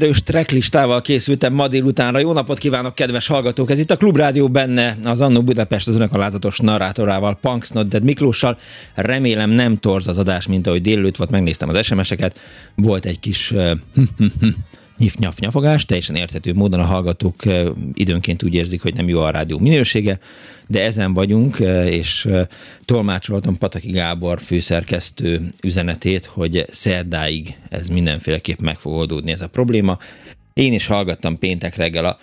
Nagyon erős tracklistával készültem ma délutánra. Jó napot kívánok, kedves hallgatók! Ez itt a Klubrádió benne, az Annó Budapest az önök alázatos narrátorával, Punks Not Dead Miklóssal. Remélem nem torz az adás, mint ahogy délelőtt volt, megnéztem az SMS-eket. Volt egy kis uh, nyif nyaf nyafogás, teljesen érthető módon a hallgatók időnként úgy érzik, hogy nem jó a rádió minősége, de ezen vagyunk, és tolmácsolhatom Pataki Gábor főszerkesztő üzenetét, hogy szerdáig ez mindenféleképp meg fog oldódni ez a probléma. Én is hallgattam péntek reggel a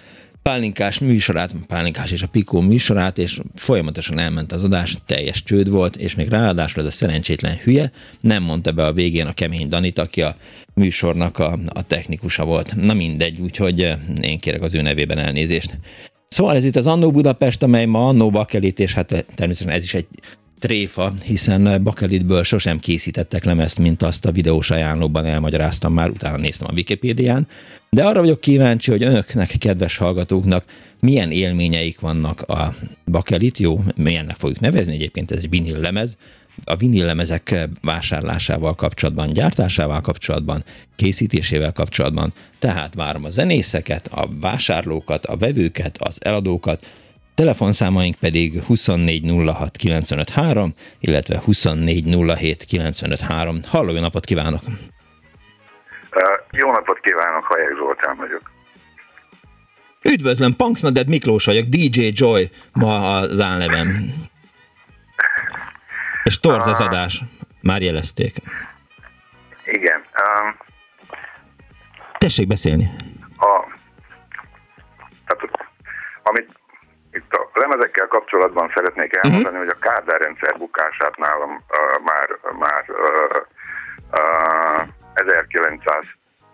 Pálinkás műsorát, Pálinkás és a Pikó műsorát, és folyamatosan elment az adás, teljes csőd volt, és még ráadásul ez a szerencsétlen hülye nem mondta be a végén a kemény Danit, aki a műsornak a, a technikusa volt. Na mindegy, úgyhogy eh, én kérek az ő nevében elnézést. Szóval ez itt az Annó Budapest, amely ma Annó Bakelit, és hát természetesen ez is egy tréfa, hiszen Bakelitből sosem készítettek lemezt, mint azt a videós ajánlóban elmagyaráztam már, utána néztem a Wikipédián, de arra vagyok kíváncsi, hogy önöknek, kedves hallgatóknak, milyen élményeik vannak a Bakelit, jó, milyennek fogjuk nevezni, egyébként ez egy vinil lemez, a vinillemezek vásárlásával kapcsolatban, gyártásával kapcsolatban, készítésével kapcsolatban. Tehát várom a zenészeket, a vásárlókat, a vevőket, az eladókat, Telefonszámaink pedig 2406953, illetve 2407953. Halló, jó napot kívánok! Jó napot kívánok, Hajek Zoltán vagyok. Üdvözlöm, Punksnaded Miklós vagyok, DJ Joy ma az álnevem. És torz az adás. Már jelezték. Igen. Um, Tessék beszélni. A, tehát, amit itt a lemezekkel kapcsolatban szeretnék mhm. elmondani, uh-huh. hogy a Kádár rendszer bukását nálam uh, már, már uh, uh, 1900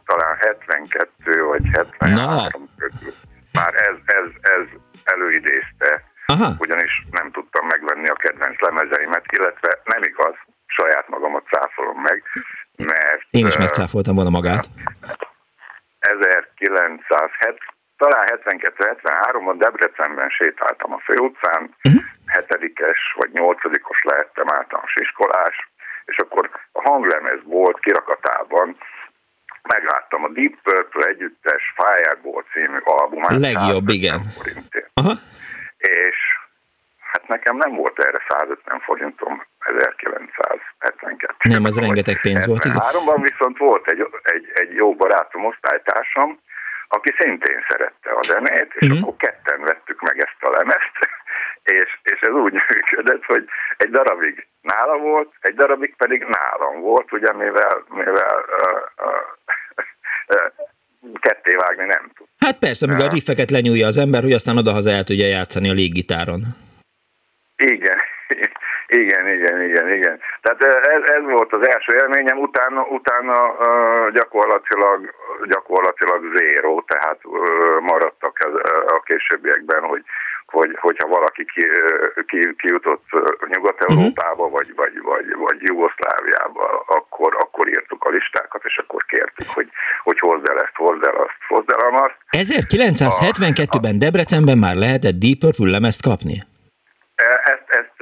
talán 72 vagy 73 közül. Már ez, ez, ez előidézte Aha. ugyanis nem tudtam megvenni a kedvenc lemezeimet, illetve nem igaz, saját magamat cáfolom meg, mert... Én is megcáfoltam volna magát. 1970, talán 72-73-ban Debrecenben sétáltam a főutcán, uh-huh. hetedikes vagy nyolcadikos lehettem általános iskolás, és akkor a hanglemez volt kirakatában, megláttam a Deep Purple együttes Fireball című albumát. Legjobb, igen. Aha és hát nekem nem volt erre 150 forintom 1972 Nem, az rengeteg pénz volt, igen. Háromban viszont volt egy, egy, egy jó barátom, osztálytársam, aki szintén szerette a zenét, és uh-huh. akkor ketten vettük meg ezt a lemezt, és, és ez úgy működött, hogy egy darabig nála volt, egy darabig pedig nálam volt, ugye mivel, mivel uh, uh, uh, ketté vágni nem tud. Hát persze, amikor a riffeket lenyúlja az ember, hogy aztán odahaza el tudja játszani a léggitáron. Igen, igen, igen, igen, igen. Tehát ez, ez volt az első élményem, utána, utána gyakorlatilag, gyakorlatilag zéró, tehát maradtak a későbbiekben, hogy hogy, hogyha valaki ki, ki, kijutott Nyugat-Európába, uh-huh. vagy, vagy, vagy, vagy Jugoszláviába, akkor, akkor írtuk a listákat, és akkor kértük, hogy, hogy hozd el ezt, hozd el azt, hozd el azt. 1972-ben Debrecenben már lehetett Deep Purple lemezt kapni? E, ezt, ezt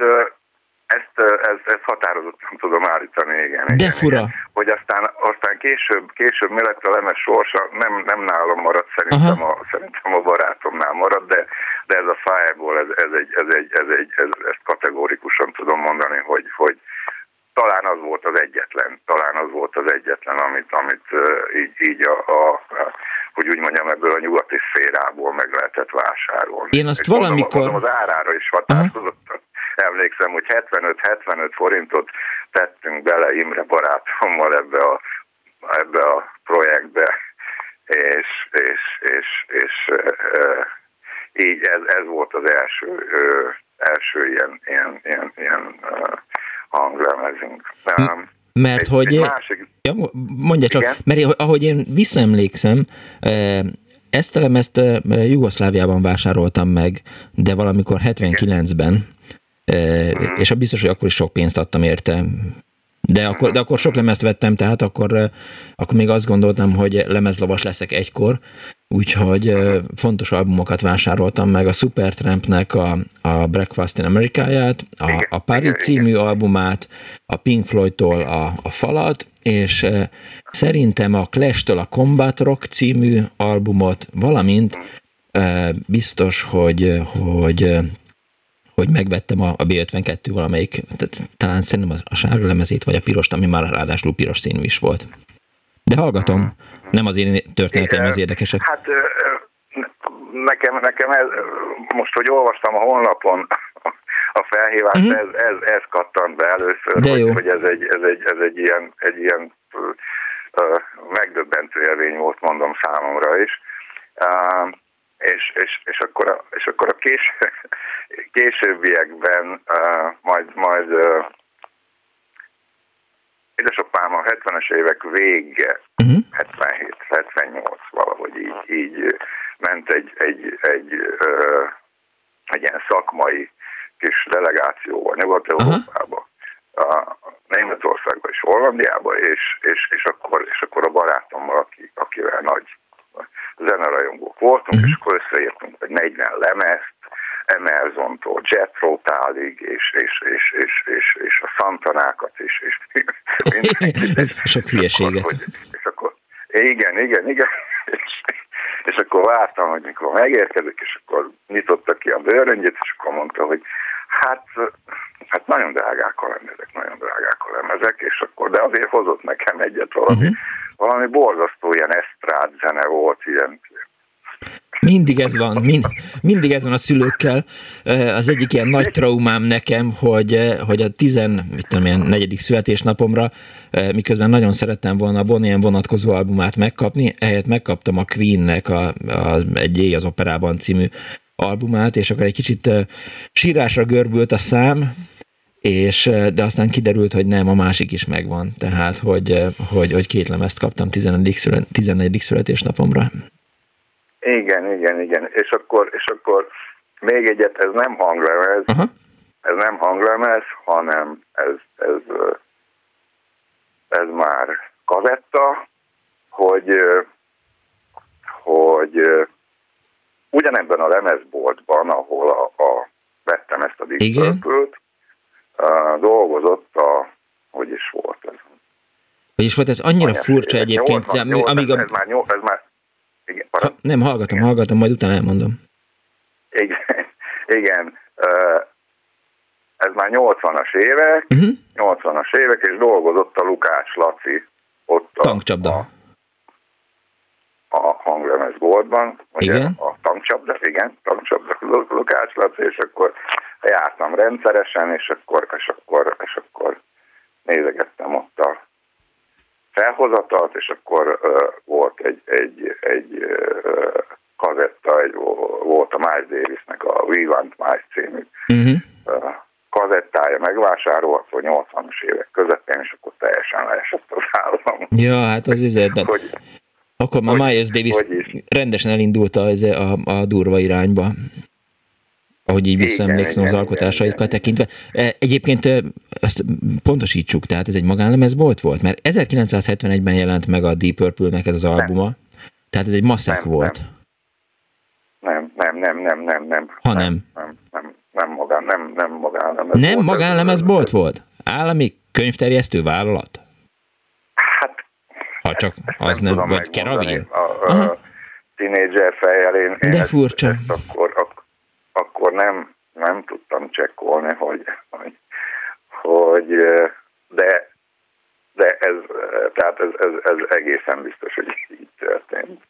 ezt, ezt, ezt határozottan tudom állítani, igen. De igen, fura. Igen. Hogy aztán, aztán később, később mi lett a lemez sorsa, nem, nem nálam maradt, szerintem a, szerintem a barátomnál maradt, de, de ez a Fireball, ez, ez, egy, ez, egy, ez, egy, ez, ezt kategórikusan tudom mondani, hogy, hogy talán az volt az egyetlen, talán az volt az egyetlen, amit, amit így, így a, a, hogy úgy mondjam, ebből a nyugati szférából meg lehetett vásárolni. Én azt És valamikor... Mondom, mondom, az árára is határozott emlékszem, hogy 75-75 forintot tettünk bele Imre barátommal ebbe a, ebbe a projektbe, és, és, és, és e, így ez, ez volt az első, első ilyen, ilyen, ilyen, ilyen hanglemezünk. Mert egy, hogy... Egy másik... ja, mondja csak, Igen? mert ahogy én visszaemlékszem, ezt a lemezt Jugoszláviában vásároltam meg, de valamikor 79-ben, és biztos, hogy akkor is sok pénzt adtam érte. De akkor, de akkor sok lemezt vettem, tehát akkor, akkor még azt gondoltam, hogy lemezlavas leszek egykor, úgyhogy fontos albumokat vásároltam meg, a Supertrampnek a, a Breakfast in Amerikáját, a, a Paris című albumát, a Pink Floyd-tól a, a Falat, és szerintem a Clash-től a Combat Rock című albumot, valamint biztos, hogy, hogy hogy megvettem a, a B52 valamelyik, tehát talán szerintem a, a sárga lemezét, vagy a pirost, ami már ráadásul piros színű is volt. De hallgatom, nem az én történeteim az érdekesek. Hát nekem, nekem ez, most, hogy olvastam a honlapon a felhívást, uh-huh. ez, ez, ez kattant be először, De hogy, hogy ez, egy, ez, egy, ez egy ilyen, egy ilyen uh, megdöbbentő élmény volt, mondom számomra is. Uh, és, és, és, akkor a, és akkor a kés, későbbiekben uh, majd, majd uh, édesapám a 70-es évek vége, uh-huh. 77, 78 valahogy így, így ment egy, egy, egy, uh, egy ilyen szakmai kis delegációval Nyugat-Európába, uh-huh. Németországba és Hollandiába, és, és, és, akkor, és akkor a barátommal, aki, akivel nagy zenerajongók voltunk, uh-huh. és akkor összeírtunk egy 40 lemezt, Emerson-tól Jethro Tálig, és, és, és, és, és, és a Santanákat, és, és, és sok hülyeséget. És, és akkor, igen, igen, igen, és, és akkor vártam, hogy mikor megérkezik, és akkor nyitotta ki a bőröngyét, és akkor mondta, hogy hát, hát nagyon drágák a lemezek, nagyon drágák a lemezek, és akkor, de azért hozott nekem egyet valami, uh-huh. valami borzasztó ilyen esztrád zene volt, ilyen, mindig ez van, mind, mindig ez van a szülőkkel. Az egyik ilyen nagy traumám nekem, hogy, hogy a tizen, mit tudom, ilyen negyedik születésnapomra, miközben nagyon szerettem volna a Bonnie vonatkozó albumát megkapni, ehelyett megkaptam a Queennek a, a Egy éj az operában című albumát, és akkor egy kicsit sírásra görbült a szám, és, de aztán kiderült, hogy nem, a másik is megvan. Tehát, hogy, hogy, hogy két lemezt kaptam 14. Szület, 14. születésnapomra. Igen, igen, igen. És akkor, és akkor még egyet, ez nem hanglemez, uh-huh. ez nem hanglemez, hanem ez, ez, ez már kazetta, hogy, hogy ugyanebben a lemezboltban, ahol a, a vettem ezt a Deep Purple-t, dolgozott a, hogy is volt ez? Hogy is volt ez annyira Anyas furcsa egyébként, 8, 8, amíg a... Ez már, ez már igen, ha, nem, hallgatom, igen. hallgatom, majd utána elmondom. Igen, igen. Ez már 80-as évek, uh-huh. Mhm. 80-as évek, és dolgozott a Lukács Laci ott a, Tankcsapda. a, a hanglemez boltban, ugye igen. a tankcsapda, igen, tankcsapda Lukács Laci, és akkor jártam rendszeresen, és akkor, és akkor, és akkor nézegettem ott a felhozatalt, és akkor volt egy, egy, egy kazetta, egy, volt a Miles Davisnek a We Want Miles című uh-huh. uh, kazettája megvásárolható 80-as évek közepén, és akkor teljesen leesett az állam. Ja, hát az üzlet, de hogy, akkor már Miles Davis rendesen elindult a, a, a durva irányba ahogy így visszaemlékszem az alkotásaikat tekintve. E, egyébként ezt pontosítsuk, tehát ez egy magánlemez volt volt? Mert 1971-ben jelent meg a Deep Purple-nek ez az albuma, nem. tehát ez egy masszák nem, volt. Nem, nem, nem, nem, nem, nem. Ha nem. Nem, nem, nem, magán, nem, nem magánlemez Nem volt, magánlemez bolt volt? Állami könyvterjesztő vállalat? Hát... Ha csak az nem, nem vagy keravin? A, a, a tínédzser fejjel én, én De furcsa. Ezt, ezt akkor, akkor akkor nem, nem tudtam csekkolni, hogy, hogy, hogy de, de ez, tehát ez, ez, ez egészen biztos, hogy így történt.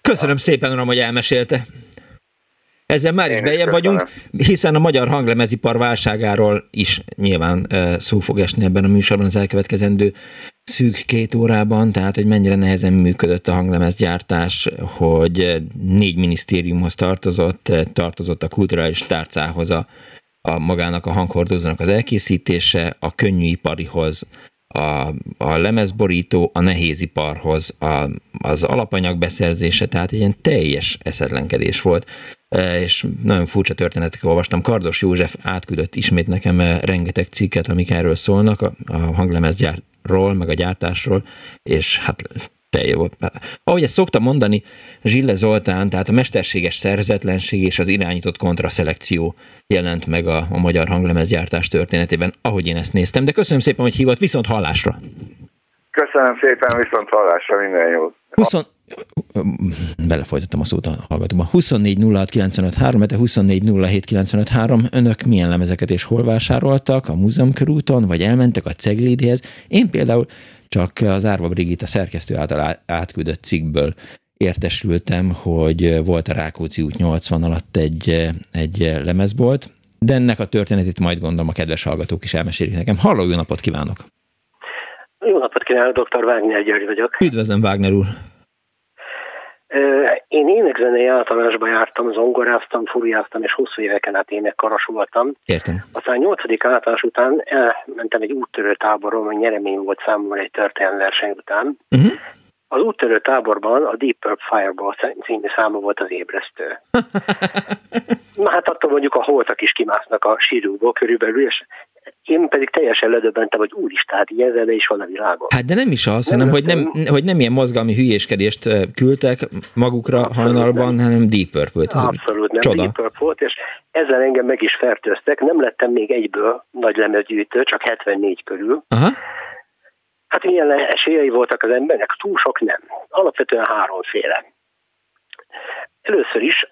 Köszönöm szépen, Uram, hogy elmesélte. Ezzel már is bejebb vagyunk, hiszen a magyar hanglemezipar válságáról is nyilván szó fog esni ebben a műsorban az elkövetkezendő szűk két órában, tehát hogy mennyire nehezen működött a hanglemezgyártás, hogy négy minisztériumhoz tartozott, tartozott a kulturális tárcához a, a magának a hanghordozónak az elkészítése, a könnyűiparihoz, a, a lemezborító, a nehéziparhoz, a, az alapanyag beszerzése, tehát egy ilyen teljes eszetlenkedés volt és nagyon furcsa történetek olvastam. Kardos József átküldött ismét nekem rengeteg cikket, amik erről szólnak, a, a hanglemezgyárról, meg a gyártásról, és hát teljes volt. Ahogy ezt szoktam mondani, Zsille Zoltán, tehát a mesterséges szerzetlenség és az irányított kontraszelekció jelent meg a, a magyar hanglemezgyártás történetében, ahogy én ezt néztem. De köszönöm szépen, hogy hívott, viszont hallásra! Köszönöm szépen, viszont hallásra, minden jót! 20, belefolytottam a szót a hallgatóba. 24 06 95 3, 24 07 95 3. Önök milyen lemezeket és hol vásároltak? A múzeumkörúton, vagy elmentek a Ceglédihez? Én például csak az Árva Brigitta szerkesztő által átküldött cikkből értesültem, hogy volt a Rákóczi út 80 alatt egy, egy lemezbolt, de ennek a történetét majd gondolom a kedves hallgatók is elmesélik nekem. Halló, jó napot kívánok! Jó napot kívánok, dr. Wagner György vagyok. Üdvözlöm, Wagner úr! Én énekzenei általánosba jártam, zongoráztam, furiáztam, és hosszú éveken át énekkaras voltam. Értem. Aztán a nyolcadik általános után elmentem egy úttörő táborom, hogy nyeremény volt számomra egy verseny után. Uh-huh. Az úttörő táborban a Deep Purple Fireball című száma volt az ébresztő. Na hát attól mondjuk a holtak is kimásznak a sírúból körülbelül, és én pedig teljesen ledöbbentem, hogy úristen, hát ilyen zene is van a világon. Hát de nem is az, nem hanem hogy nem, hogy nem ilyen mozgalmi hülyéskedést küldtek magukra Abszolút hajnalban, nem. hanem Deep Purple-t. Abszolút nem, Csoda. Deep Purple volt, és ezzel engem meg is fertőztek. Nem lettem még egyből nagy lemezgyűjtő, csak 74 körül. Aha. Hát milyen esélyei voltak az embernek? Túl sok nem. Alapvetően háromféle. Először is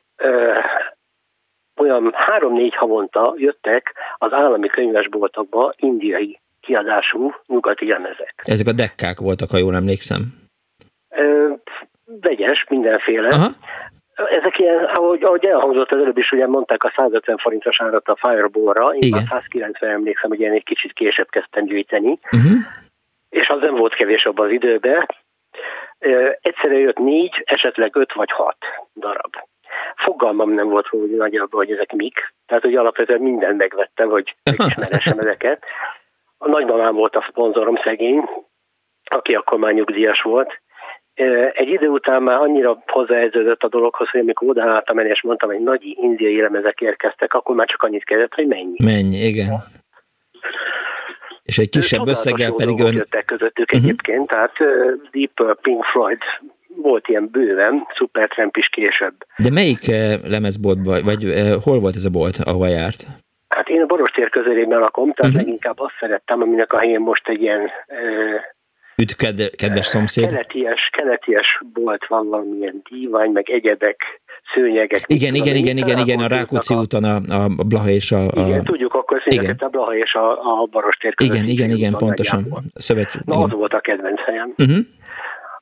olyan három-négy havonta jöttek az állami könyvesboltokba indiai kiadású nyugati lemezek. Ezek a dekkák voltak, ha jól emlékszem. Ö, vegyes, mindenféle. Aha. Ezek ilyen, ahogy, ahogy elhangzott az előbb is, ugye mondták a 150 forintos árat a Fireball-ra, én Igen. 190 emlékszem, hogy én egy kicsit később kezdtem gyűjteni, uh-huh. és az nem volt kevés abban az időben. Egyszerre jött négy, esetleg öt vagy hat darab fogalmam nem volt, hogy nagyjából, hogy ezek mik. Tehát, hogy alapvetően mindent megvettem, hogy megismeressem ezeket. A nagymamám volt a szponzorom szegény, aki akkor már nyugdíjas volt. Egy idő után már annyira hozzáedződött a dologhoz, hogy amikor odaálltam el, és mondtam, hogy nagy indiai lemezek érkeztek, akkor már csak annyit kérdett, hogy mennyi. Mennyi, igen. És egy kisebb összeggel pedig ön... jöttek közöttük uh-huh. egyébként, tehát Deep Pink Floyd volt ilyen bőven, Supertramp is később. De melyik eh, lemezboltban, vagy eh, hol volt ez a bolt, ahova járt? Hát én a Borostér közelében lakom, tehát uh-huh. leginkább azt szerettem, aminek a helyén most egy ilyen uh, Üt ked- kedves szomszéd. Keleties, keleties bolt van valamilyen dívány, meg egyebek, szőnyegek. Igen, igen, igen, igen, igen, a Rákóczi úton a, a Blaha és a, a... Igen, tudjuk, akkor szőnyegeket a Blaha és a, a Barostér között. Igen, igen, igen, pontosan. Szövet, Na, igen. az volt a kedvenc helyem. Uh-huh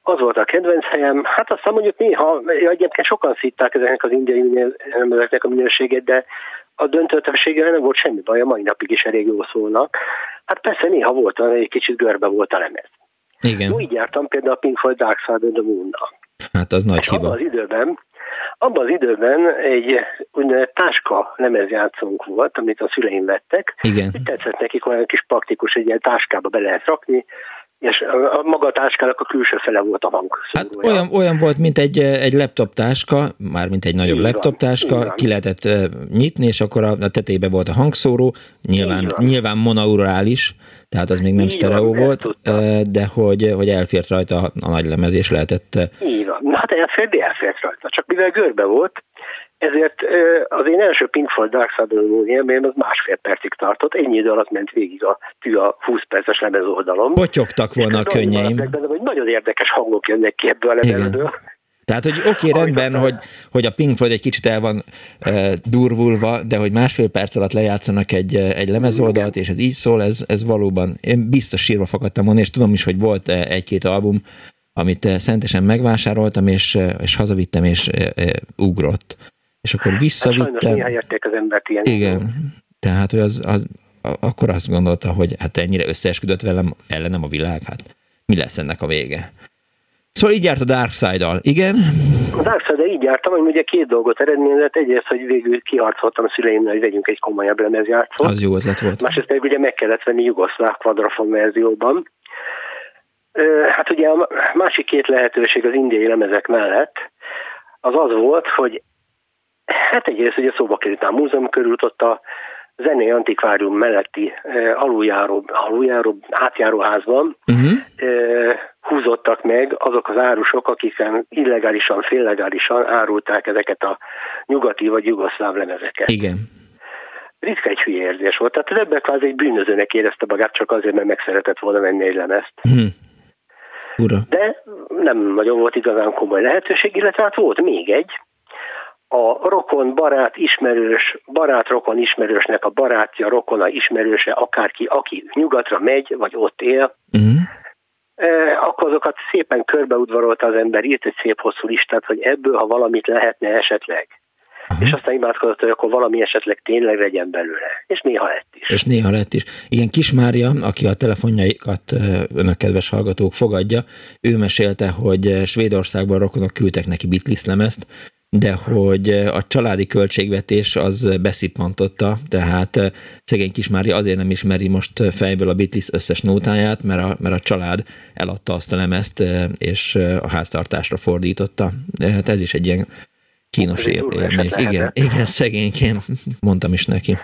az volt a kedvenc helyem. Hát aztán mondjuk néha, egyébként sokan szitták ezeknek az indiai nemzeteknek a minőségét, de a döntő többséggel nem volt semmi baj, a mai napig is elég jól szólnak. Hát persze néha volt, egy kicsit görbe volt a lemez. Igen. Úgy jártam például a Pink Floyd Dark Side of the moon Hát az nagy És hiba. Abban az időben, abban az időben egy úgynevezett táska lemezjátszónk volt, amit a szüleim vettek. Igen. Tetszett nekik olyan kis praktikus, egy ilyen táskába be lehet rakni, és a maga a táskának a külső fele volt a hang. Hát olyan, olyan volt, mint egy, egy laptop táska, már mint egy nagyobb laptop táska, ki lehetett uh, nyitni, és akkor a, a tetejében volt a hangszóró, nyilván, nyilván monaurális, tehát az még nem sztereó volt, uh, de hogy, hogy elfért rajta a, a nagy lemez, és lehetett... Uh, Így van. Na hát elfért, de elfért rajta. Csak mivel görbe volt, ezért az én első Pink Floyd Dark Side élményem az másfél percig tartott, ennyi idő alatt ment végig a tű a 20 perces lemez oldalon. Potyogtak volna a könnyeim. Benne, hogy nagyon érdekes hangok jönnek ki ebből a lemezből. Tehát, hogy oké, okay, rendben, hogy, hogy a Pink Floyd egy kicsit el van e, durvulva, de hogy másfél perc alatt lejátszanak egy, egy lemezoldalt, és ez így szól, ez, ez valóban, én biztos sírva fakadtam volna, és tudom is, hogy volt egy-két album, amit szentesen megvásároltam, és, és hazavittem, és e, e, ugrott és akkor visszavittem. Hát az embert ilyen. Igen, tehát hogy az, az, akkor azt gondolta, hogy hát ennyire összeesküdött velem, ellenem a világ, hát mi lesz ennek a vége? Szóval így járt a Dark Side-dal, igen? A Dark Side-dal így jártam, hogy ugye két dolgot eredményezett. Egyrészt, hogy végül kiharcoltam a szüleimnek, hogy vegyünk egy komolyabb lemezjátszót. Az jó ötlet volt. Másrészt pedig ugye meg kellett venni jugoszláv quadrafon verzióban. Hát ugye a másik két lehetőség az indiai lemezek mellett az az volt, hogy hát egyrészt ugye szóba került a múzeum körül, ott a zenei antikvárium melletti aluljáró, aluljáró átjáróházban uh-huh. húzottak meg azok az árusok, akik illegálisan, féllegálisan árulták ezeket a nyugati vagy jugoszláv lemezeket. Igen. Ritka egy hülye érzés volt. Tehát az ebben kvázi egy bűnözőnek érezte magát, csak azért, mert meg szeretett volna venni egy lemezt. Uh-huh. Ura. De nem nagyon volt igazán komoly lehetőség, illetve hát volt még egy, a rokon, barát, ismerős, barát, rokon, ismerősnek a barátja, rokona, ismerőse, akárki, aki nyugatra megy, vagy ott él, uh-huh. akkor azokat szépen körbeudvarolta az ember, írt egy szép hosszú listát, hogy ebből, ha valamit lehetne esetleg. Uh-huh. És aztán imádkozott, hogy akkor valami esetleg tényleg legyen belőle. És néha lett is. És néha lett is. Igen, Kismária, aki a telefonjaikat önök kedves hallgatók fogadja, ő mesélte, hogy Svédországban rokonok küldtek neki Beatles lemezt, de hogy a családi költségvetés az beszippantotta, tehát szegény Kismári azért nem ismeri most fejből a Beatles összes nótáját, mert a, mert a család eladta azt a lemezt, és a háztartásra fordította. Hát ez is egy ilyen kínos élmény. Igen, igen, szegénykén mondtam is neki.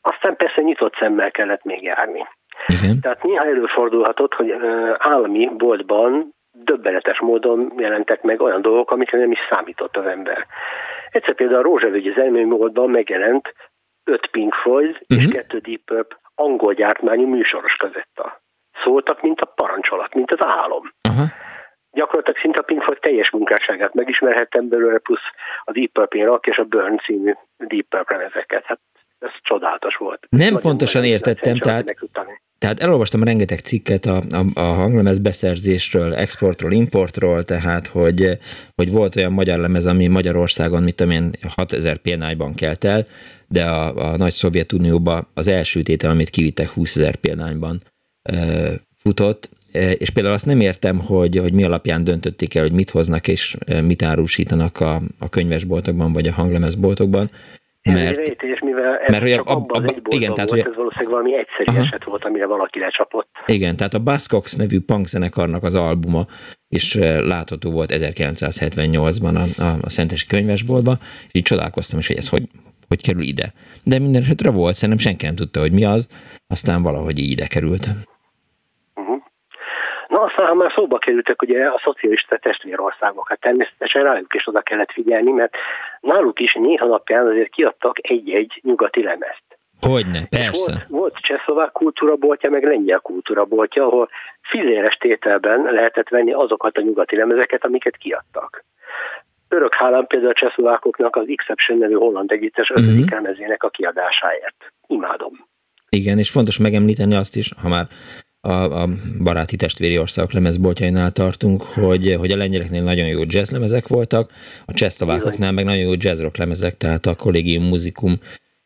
Aztán persze nyitott szemmel kellett még járni. Igen. Tehát néha előfordulhatott, hogy állami boltban döbbenetes módon jelentek meg olyan dolgok, amikre nem is számított az ember. Egyszer például a Rózsavügyi Zenőmódban megjelent öt Pink Floyd uh-huh. és mhm. kettő Deep Purple angol gyártmányú műsoros kazetta. Szóltak, mint a parancsolat, mint az álom. Uh-huh. Gyakorlatilag szinte a Pink Floyd teljes munkásságát megismerhettem belőle, plusz a Deep Purple Rock és a Burn című Deep Purple ezeket. Hát ez csodálatos volt. Nem Nagyon pontosan értettem, tehát, tehát elolvastam rengeteg cikket a, a, a hanglemez beszerzésről, exportról, importról, tehát hogy, hogy volt olyan magyar lemez, ami Magyarországon, mit tudom én, 6000 példányban kelt el, de a, a nagy Szovjetunióban az első tétel, amit kivittek 20 ezer példányban e, futott, és például azt nem értem, hogy, hogy mi alapján döntötték el, hogy mit hoznak és mit árusítanak a, a könyvesboltokban vagy a hanglemezboltokban, mert, rejtés, mivel ez mert hogy a, a, a, a, igen, tehát, volt, hogy, ez valószínűleg valami egyszerű aha. eset volt, amire valaki lecsapott. Igen, tehát a Buzzcocks nevű punk zenekarnak az albuma és látható volt 1978-ban a, a, a Szentesi könyvesboltban, és így csodálkoztam is, hogy ez hogy, hogy kerül ide. De minden esetre volt, szerintem senki nem tudta, hogy mi az, aztán valahogy így ide került. Aztán, ha már szóba kerültek ugye a szocialista testvérországok, hát természetesen rájuk is oda kellett figyelni, mert náluk is néha napján azért kiadtak egy-egy nyugati lemezt. Hogyne, persze. volt, volt csehszlovák kultúraboltja, meg lengyel kultúraboltja, ahol fizéres tételben lehetett venni azokat a nyugati lemezeket, amiket kiadtak. Örök hálám például a csehszlovákoknak az Exception nevű holland együttes ötödik uh-huh. lemezének a kiadásáért. Imádom. Igen, és fontos megemlíteni azt is, ha már a, a baráti testvéri országok lemezboltjainál tartunk, hogy, hogy a lengyeleknél nagyon jó jazz lemezek voltak, a csehszlovákoknál meg nagyon jó jazzrock lemezek, tehát a kollégium muzikum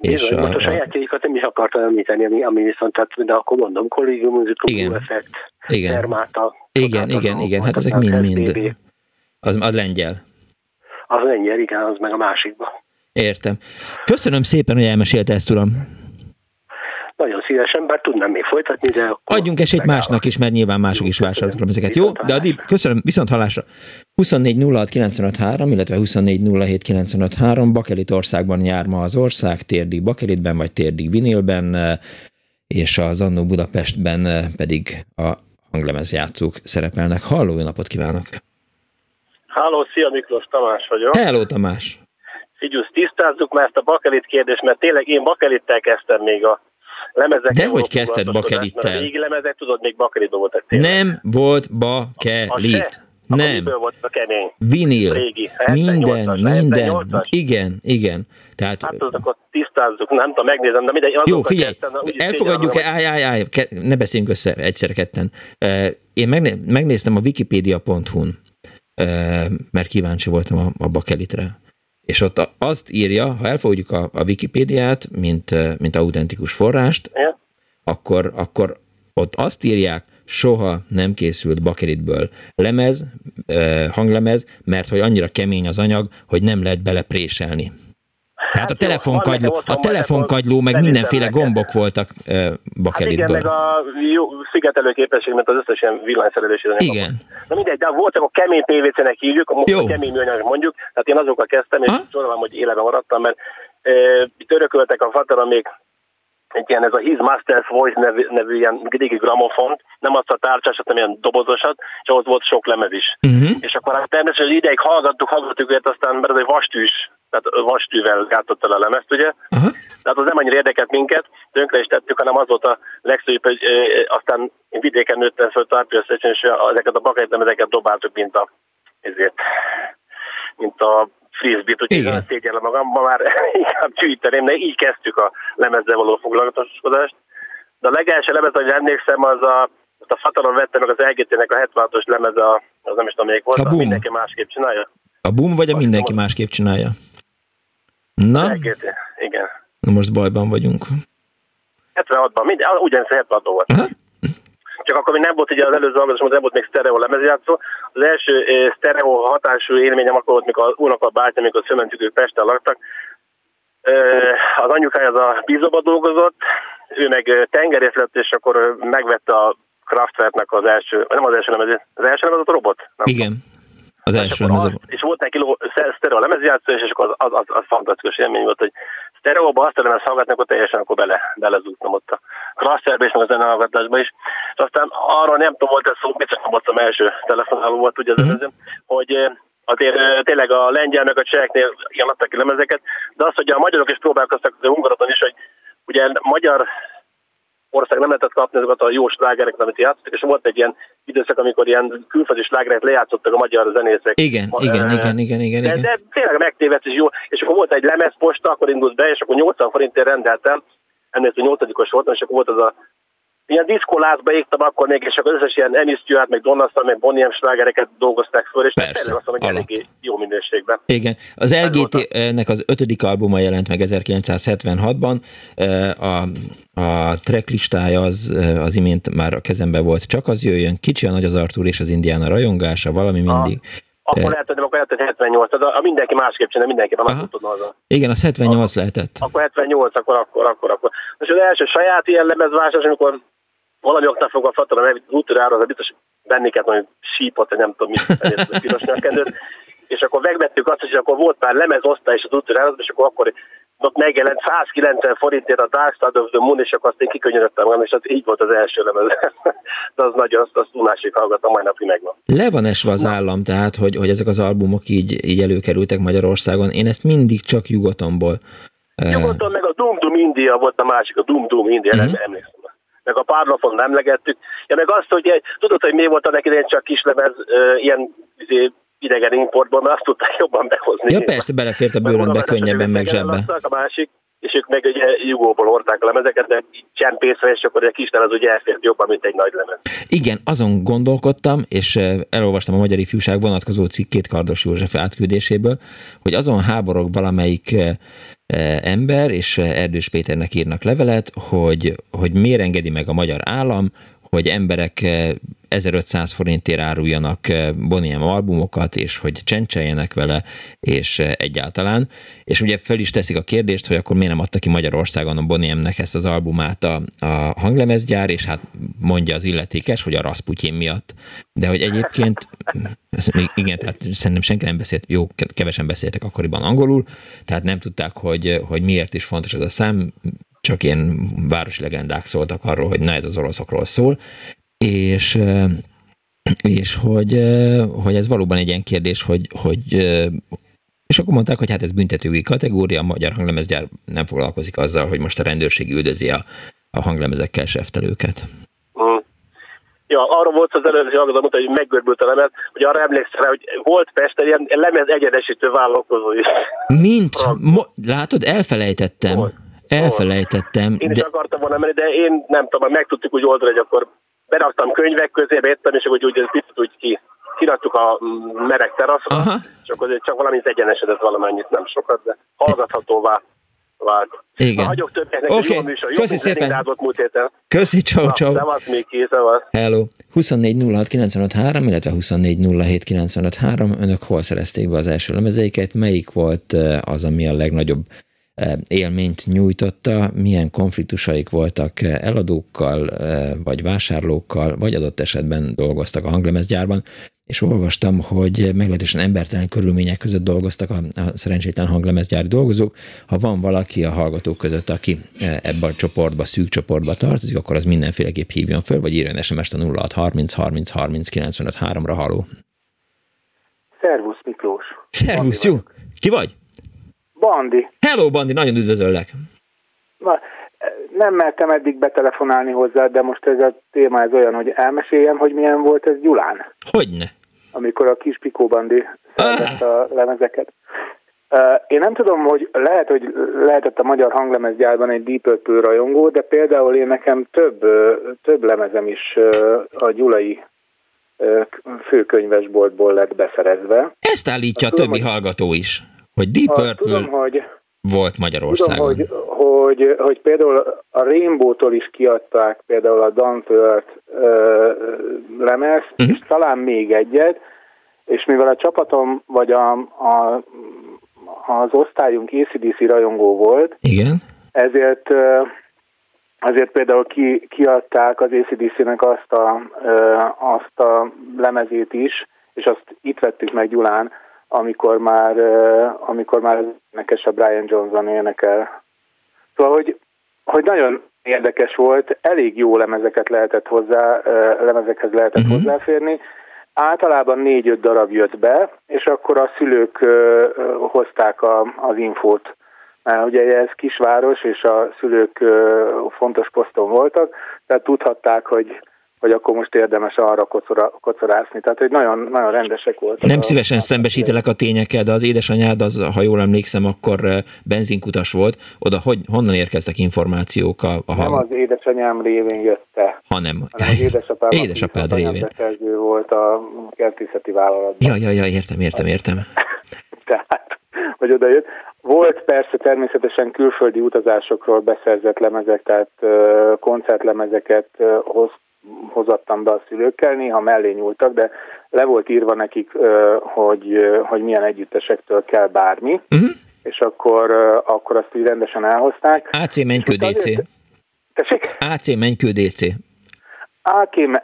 és a, a, a sajátjaikat nem is akartam említeni, ami, ami viszont, tehát, de akkor mondom, kollégium muzikum, igen. effekt, igen. Termáta. Igen, igen, igen, hát ezek mind-mind. Az a lengyel. Az lengyel, igen, az meg a másikban. Értem. Köszönöm szépen, hogy elmesélte ezt, uram. Nagyon szívesen, bár tudnám még folytatni, de akkor Adjunk esélyt másnak is, mert nyilván mások is vásároltak ezeket. Jó, de addig köszönöm, viszont hallásra. 24 06 illetve 24 07 Bakelit országban jár ma az ország, térdig Bakelitben vagy térdig Vinilben, és az Annó Budapestben pedig a hanglemezjátszók szerepelnek. Halló, jó napot kívánok! Halló, szia Miklós, Tamás vagyok. Hello, Tamás! Figyelj, tisztázzuk már ezt a bakelit kérdést, mert tényleg én bakelittel kezdtem még a lemezek. De hogy kezdted bakelittel? A régi lemezek, tudod, még bakelitben voltak tényleg. Nem volt bakelit. Nem. volt a kemény? Vinil. Régi. Minden, minden. Igen, igen. Tehát... Hát tudod, akkor tisztázzuk, nem tudom, megnézem, de mindegy. Jó, figyelj, elfogadjuk, állj, állj, állj, ne beszéljünk össze egyszer ketten. Én megnéztem a wikipedia.hu-n, mert kíváncsi voltam a, a bakelitre. És ott azt írja, ha elfogadjuk a, a Wikipédiát, mint, mint autentikus forrást, akkor, akkor ott azt írják, soha nem készült bakeritből lemez, hanglemez, mert hogy annyira kemény az anyag, hogy nem lehet belepréselni. Tehát a hát telefonkagyló, a telefonkagyló meg mindenféle gombok voltak bakelitből. Hát igen, meg a jó szigetelő képesség, mert az összes ilyen villanyszerelési Igen. Na mindegy, de voltak a kemény PVC-nek hívjuk, a, a kemény műanyag mondjuk, tehát én azokkal kezdtem, és csodálom, hogy éleve maradtam, mert e, itt örököltek a fatara még egy ilyen, ez a His Master's Voice nevű, nevű ilyen régi gramofont, nem azt a tárcsásat, hanem ilyen dobozosat, és ahhoz volt sok lemez is. Uh-huh. És akkor hát természetesen ideig hallgattuk, hallgattuk őket, aztán mert ez egy vastűs, tehát vastűvel gátott el a lemezt, ugye? Uh-huh. Tehát az nem annyira érdekelt minket, tönkre is tettük, hanem az volt a legszőbb, hogy e, aztán én vidéken nőttem föl Tarpiasz, és ezeket a bakait ezeket dobáltuk, mint a, ezért, mint a frisbee-t, úgyhogy Igen. szégyellem magam, ma már inkább gyűjteném, de így kezdtük a lemezzel való foglalatoskodást. De a legelső lemez, hogy emlékszem, az a, azt a Fatalon vettem meg az LGT-nek a 76-os lemeze, az nem is tudom, még volt, a boom. mindenki másképp csinálja. A boom vagy a mindenki másképp csinálja? Na? LGT, igen. Na most bajban vagyunk. 76-ban, minden, ugyanez 76-ban volt. Aha. Csak akkor még nem volt ugye az előző hallgatás, nem volt még sztereó lemezjátszó. Az első eh, sztereó hatású élményem akkor volt, mikor az unoka bátyja, amikor szömentük, ők Pesten laktak. Eh, az anyukája az a bízóba dolgozott, ő meg eh, tengerész lett, és akkor megvette a Kraftwerknek az első, nem az első lemez, az első lemez a robot? Nem Igen. Az első lemez. És volt neki sztereó lemezjátszó, és akkor az, az, az, az fantasztikus élmény volt, hogy sztereóba azt lemez hallgatni, akkor teljesen akkor bele, belezúgtam ott a klasszerbe és meg a zenehallgatásba is. És aztán arra nem tudom, volt ez szó, biztos nem az első telefonáló volt, ugye az uh-huh. hogy azért tényleg a lengyel meg a cseheknél ilyen adtak ki lemezeket, de az, hogy a magyarok is próbálkoztak az Hungaroton is, hogy ugye magyar ország nem lehetett kapni azokat a jó slágereket, amit játszottak, és volt egy ilyen időszak, amikor ilyen külföldi slágereket lejátszottak a magyar zenészek. Igen, a, igen, e, igen, igen, igen, de, de tényleg megtévedt és jó, és akkor volt egy lemezposta, akkor indult be, és akkor 80 forintért rendeltem, ennél 8 voltam, és akkor volt az a ilyen diszkolázba égtem akkor még, és akkor összes ilyen Amy Stewart, meg Donna meg Bonnie M. slágereket dolgozták föl, és Persze, azt mondom, hogy eléggé jó minőségben. Igen, az LGT-nek az ötödik albuma jelent meg 1976-ban, a, a tracklistája az, az imént már a kezembe volt, csak az jöjjön, kicsi a nagy az Artur és az Indiána rajongása, valami mindig. A akkor lehet, hogy akkor lehet, hogy 78, a, a mindenki másképp csinál, mindenki más tudna az. Igen, az 78 a, lehetett. Akkor 78, akkor, akkor, akkor, akkor. Most az első saját ilyen lemezvásárlás, amikor valami oknál fogva fattalom elvitt az útőrára, az biztos benniket hogy sípot, vagy nem tudom mit, piros nyakendőt, és akkor megvettük azt, hogy akkor volt már lemezosztály is az útőrára, és akkor akkor ott megjelent 190 forintért a Dark Side of the Moon, és akkor azt én kikönyörögtem magam, és az így volt az első lemez. De az nagyon, azt, azt unásig hallgatom, majd napig megvan. Le van esve az állam, tehát, hogy, hogy ezek az albumok így, így előkerültek Magyarországon. Én ezt mindig csak Jugotomból. Nyugaton, meg a Doom Doom India volt a másik, a Doom Doom India, uh-huh. emlékszem meg a párlapon nem legettük. Ja, meg azt, hogy tudod, hogy mi volt a neki csak kislemez, ilyen izé, idegen importból, mert azt tudták jobban behozni. Ja persze, belefért a bőröndbe könnyebben meg zsebbe. A másik, és ők meg ugye jugóból hordták a lemezeket, de csempészve, és akkor egy kis lemez ugye elfért jobban, mint egy nagy lemez. Igen, azon gondolkodtam, és elolvastam a Magyar Ifjúság vonatkozó cikkét Kardos József átküldéséből, hogy azon háborog valamelyik ember, és Erdős Péternek írnak levelet, hogy, hogy miért engedi meg a magyar állam, hogy emberek 1500 forintért áruljanak eh, Boniem albumokat, és hogy csencseljenek vele, és eh, egyáltalán. És ugye fel is teszik a kérdést, hogy akkor miért nem adta ki Magyarországon a Boniemnek ezt az albumát a, a hanglemezgyár, és hát mondja az illetékes, hogy a Rasputin miatt. De hogy egyébként, igen, tehát szerintem senki nem beszélt, jó, kevesen beszéltek akkoriban angolul, tehát nem tudták, hogy, hogy miért is fontos ez a szám, csak ilyen városi legendák szóltak arról, hogy na ez az oroszokról szól, és és hogy, hogy ez valóban egy ilyen kérdés, hogy, hogy és akkor mondták, hogy hát ez büntetői kategória, a magyar hanglemezgyár nem foglalkozik azzal, hogy most a rendőrség üldözi a, a hanglemezekkel seftelőket. Mm. Ja, arra volt az előző hallgató, hogy meggörbült a lemez, hogy arra emlékszel, hogy volt Pesten ilyen lemez egyenesítő vállalkozó is. Mint? Mo- látod, elfelejtettem. Volt. Elfelejtettem. Én is de... akartam volna menni, de én nem tudom, meg tudtuk úgy oldani, hogy akkor beraktam könyvek közé, vettem, és úgy, úgy ez biztos úgy ki, kiraktuk a mereg teraszra, Aha. és akkor csak valamit egyenesedett valamennyit, nem sokat, de hallgathatóvá vált. Igen. Hagyok többeknek okay. jó műsor. Köszi szépen. Múlt héten. Köszi, csau, csau. Szevasz, Miki, szevasz. Hello. 24 illetve 24 Önök hol szerezték be az első lemezeiket? Melyik volt az, ami a legnagyobb élményt nyújtotta, milyen konfliktusaik voltak eladókkal, vagy vásárlókkal, vagy adott esetben dolgoztak a hanglemezgyárban és olvastam, hogy meglehetősen embertelen körülmények között dolgoztak a, a szerencsétlen hanglemezgyári dolgozók. Ha van valaki a hallgatók között, aki e, ebbe a csoportba, szűk csoportba tartozik, akkor az mindenféleképp hívjon föl, vagy írjon SMS-t a 0630 30 30 95 3-ra haló. Szervusz Miklós. Szervusz, jó. Ki vagy? Bandi. Hello, Bandi, nagyon üdvözöllek. Na, nem mertem eddig betelefonálni hozzá, de most ez a téma ez olyan, hogy elmeséljem, hogy milyen volt ez Gyulán. Hogyne? Amikor a kis Pikó Bandi ah. a lemezeket. Én nem tudom, hogy lehet, hogy lehetett a magyar hanglemezgyárban egy Deep Purple rajongó, de például én nekem több, több lemezem is a gyulai főkönyvesboltból lett beszerezve. Ezt állítja a többi hogy, hallgató is, hogy Deep Purple tudom, hogy, volt Magyarországon. Tudom, hogy, hogy, hogy például a Rainbow-tól is kiadták például a Duntworth lemez, uh-huh. és talán még egyet, és mivel a csapatom, vagy a, a, az osztályunk ACDC rajongó volt, Igen. ezért azért például ki, kiadták az ACDC-nek azt a, azt a lemezét is, és azt itt vettük meg Gyulán, amikor már, amikor már nekes a Brian Johnson énekel. Szóval, hogy, hogy nagyon érdekes volt, elég jó lemezeket lehetett hozzá, lemezekhez lehetett uh-huh. hozzáférni. Általában négy-öt darab jött be, és akkor a szülők hozták a, az infót. Mert ugye ez kisváros, és a szülők fontos poszton voltak, tehát tudhatták, hogy hogy akkor most érdemes arra kocora, kocorászni. Tehát, hogy nagyon, nagyon rendesek voltak. Nem a, szívesen a, szembesítelek a tényekkel, de az édesanyád, az, ha jól emlékszem, akkor benzinkutas volt. Oda hogy, honnan érkeztek információk a, a Nem az édesanyám révén jötte. Hanem, hanem az édesapám, édesapád révén. volt a kertészeti vállalatban. Ja, ja, ja, értem, értem, értem. Tehát, hogy oda jött. Volt persze természetesen külföldi utazásokról beszerzett lemezek, tehát koncertlemezeket hoz, hozattam be a szülőkkel, néha mellé nyúltak, de le volt írva nekik, hogy, hogy milyen együttesektől kell bármi, uh-huh. és akkor, akkor azt így rendesen elhozták. AC Menykő DC. Tessék? AC Menykő DC.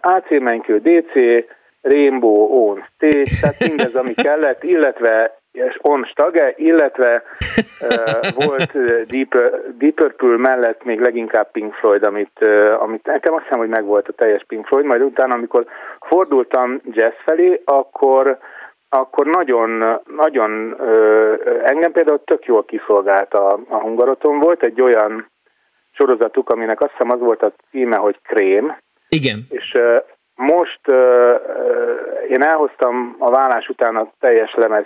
AC Menykő DC, Rainbow On Stage, tehát mindez, ami kellett, illetve és On Stage, illetve uh, volt Deep, Deep Purple mellett még leginkább Pink Floyd, amit, uh, amit nekem azt hiszem, hogy megvolt a teljes Pink Floyd, majd utána, amikor fordultam jazz felé, akkor akkor nagyon, nagyon uh, engem például tök jól kiszolgált a, a hungaroton. Volt egy olyan sorozatuk, aminek azt hiszem az volt a címe, hogy Krém. Igen. És most uh, én elhoztam a vállás után a teljes lemez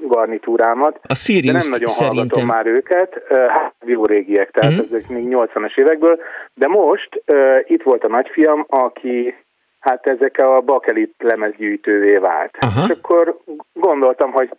garnitúrámat. A Sirius de nem nagyon szerintem... hallgatom már őket, hát jó régiek, tehát uh-huh. ezek még 80-as évekből, de most uh, itt volt a nagyfiam, aki hát ezek a bakelit lemezgyűjtővé vált. Aha. És akkor gondoltam, hogy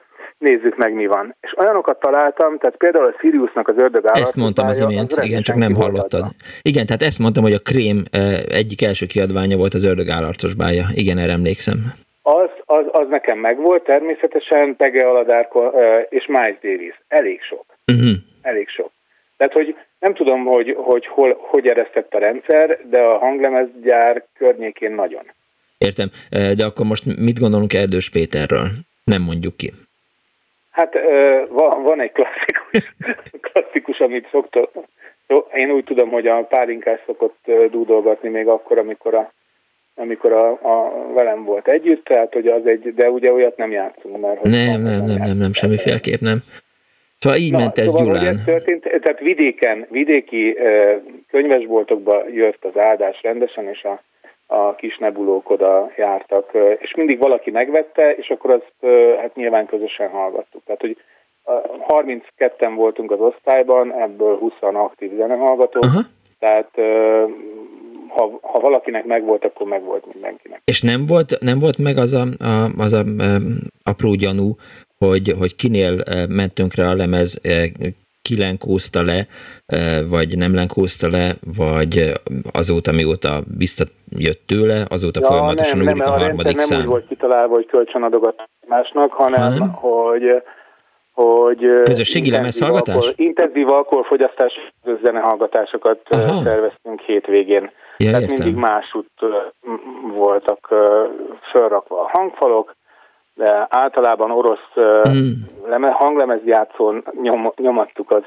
nézzük meg, mi van. És olyanokat találtam, tehát például a Siriusnak az ördög. Ezt mondtam az imént, az igen, csak nem hallottad. Igen, tehát ezt mondtam, hogy a Krém egyik első kiadványa volt az ördög állarcos bája. Igen, erre emlékszem. Az, az, az nekem megvolt, természetesen Pege Aladárko és Miles Davis. Elég sok. Uh-huh. Elég sok. Tehát, hogy nem tudom, hogy, hogy hol, hogy eresztett a rendszer, de a hanglemezgyár környékén nagyon. Értem, de akkor most mit gondolunk Erdős Péterről? Nem mondjuk ki. Hát van, van egy klasszikus, klasszikus amit szokta, én úgy tudom, hogy a pálinkás szokott dúdolgatni még akkor, amikor a amikor a, a velem volt együtt, tehát hogy az egy, de ugye olyat nem játszunk, mert... Hogy nem, nem, nem, nem, nem, semmiféleképp nem. Szóval így Na, ment ez szóval, Gyulán. Ez történt, tehát vidéken, vidéki könyvesboltokba jött az áldás rendesen, és a, a kis nebulók oda jártak, és mindig valaki megvette, és akkor azt hát nyilván közösen hallgattuk. Tehát, hogy 32-en voltunk az osztályban, ebből 20 aktív zenehallgatók, uh-huh. tehát ha, ha valakinek megvolt, akkor megvolt mindenkinek. És nem volt, nem volt meg az a, a, az a, a apró gyanú, hogy, hogy kinél ment tönkre a lemez, ki lenkózta le, vagy nem lenkózta le, vagy azóta, mióta visszajött tőle, azóta ja, folyamatosan nem, ugrik nem, a harmadik nem szám. Nem úgy volt kitalálva, hogy kölcsönadogat másnak, hanem, hanem? hogy hogy közösségi lemezhallgatás? Alkohol, intenzív alkoholfogyasztás zenehallgatásokat Aha. szerveztünk hétvégén. Ja, Tehát értem. mindig másút voltak felrakva a hangfalok, de általában orosz mm. leme, hanglemezjátszón nyom, nyomattuk az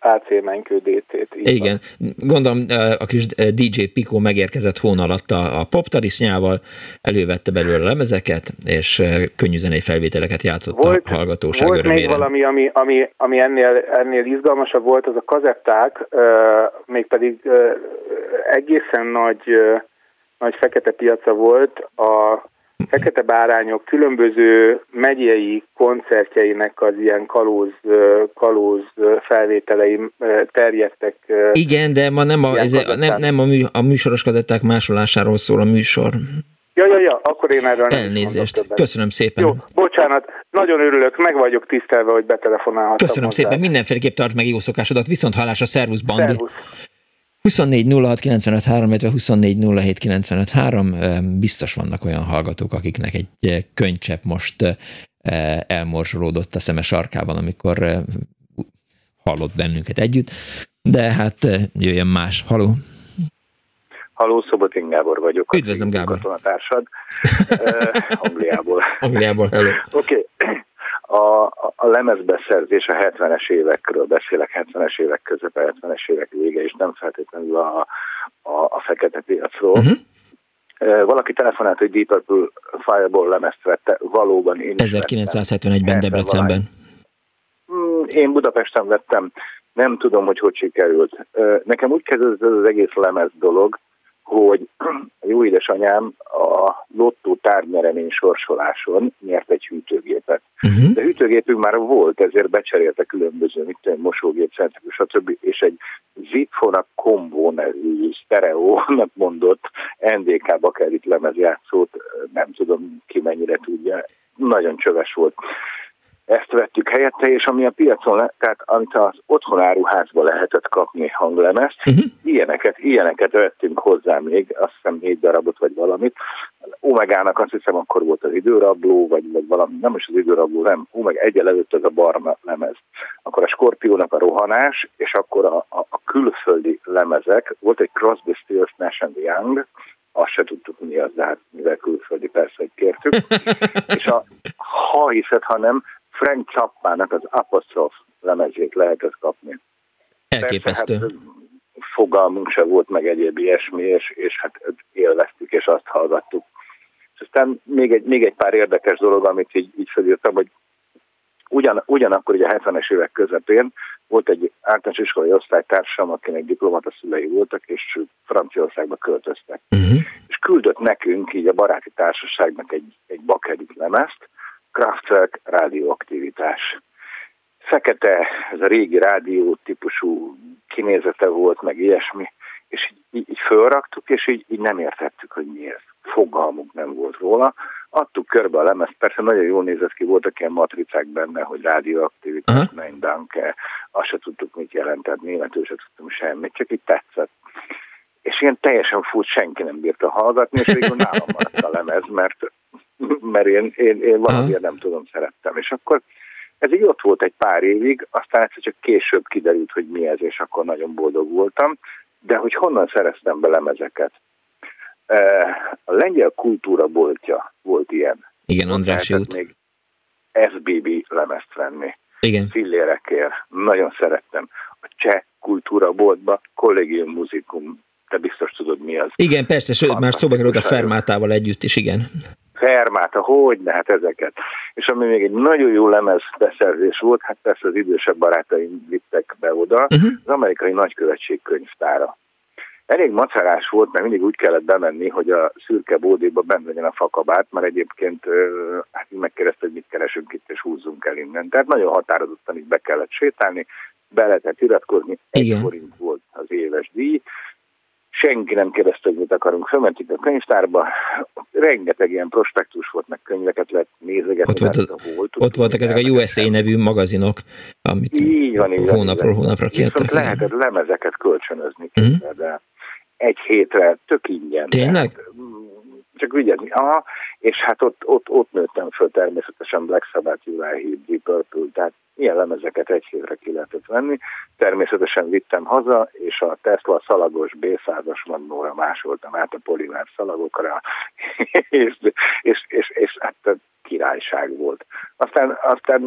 AC menykő DT-t. Igen, gondolom a kis DJ Pico megérkezett hón alatt a, a poptarisznyával, elővette belőle a lemezeket, és könnyű zenei felvételeket játszott volt, a hallgatóság Volt örömére. még valami, ami, ami, ami ennél, ennél izgalmasabb volt, az a kazetták, mégpedig egészen nagy, nagy fekete piaca volt a Fekete Bárányok különböző megyei koncertjeinek az ilyen kalóz, kalóz felvételei terjedtek. Igen, de ma nem a, ez a, nem, nem a, mű, a műsoros kazetták másolásáról szól a műsor. Ja, ja, ja, akkor én erről nem Elnézést. Köszönöm szépen. Jó, bocsánat, nagyon örülök, meg vagyok tisztelve, hogy betelefonálhattam. Köszönöm hozzá. szépen, mindenféleképp tarts meg jó szokásodat. Viszont hallásra, szervusz, Bandi. Szervusz. 24 06 95 3, illetve 24 07 95 3. Biztos vannak olyan hallgatók, akiknek egy könycsepp most elmorzsolódott a szeme sarkában, amikor hallott bennünket együtt, de hát jöjjön más. Haló! Haló, Szobotin Gábor vagyok. Üdvözlöm, Gábor! Katonatársad, Angliából. Angliából, hello. Oké, okay a, a lemezbeszerzés a 70-es évekről beszélek, 70-es évek közepe, 70-es évek vége, és nem feltétlenül a, a, a fekete piacról. Uh-huh. Valaki telefonált, hogy Deep Purple Fireball lemezt vette, valóban én 1971-ben Debrecenben. Hmm, én Budapesten vettem, nem tudom, hogy hogy sikerült. Nekem úgy kezdődött ez az egész lemez dolog, hogy a jó édesanyám a lottó tárgynyeremény sorsoláson nyert egy hűtőgépet. Uh-huh. De hűtőgépünk már volt, ezért becserélte különböző, mit tudom, mosógép, centrikus, stb. És egy Zipfona Combo nevű sztereónak mondott NDK bakelit lemezjátszót, nem tudom ki mennyire tudja, nagyon csöves volt ezt vettük helyette, és ami a piacon, tehát amit az otthonáruházba lehetett kapni hanglemezt, uh-huh. ilyeneket, ilyeneket vettünk hozzá még, azt hiszem négy darabot vagy valamit. Omegának azt hiszem akkor volt az időrabló, vagy, vagy valami, nem is az időrabló, nem, Omega egyel előtt az a barna lemez. Akkor a Skorpiónak a rohanás, és akkor a, a, a külföldi lemezek, volt egy Crosby, Stills, Nash Young, azt se tudtuk mi az, de hát mivel külföldi persze, hogy kértük. és a, ha hiszed, ha nem, Frank Chapmának az Apostroph lemezét lehetett kapni. Elképesztő. Persze, hát, fogalmunk se volt meg egyéb ilyesmi, és, és hát élveztük, és azt hallgattuk. És aztán még egy, még egy pár érdekes dolog, amit így, így felírtam, hogy ugyan, ugyanakkor ugye a 70-es évek közepén volt egy általános iskolai osztálytársam, akinek diplomata szülei voltak, és Franciaországba költöztek. Uh-huh. És küldött nekünk így a baráti társaságnak egy, egy bakerit lemezt, Kraftwerk rádióaktivitás. Fekete, ez a régi rádió típusú kinézete volt, meg ilyesmi, és így, így fölraktuk, és így, így nem értettük, hogy mi ez. Fogalmunk nem volt róla. Adtuk körbe a lemezt, persze nagyon jól nézett ki, voltak ilyen matricák benne, hogy rádióaktivitás, uh-huh. nein danke, azt se tudtuk, mit jelentett, németül se tudtunk semmit, csak így tetszett. És ilyen teljesen fut, senki nem bírta hallgatni, és végül nálam maradt a lemez, mert mert én, én, én valamiért nem tudom, szerettem. És akkor ez így ott volt egy pár évig, aztán egyszer csak később kiderült, hogy mi ez, és akkor nagyon boldog voltam. De hogy honnan szereztem be lemezeket? A lengyel kultúra boltja volt ilyen. Igen, András út. még SBB lemezt venni. Igen. Fillérekért. Nagyon szerettem. A cseh kultúra boltba Collegium Musicum te biztos tudod mi az. Igen, persze, sőt, már szóba került a Fermátával együtt is, igen. Fermáta, hogy ne, hát ezeket. És ami még egy nagyon jó lemez beszerzés volt, hát persze az idősebb barátaim vittek be oda, uh-huh. az amerikai nagykövetség könyvtára. Elég macerás volt, mert mindig úgy kellett bemenni, hogy a szürke bódéba benne legyen a fakabát, mert egyébként hát megkérdezte, hogy mit keresünk itt, és húzzunk el innen. Tehát nagyon határozottan így be kellett sétálni, be lehetett iratkozni, egy Igen. forint volt az éves díj, senki nem kérdezte, hogy mit akarunk. Fölmentünk a könyvtárba, rengeteg ilyen prospektus volt, meg könyveket lehet nézegetni. Ott, volt, volt, ott voltak ezek a USA nevű magazinok, amit így van, így hónapról hónapra kiadtak. lehetett lemezeket kölcsönözni, uh-huh. de egy hétre tök ingyen. Tényleg? Tehát, csak vigyázni. Aha, és hát ott, ott, ott nőttem föl természetesen Black Sabbath, Uriah Heep, Deep Purple, tehát ilyen lemezeket egy hétre ki lehetett venni. Természetesen vittem haza, és a Tesla szalagos B100-as magnóra másoltam át a polimer szalagokra, és, és, és, és hát királyság volt. Aztán, aztán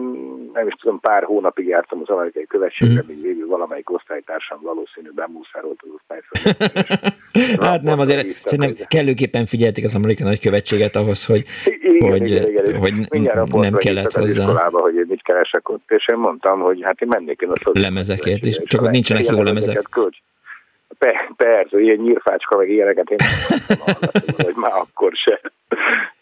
nem is tudom, pár hónapig jártam az amerikai követségre, mm. míg végül valamelyik osztálytársam valószínű bemúszárolt az osztályfőnök. hát nem, azért szerintem kellőképpen figyelték az amerikai nagykövetséget ahhoz, hogy, igen, hogy, igen, igen, hogy nem kellett hozzá. Iskolába, hogy mit keresek ott, és én mondtam, hogy hát én mennék én a Lemezekért is, csak ott nincsenek jó lemezek. Kölcs. Persze, ilyen nyírfácska, meg ilyeneket én nem hogy már akkor se.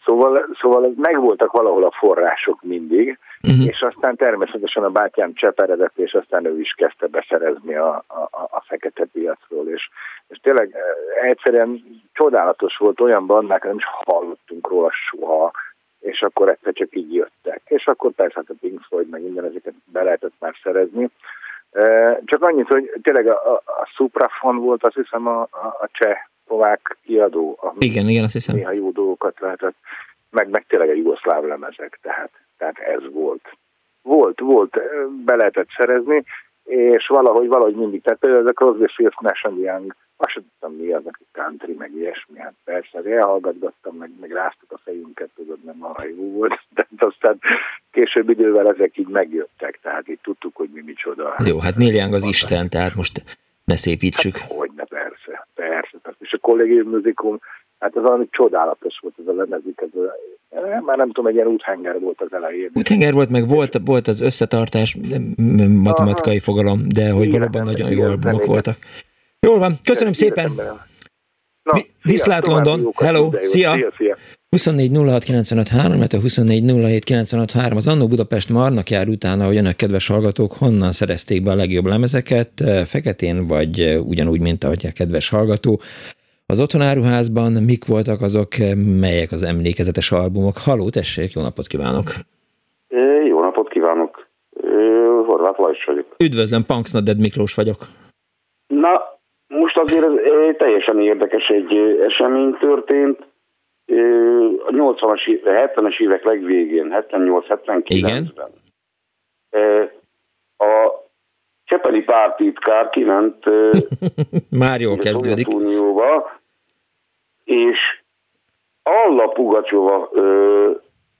Szóval, szóval megvoltak valahol a források mindig, uh-huh. és aztán természetesen a bátyám cseperedett, és aztán ő is kezdte beszerezni a, a, a fekete piacról, és, és tényleg eh, egyszerűen csodálatos volt olyan bandák, nem is hallottunk róla soha, és akkor egyszer csak így jöttek. És akkor persze hát a Pink Floyd, meg minden ezeket be lehetett már szerezni. Csak annyit, hogy tényleg a, a, a Suprafon volt, azt hiszem a, a, a cseh szlovák kiadó, ami igen, igen, azt hiszem. néha jó dolgokat lehetett, meg, meg tényleg a jugoszláv lemezek, tehát, tehát ez volt. Volt, volt, be lehetett szerezni, és valahogy, valahogy mindig, tehát például ez a Crosby, Stills, Nash Young, azt sem tudtam mi az, aki country, meg ilyesmi, hát persze, elhallgatgattam, meg, meg ráztuk a fejünket, tudod, nem arra jó volt, de aztán később idővel ezek így megjöttek, tehát így tudtuk, hogy mi micsoda. Jó, hát Neil Young az Isten, tehát most ne szépítsük. Hát, hogy ne, persze, persze. És a kollégium muzikum, hát az valami csodálatos volt ez a lemezik, ez a, eh, már nem tudom, egy ilyen úthenger volt az elején. Úthenger volt, meg volt, volt az összetartás, matematikai Aha. fogalom, de hogy igen, valóban nagyon jó albumok voltak. Jól van, köszönöm szépen! Na, Viszlát London, hello, szia! szia, szia. 24 06 95 3, mert a 24 07 95 3 az Annó Budapest marnak jár utána, hogy önök kedves hallgatók honnan szerezték be a legjobb lemezeket, feketén vagy ugyanúgy, mint ahogy a kedves hallgató. Az otthonáruházban mik voltak azok, melyek az emlékezetes albumok? Haló, tessék, jó napot kívánok! Jó napot kívánok! Horváth Lajos vagyok. Üdvözlöm, Punks Dead Miklós vagyok. Na, most azért ez teljesen érdekes egy esemény történt a 80-as, 70-es évek legvégén, 78-79-ben a Csepeli pártitkár kiment Már jól kezdődik. Unióba, és Alla Pugacsova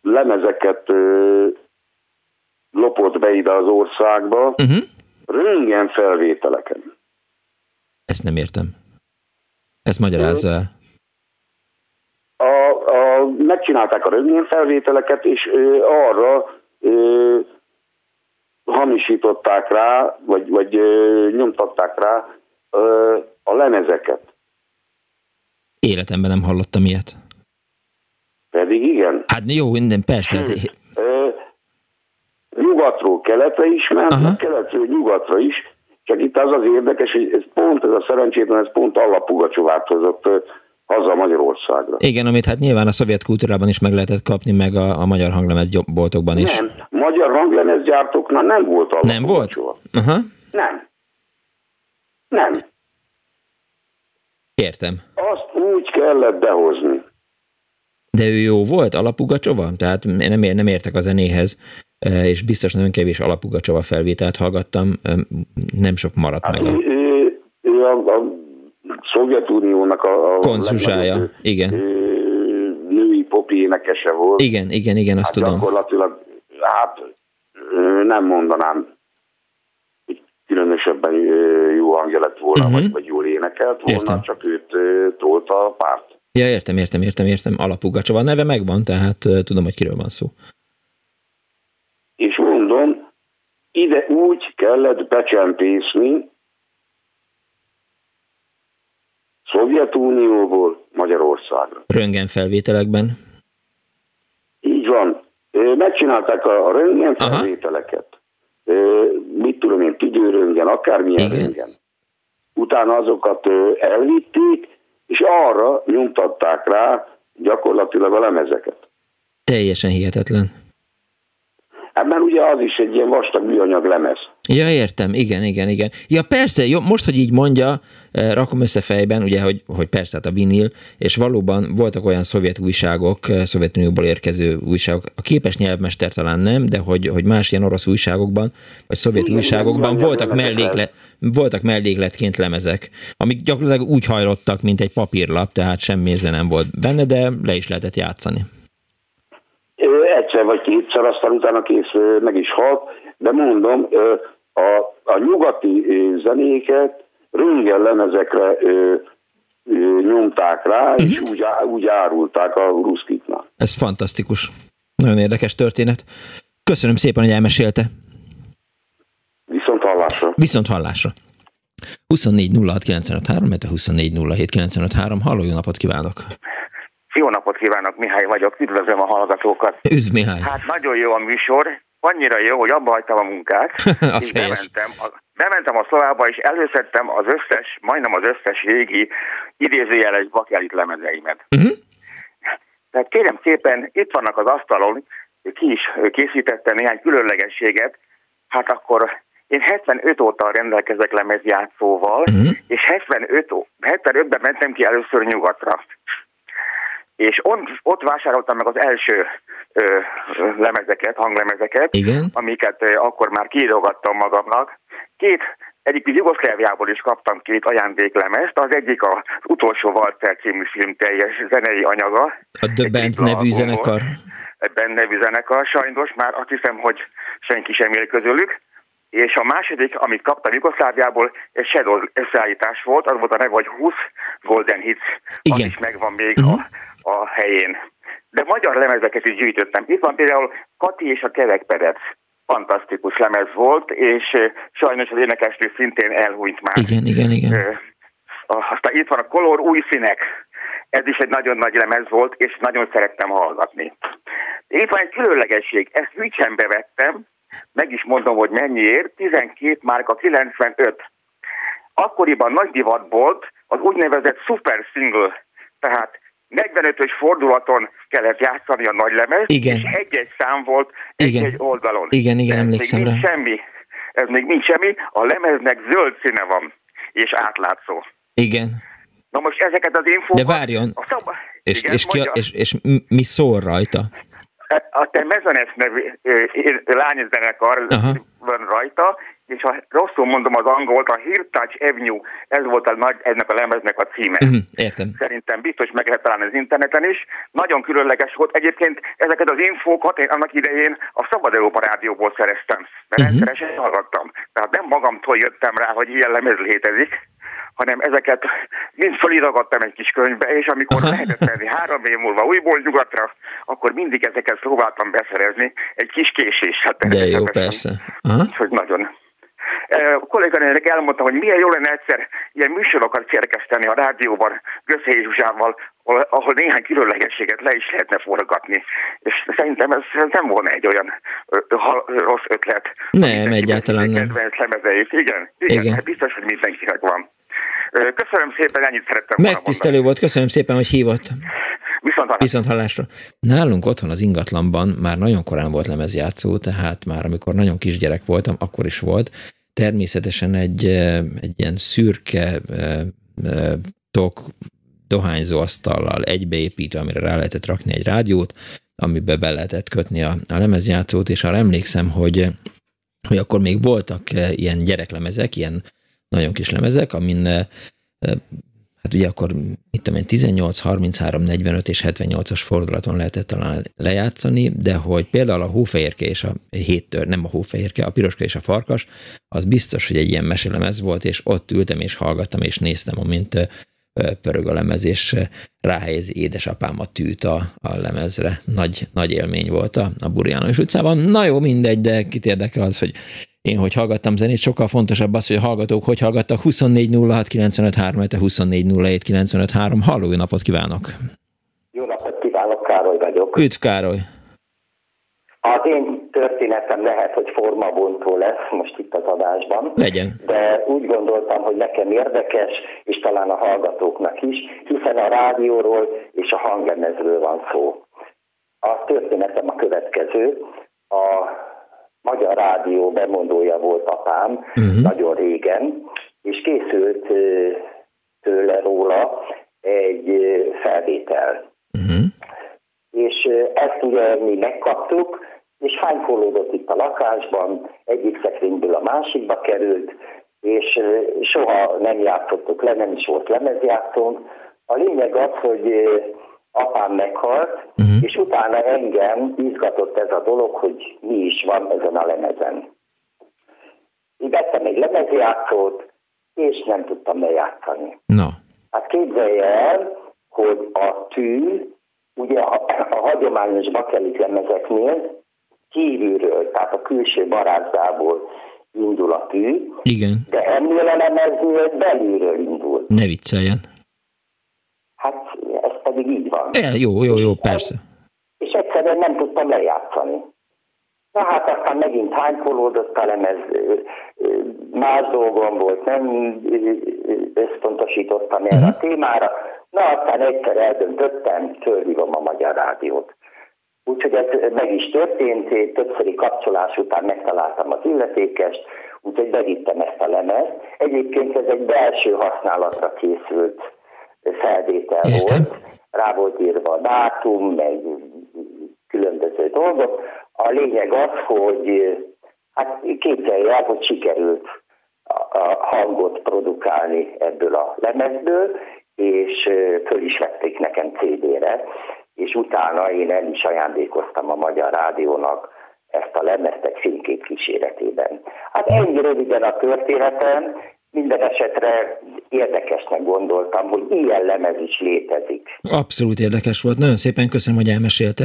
lemezeket ö, lopott be ide az országba, uh-huh. röngen felvételeken. Ezt nem értem. Ezt magyarázza el a, a, megcsinálták a röntgenfelvételeket, és ö, arra ö, hamisították rá, vagy, vagy ö, nyomtatták rá ö, a lemezeket. Életemben nem hallottam ilyet. Pedig igen. Hát jó, minden, persze. Sőt, ö, nyugatról keletre is ment, keletről nyugatra is, csak itt az az érdekes, hogy ez pont ez a szerencsétlen, ez pont Allapugacsovát hozott haza Magyarországra. Igen, amit hát nyilván a szovjet kultúrában is meg lehetett kapni, meg a, a magyar hanglemezboltokban is. Nem, magyar hanglemezgyártóknál nem volt Nem volt? Aha. Nem. Nem. Értem. Azt úgy kellett behozni. De ő jó volt, alapugacsova? Tehát nem, ér, nem értek a zenéhez, és biztos nagyon kevés alapugacsova felvételt hallgattam, e, nem sok maradt hát meg. A... Ő, ő a, a Szovjetuniónak a, a konszusája, igen. Női popi énekese volt. Igen, igen, igen, azt hát tudom. Gyakorlatilag, hát nem mondanám, különösebben jó hangja lett volna, uh-huh. vagy, vagy jól énekelt volna, értem. csak őt tolta a párt. Ja, értem, értem, értem, értem. Alapugacsova neve megvan, tehát tudom, hogy kiről van szó. És mondom, ide úgy kellett becsempészni, Szovjetunióból Magyarországra. Röntgenfelvételekben? Így van. Megcsinálták a röntgenfelvételeket. Mit tudom én, tüdőröntgen, akármilyen Igen. röntgen. utána azokat elvitték, és arra nyomtatták rá gyakorlatilag a lemezeket. Teljesen hihetetlen. Hát mert ugye az is egy ilyen vastag műanyag lemez. Ja, értem, igen, igen, igen. Ja, persze, jó, most, hogy így mondja, eh, rakom össze fejben, ugye, hogy, hogy persze, hát a vinil, és valóban voltak olyan szovjet újságok, eh, Szovjetunióból érkező újságok, a képes nyelvmester talán nem, de hogy, hogy más ilyen orosz újságokban, vagy szovjet igen, újságokban igen, voltak, mellékle, voltak mellékletként lemezek, amik gyakorlatilag úgy hajlottak, mint egy papírlap, tehát semmi nem volt benne, de le is lehetett játszani egyszer vagy kétszer, aztán utána kész meg is halt, de mondom, a, a nyugati zenéket röngel lemezekre nyomták rá, uh-huh. és úgy, úgy árulták a ruszkitnak. Ez fantasztikus. Nagyon érdekes történet. Köszönöm szépen, hogy elmesélte. Viszont hallásra. Viszont hallásra. 24 06 95 3, 24 07 95 3. Halló, jó napot kívánok! Jó napot kívánok, Mihály vagyok, üdvözlöm a hallgatókat. Üdv Mihály. Hát nagyon jó a műsor, annyira jó, hogy abba hagytam a munkát, és bementem, a, bementem a szobába, és előszedtem az összes, majdnem az összes régi idézőjeles bakelit lemezeimet. Uh-huh. Tehát kérem szépen, itt vannak az asztalon, ki is készítettem néhány különlegességet, hát akkor én 75 óta rendelkezek lemezjátszóval, uh-huh. és 75, 75-ben mentem ki először nyugatra és on, ott vásároltam meg az első ö, lemezeket, hanglemezeket, Igen? amiket ö, akkor már kiírogattam magamnak. Két, egyik Jugoszláviából is kaptam két ajándéklemezt, az egyik az utolsó Walter című film teljes zenei anyaga. A The Band nevű zenekar. A Band nevű zenekar, sajnos már azt hiszem, hogy senki sem él közülük. És a második, amit kaptam Jugoszláviából, egy Shadow összeállítás volt, az volt a neve, hogy 20 Golden Hits, Igen. az is megvan még uh-huh. a a helyén. De magyar lemezeket is gyűjtöttem. Itt van például Kati és a Kerekpedec. Fantasztikus lemez volt, és sajnos az énekesnő szintén elhúnyt már. Igen, igen, igen. Aztán itt van a Kolor új színek. Ez is egy nagyon nagy lemez volt, és nagyon szerettem hallgatni. Itt van egy különlegesség. Ezt Hücsenbe vettem, meg is mondom, hogy mennyiért. 12 márka 95. Akkoriban nagy divat volt az úgynevezett super single, tehát 45-ös fordulaton kellett játszani a nagy lemez, igen. és egy-egy szám volt egy-egy oldalon. Igen, igen, emlékszem rá. semmi. Ez még nincs semmi, a lemeznek zöld színe van, és átlátszó. Igen. Na most ezeket az infókat... De várjon, a szab... és, igen, és, ki a, és, és mi szól rajta? A te Mezones nevű lányzenekar van rajta, és ha rosszul mondom az angolt, a Hirtouch Avenue, ez volt a nagy, ennek a lemeznek a címe. Uh-huh, értem. Szerintem biztos meg lehet találni az interneten is. Nagyon különleges volt. Egyébként ezeket az infókat én annak idején a Szabad Európa Rádióból szereztem, mert uh-huh. rendszeresen hallgattam. Tehát nem magamtól jöttem rá, hogy ilyen lemez létezik, hanem ezeket mind felirogattam egy kis könyvbe, és amikor Aha. lehetett menni három év múlva újból nyugatra, akkor mindig ezeket próbáltam beszerezni egy kis késés. Hát De jó, persze. Aha. Hogy nagyon a kolléganőnek elmondta, hogy milyen jó lenne egyszer ilyen műsorokat szerkeszteni a rádióban Göszei Zsuzsával, ahol néhány különlegességet le is lehetne forgatni. És szerintem ez nem volna egy olyan rossz ötlet. Nem, egyáltalán nem. Lemezeit. Igen, igen, igen. Hát biztos, hogy mindenkinek van. Köszönöm szépen, ennyit szerettem volna Megtisztelő volt, köszönöm szépen, hogy hívott. Viszont hallásra. Viszont hallásra. Nálunk otthon az ingatlanban már nagyon korán volt lemezjátszó, tehát már amikor nagyon kisgyerek voltam, akkor is volt. Természetesen egy, egy ilyen szürke tok dohányzó asztallal egybeépítve, amire rá lehetett rakni egy rádiót, amiben be lehetett kötni a, a lemezjátszót, és arra emlékszem, hogy, hogy akkor még voltak ilyen gyereklemezek, ilyen nagyon kis lemezek, amin hát ugye akkor, mit tudom én, 18, 33, 45 és 78-as fordulaton lehetett talán lejátszani, de hogy például a hófehérke és a héttör, nem a hófehérke, a piroska és a farkas, az biztos, hogy egy ilyen meselemez volt, és ott ültem és hallgattam és néztem, amint pörög a lemez, és ráhelyezi édesapám a tűt a, a lemezre. Nagy, nagy élmény volt a, a Burjános utcában. Na jó, mindegy, de kit érdekel az, hogy én hogy hallgattam zenét, sokkal fontosabb az, hogy a hallgatók hogy hallgattak. 24 06 95 3, 24 07 95 3. Halló, jó napot kívánok! Jó napot kívánok, Károly vagyok. Üdv, Károly! Az én történetem lehet, hogy formabontó lesz most itt az adásban. Legyen. De úgy gondoltam, hogy nekem érdekes, és talán a hallgatóknak is, hiszen a rádióról és a hanglemezről van szó. A történetem a következő. A Magyar Rádió bemondója volt apám uh-huh. nagyon régen, és készült tőle róla egy felvétel. Uh-huh. És ezt ugye mi megkaptuk, és hánykolódott itt a lakásban, egyik szekrényből a másikba került, és soha nem játszottuk le, nem is volt lemezjátszónk. A lényeg az, hogy apám meghalt, uh-huh. és utána engem izgatott ez a dolog, hogy mi is van ezen a lemezen. Én vettem egy lemezjátszót, és nem tudtam lejátszani. No. Hát képzelje el, hogy a tű, ugye a, a hagyományos bakelit lemezeknél kívülről, tehát a külső barázdából indul a tű, Igen. de ennél a lemeznél belülről indul. Ne vicceljen. Hát ez pedig így van. Ja, jó, jó, jó, persze. És egyszerűen nem tudtam lejátszani. Na hát aztán megint hánykolódott a lemez, más dolgom volt, nem összpontosítottam erre a mhm. témára. Na aztán egyszer eldöntöttem, fölhívom a Magyar Rádiót. Úgyhogy ez meg is történt, többszöri kapcsolás után megtaláltam az illetékest, úgyhogy bevittem ezt a lemezt. Egyébként ez egy belső használatra készült felvétel Értem. volt. Rá volt írva a dátum, meg különböző dolgok. A lényeg az, hogy hát képzelje el, hogy sikerült a hangot produkálni ebből a lemezből, és föl is vették nekem CD-re, és utána én el is ajándékoztam a Magyar Rádiónak ezt a lemezt egy fénykép kíséretében. Hát ennyi röviden a történetem, minden esetre érdekesnek gondoltam, hogy ilyen lemez is létezik. Abszolút érdekes volt. Nagyon szépen köszönöm, hogy elmesélte.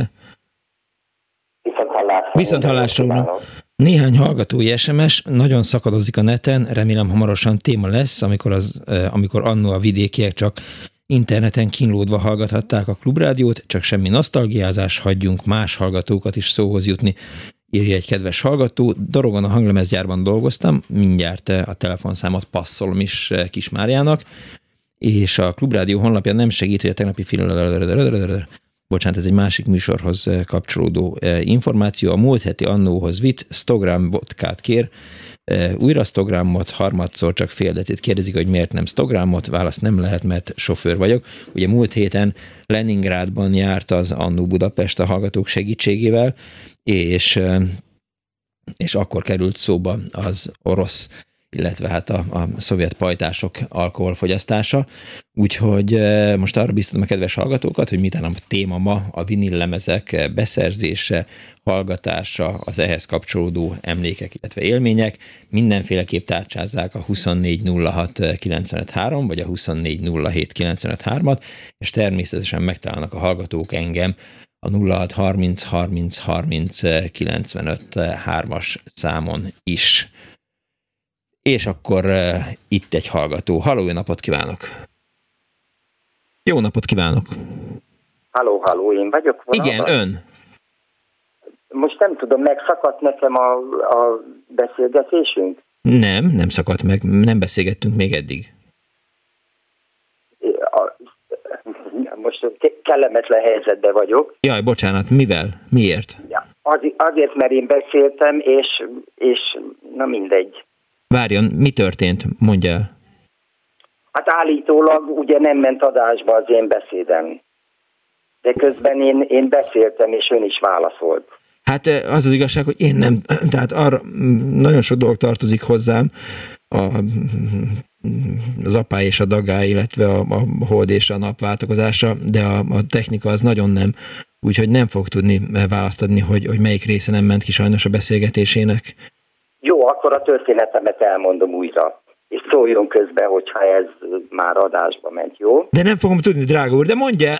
Viszont hallásra. Viszont hallásra, Néhány hallgatói SMS, nagyon szakadozik a neten, remélem hamarosan téma lesz, amikor, az, amikor annó a vidékiek csak interneten kínlódva hallgathatták a klubrádiót, csak semmi nosztalgiázás, hagyjunk más hallgatókat is szóhoz jutni írja egy kedves hallgató. Dorogon a hanglemezgyárban dolgoztam, mindjárt a telefonszámot passzolom is Kismáriának, és a Klubrádió honlapja nem segít, hogy a tegnapi film... Bocsánat, ez egy másik műsorhoz kapcsolódó információ. A múlt heti annóhoz vitt Stogram vodkát kér, újra Stogramot, harmadszor csak fél decit kérdezik, hogy miért nem Stogramot, válasz nem lehet, mert sofőr vagyok. Ugye múlt héten Leningrádban járt az Annó Budapest a hallgatók segítségével, és, és akkor került szóba az orosz illetve hát a, a szovjet pajtások alkoholfogyasztása. Úgyhogy most arra biztatom a kedves hallgatókat, hogy mit a téma ma a vinillemezek beszerzése, hallgatása, az ehhez kapcsolódó emlékek, illetve élmények. Mindenféleképp tárcsázzák a 2406953 vagy a 2407953-at, és természetesen megtalálnak a hallgatók engem a 06 30 30 30 95 3-as számon is. És akkor uh, itt egy hallgató. Halló, jó napot kívánok! Jó napot kívánok! Halló, halló, én vagyok vonalban? Igen, ön. Most nem tudom, megszakadt nekem a, a beszélgetésünk? Nem, nem szakadt meg, nem beszélgettünk még eddig. most kellemetlen helyzetben vagyok. Jaj, bocsánat, mivel? Miért? Ja, az, azért, mert én beszéltem, és, és na mindegy. Várjon, mi történt? Mondja el. Hát állítólag ugye nem ment adásba az én beszédem. De közben én, én beszéltem, és ön is válaszolt. Hát az az igazság, hogy én nem, tehát arra nagyon sok dolog tartozik hozzám, a, az apá és a dagá, illetve a, a hold és a nap váltakozása, de a, a technika az nagyon nem, úgyhogy nem fog tudni választ adni, hogy, hogy melyik része nem ment ki sajnos a beszélgetésének. Jó, akkor a történetemet elmondom újra és szóljon közbe, hogyha ez már adásba ment, jó? De nem fogom tudni, drága úr, de mondja!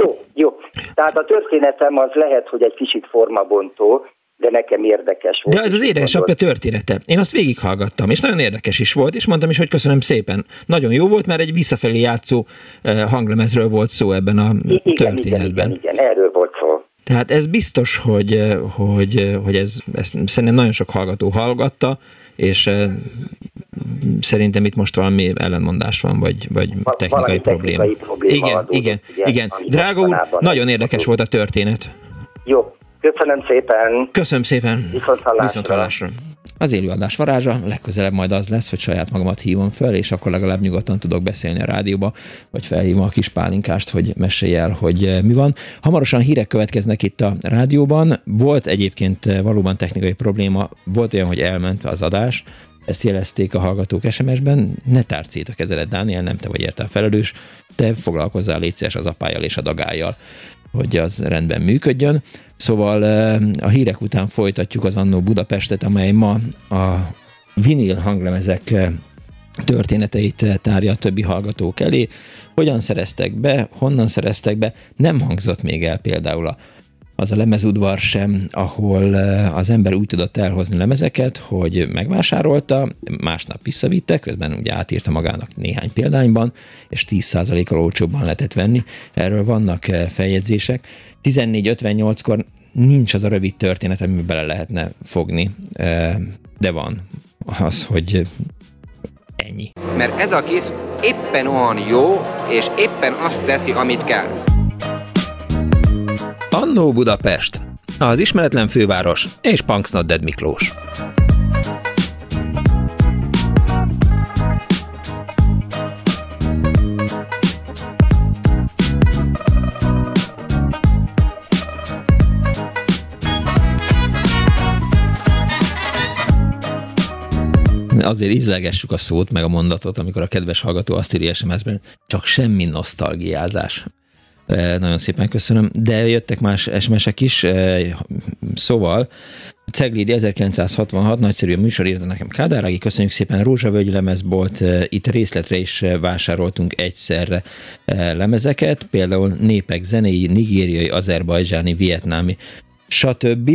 jó, jó. Tehát a történetem az lehet, hogy egy kicsit formabontó, de nekem érdekes volt. De ez az édesapja története. Én azt végighallgattam, és nagyon érdekes is volt, és mondtam is, hogy köszönöm szépen. Nagyon jó volt, mert egy visszafelé játszó hanglemezről volt szó ebben a igen, történetben. Igen, igen, igen, erről volt szó. Tehát ez biztos, hogy, hogy, hogy ez, ezt szerintem nagyon sok hallgató hallgatta, és szerintem itt most valami ellenmondás van, vagy, vagy technikai valami probléma. Technikai probléma igen, adódott, igen, ugye, igen. Drága úr, nagyon érdekes volt a történet. Jó, köszönöm szépen. Köszönöm szépen. Viszont hallásra. Viszont hallásra. Az élőadás varázsa, legközelebb majd az lesz, hogy saját magamat hívom fel, és akkor legalább nyugodtan tudok beszélni a rádióba, vagy felhívom a kis pálinkást, hogy mesélj el, hogy eh, mi van. Hamarosan hírek következnek itt a rádióban. Volt egyébként eh, valóban technikai probléma, volt olyan, hogy elment az adás, ezt jelezték a hallgatók SMS-ben, ne tárd a kezelet, Dániel, nem te vagy érte a felelős, te foglalkozzál légy az apájjal és a dagájjal, hogy az rendben működjön. Szóval a hírek után folytatjuk az Annó Budapestet, amely ma a vinil hanglemezek történeteit tárja a többi hallgatók elé. Hogyan szereztek be, honnan szereztek be, nem hangzott még el például a az a lemezudvar sem, ahol az ember úgy tudott elhozni lemezeket, hogy megvásárolta, másnap visszavitte, közben ugye átírta magának néhány példányban, és 10%-kal olcsóbban lehetett venni. Erről vannak feljegyzések. 14.58-kor nincs az a rövid történet, amiben bele lehetne fogni, de van az, hogy ennyi. Mert ez a kis éppen olyan jó, és éppen azt teszi, amit kell. Annó Budapest, az ismeretlen főváros és Punksnodded Miklós. azért ízlegessük a szót, meg a mondatot, amikor a kedves hallgató azt írja SMS-ben, csak semmi nosztalgiázás. E, nagyon szépen köszönöm. De jöttek más SMS-ek is, e, szóval Ceglidi 1966, nagyszerű a műsor, írta nekem Kádárági, köszönjük szépen, Rózsavölgy lemezbolt, e, itt részletre is vásároltunk egyszerre lemezeket, például népek zenei, nigériai, azerbajdzsáni, vietnámi, stb.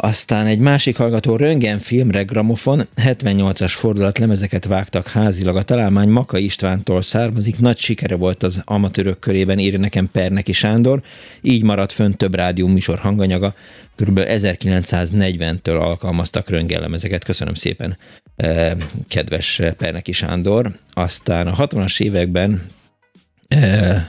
Aztán egy másik hallgató Röngen filmre gramofon, 78-as fordulat lemezeket vágtak házilag. A találmány Maka Istvántól származik, nagy sikere volt az amatőrök körében, írja nekem Perneki Sándor. Így maradt fönn több rádió műsor hanganyaga. Körülbelül 1940-től alkalmaztak Röngen lemezeket. Köszönöm szépen, eh, kedves Perneki Sándor. Aztán a 60-as években eh,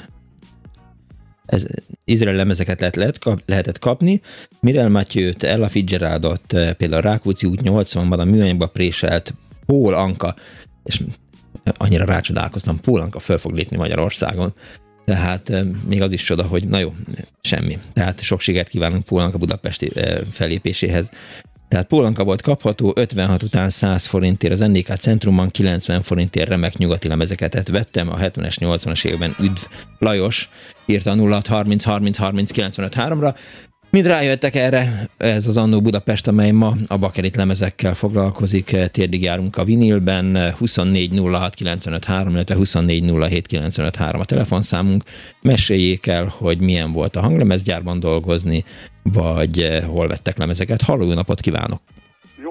ez, Izrael lemezeket lehet, lehet lehetett kapni. Mirel Mathieu-t, Ella Fitzgeraldot, eh, például a Rákóczi út 80-ban a műanyagba préselt Paul Anka, és annyira rácsodálkoztam, Paul Anka föl fog lépni Magyarországon. Tehát eh, még az is csoda, hogy na jó, semmi. Tehát sok sikert kívánunk Paul Anka budapesti eh, felépéséhez. Tehát Pólanka volt kapható, 56 után 100 forintért az NDK centrumban, 90 forintért remek nyugati lemezeket vettem, a 70-es, 80-as évben Üdv Lajos írta 0 30 30 30 95 3-ra, Mind rájöttek erre, ez az Annó Budapest, amely ma a bakerit lemezekkel foglalkozik, térdig járunk a vinilben, 24 06 95 3, illetve 24 07 95 3 a telefonszámunk. Meséljék el, hogy milyen volt a hanglemezgyárban dolgozni, vagy hol vettek lemezeket. Halló, napot kívánok!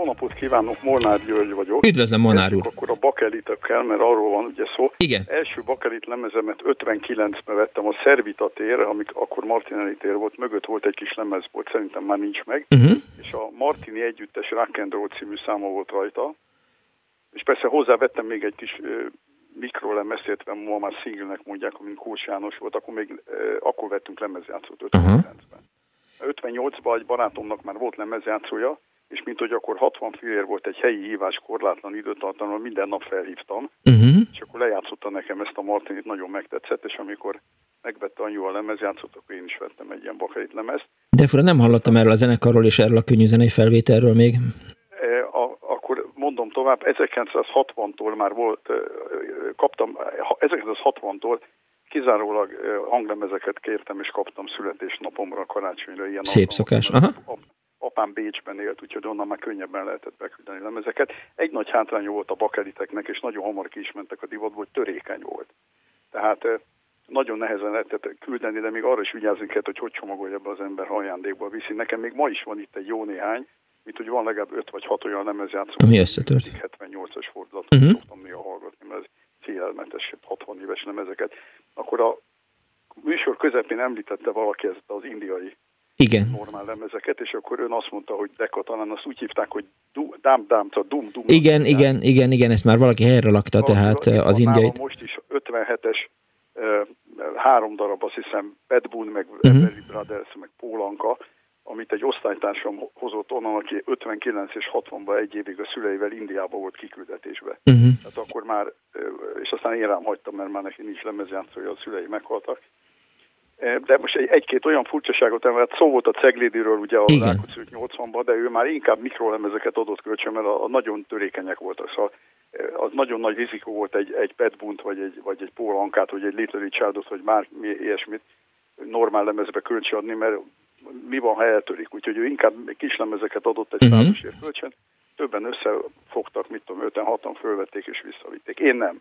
Napot kívánok, Molnár György vagyok. Üdvözlöm, Molnár úr. Akkor a bakelitekkel, mert arról van ugye szó. Igen. Első bakelit lemezemet 59-ben vettem a Servita tér, amik akkor Martinelli tér volt, mögött volt egy kis lemezbolt, szerintem már nincs meg. Uh-huh. És a Martini együttes Rock and Roll című száma volt rajta. És persze hozzávettem még egy kis mikrolemez, illetve ma már singlenek mondják, amint Kós János volt, akkor még akkor vettünk lemezjátszót 59-ben. Uh-huh. 58-ban egy barátomnak már volt lemezjátszója, és mint hogy akkor 60 fillér volt egy helyi hívás korlátlan időtartalommal, minden nap felhívtam, uh-huh. és akkor lejátszotta nekem ezt a Martinit, nagyon megtetszett, és amikor megvette annyi a lemezjátszott, akkor én is vettem egy ilyen bakerit lemezt. De fura, nem hallottam erről a zenekarról és erről a könnyű zenei felvételről még. E, a, akkor mondom tovább, 1960-tól már volt, e, kaptam, 1960-tól kizárólag e, hanglemezeket kértem és kaptam születésnapomra, karácsonyra. Ilyen Szép szokás. Aha apám Bécsben élt, úgyhogy onnan már könnyebben lehetett beküldeni lemezeket. Egy nagy hátránya volt a bakeliteknek, és nagyon hamar ki is mentek a divatból, hogy törékeny volt. Tehát nagyon nehezen lehetett küldeni, de még arra is vigyázni kell, hogy hogy csomagolja be az ember, ajándékba viszi. Nekem még ma is van itt egy jó néhány, mint hogy van legalább 5 vagy 6 olyan lemezjátszó. Ami összetört. 78-as fordulatot uh-huh. szoktam néha hallgatni, mert ez félelmetes, 60 éves lemezeket. Akkor a műsor közepén említette valaki ezt az indiai Igen. normál lemezeket, és akkor ön azt mondta, hogy Deka, talán azt úgy hívták, hogy dám, dám, dum, dum. Igen, igen, igen, igen, ezt már valaki helyre lakta, tehát az indiai. Most is 57-es három darab, azt hiszem, Bad Bull, meg uh-huh. Everly Brothers, meg Pólanka, amit egy osztálytársam hozott onnan, aki 59 és 60-ban egy évig a szüleivel Indiába volt kiküldetésbe. Uh-huh. Tehát akkor már, és aztán én rám hagytam, mert már neki nincs lemezjátszója, a szülei meghaltak. De most egy, egy-két olyan furcsaságot emelt, szó volt a Ceglédiről ugye a Rákóczi 80-ban, de ő már inkább mikrolemezeket adott kölcsön, mert a, a nagyon törékenyek voltak, szóval az nagyon nagy rizikó volt egy, egy petbunt, vagy egy, vagy egy pólankát, vagy egy Little Richardot, vagy már ilyesmit normál lemezbe kölcsönadni, mert mi van, ha eltörik. Úgyhogy ő inkább kis lemezeket adott egy uh-huh. százasért kölcsön. Többen összefogtak, mit tudom, öten, hatan fölvették és visszavitték. Én nem.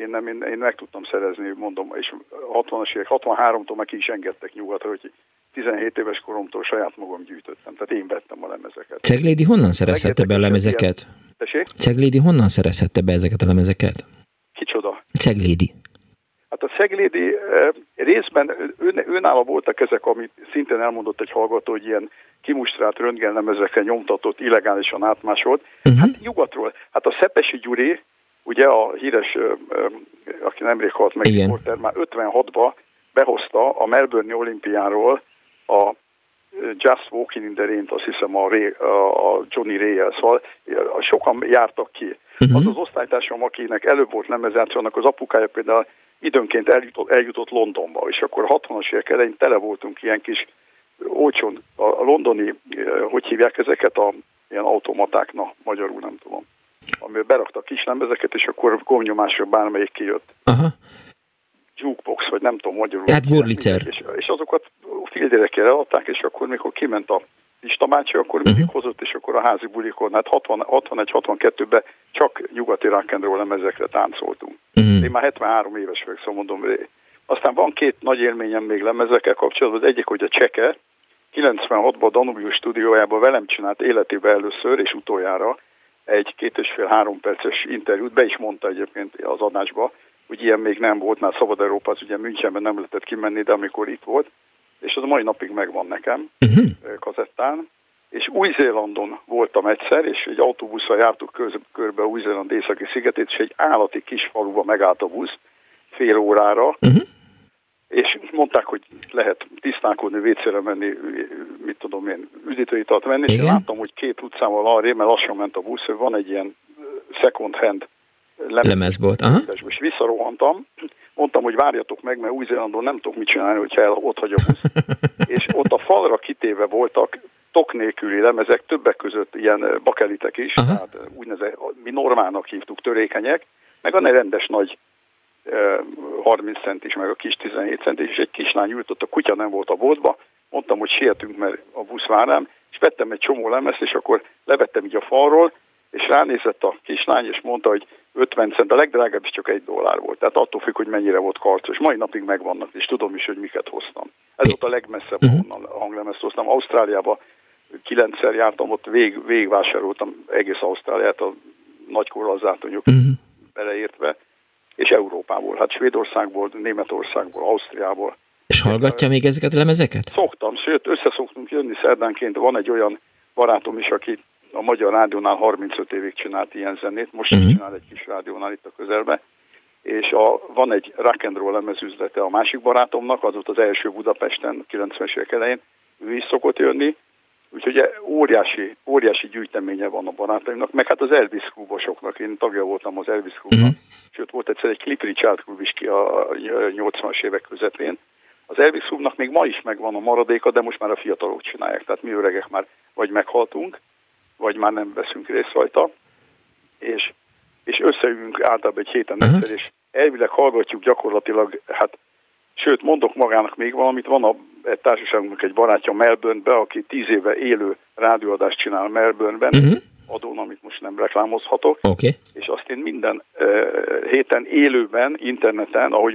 Én nem, én, én meg tudtam szerezni, mondom, és 60-as évek, 63-tól meg ki is engedtek nyugatra, hogy 17 éves koromtól saját magam gyűjtöttem, tehát én vettem a lemezeket. Ceglédi honnan szerezhette be a lemezeket? Tessék? Ceglédi honnan szerezhette be ezeket a lemezeket? Kicsoda? Ceglédi. Hát a Ceglédi eh, részben ön, önálló voltak ezek, amit szintén elmondott egy hallgató, hogy ilyen kimustrált röntgenlemezekkel nyomtatott, illegálisan átmásolt. Uh-huh. Hát nyugatról. Hát a Szepesi Gyuri, ugye a híres, aki nemrég halt meg, Porter, már 56-ba behozta a Melbourne olimpiáról a Just Walking in the rain azt hiszem a, Ray, a Johnny Ray-el, szóval sokan jártak ki. Uh-huh. Az az osztálytársam, akinek előbb volt lemezjátszónak, az apukája például időnként eljutott, eljutott Londonba, és akkor 60-as évek elején tele voltunk ilyen kis olcsón, a londoni, hogy hívják ezeket a ilyen automatáknak, magyarul nem tudom amiben beraktak kis lemezeket, és akkor gomnyomásra bármelyik kijött. Aha. Jukebox, vagy nem tudom magyarul. Hát Wurlitzer. És, és azokat filderekre adták, és akkor mikor kiment a Pista bácsi, akkor mindig uh-huh. hozott, és akkor a házi bulikon, hát 61-62-ben csak nyugati rock and roll lemezekre táncoltunk. Uh-huh. Én már 73 éves vagyok, szóval mondom, aztán van két nagy élményem még lemezekkel kapcsolatban, az egyik, hogy a Cseke 96-ban a Danubius stúdiójában velem csinált életében először és utoljára egy két és fél három perces interjút, be is mondta egyébként az adásba, hogy ilyen még nem volt, már Szabad Európa, az ugye Münchenben nem lehetett kimenni, de amikor itt volt, és az a mai napig megvan nekem uh-huh. kazettán, és Új-Zélandon voltam egyszer, és egy autóbusszal jártuk köz, körbe Új-Zéland északi szigetét, és egy állati kis faluba megállt a busz fél órára, uh-huh és mondták, hogy lehet tisztálkodni, vécére menni, mit tudom én, üdítőitalt venni, Igen? és láttam, hogy két utcával arra, mert lassan ment a busz, hogy van egy ilyen second hand lemezbolt, aha. és visszarohantam, mondtam, hogy várjatok meg, mert Új-Zélandon nem tudok mit csinálni, hogyha el, ott hagy a busz. és ott a falra kitéve voltak tok nélküli lemezek, többek között ilyen bakelitek is, aha. tehát úgynevezett, mi normálnak hívtuk törékenyek, meg a rendes nagy 30 centis, meg a kis 17 centis, és egy kislány ült ott, a kutya nem volt a boltba, mondtam, hogy sietünk, mert a busz vár rám, és vettem egy csomó lemezt, és akkor levettem így a falról, és ránézett a kislány, és mondta, hogy 50 cent, a legdrágább is csak egy dollár volt. Tehát attól függ, hogy mennyire volt karcos. Mai napig megvannak, és tudom is, hogy miket hoztam. Ez volt a legmesszebb, mhm. ahonnan a hanglemezt hoztam. Ausztráliába kilencszer jártam, ott vég, végvásároltam egész Ausztráliát, a nagykorlazátonyok uh-huh. Mhm. beleértve és Európából, hát Svédországból, Németországból, Ausztriából. És hallgatja még ezeket a lemezeket? Szoktam, sőt, összeszoktunk jönni szerdánként. Van egy olyan barátom is, aki a Magyar Rádiónál 35 évig csinált ilyen zenét, most uh-huh. csinál egy kis rádiónál itt a közelben, és a, van egy rock and roll lemezüzlete a másik barátomnak, az volt az első Budapesten 90-es évek elején, ő is szokott jönni, Úgyhogy óriási, óriási gyűjteménye van a barátaimnak, meg hát az Elvis klubosoknak, én tagja voltam az Elvis klubnak, uh-huh. sőt volt egyszer egy Cliff Richard klub is ki a 80-as évek közepén. Az Elvis klubnak még ma is megvan a maradéka, de most már a fiatalok csinálják, tehát mi öregek már vagy meghaltunk, vagy már nem veszünk részt rajta, és, és összeülünk általában egy héten uh-huh. egyszer, és elvileg hallgatjuk gyakorlatilag, hát Sőt, mondok magának még valamit, van a egy társaságunknak egy barátja Melbournebe, aki tíz éve élő rádióadást csinál Melbourneben, uh-huh. adón, amit most nem reklámozhatok, okay. és azt én minden uh, héten élőben, interneten, ahogy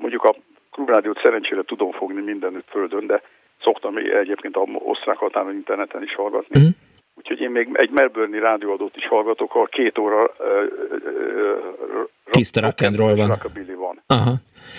mondjuk a klubrádiót szerencsére tudom fogni mindenütt földön, de szoktam egyébként a osztrák határon interneten is hallgatni. Uh-huh. Úgyhogy én még egy Melbourne rádióadót is hallgatok, ahol két óra uh, uh, tiszta rock and roll van. van. Aha.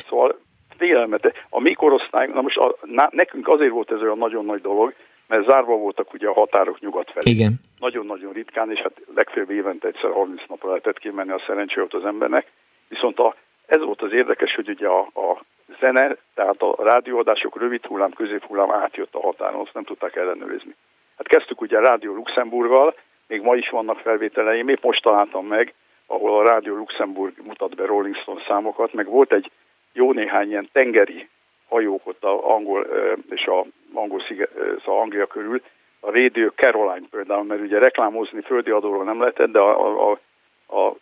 Szóval félelmete. A mi korosztályunk, na most a, na, nekünk azért volt ez olyan nagyon nagy dolog, mert zárva voltak ugye a határok nyugat felé. Igen. Nagyon-nagyon ritkán, és hát legfőbb évente egyszer 30 napra lehetett kimenni a szerencsé volt az embernek. Viszont a, ez volt az érdekes, hogy ugye a, a zene, tehát a rádióadások rövid hullám, középhullám átjött a határon, azt nem tudták ellenőrizni. Hát kezdtük ugye a Rádió Luxemburggal, még ma is vannak felvételeim, épp most találtam meg, ahol a Rádió Luxemburg mutat be Rolling Stone számokat, meg volt egy jó néhány ilyen tengeri hajók ott a angol és a angol sziget, szóval Anglia körül, a Radio Caroline például, mert ugye reklámozni földi adóról nem lehetett, de a, a, a, a,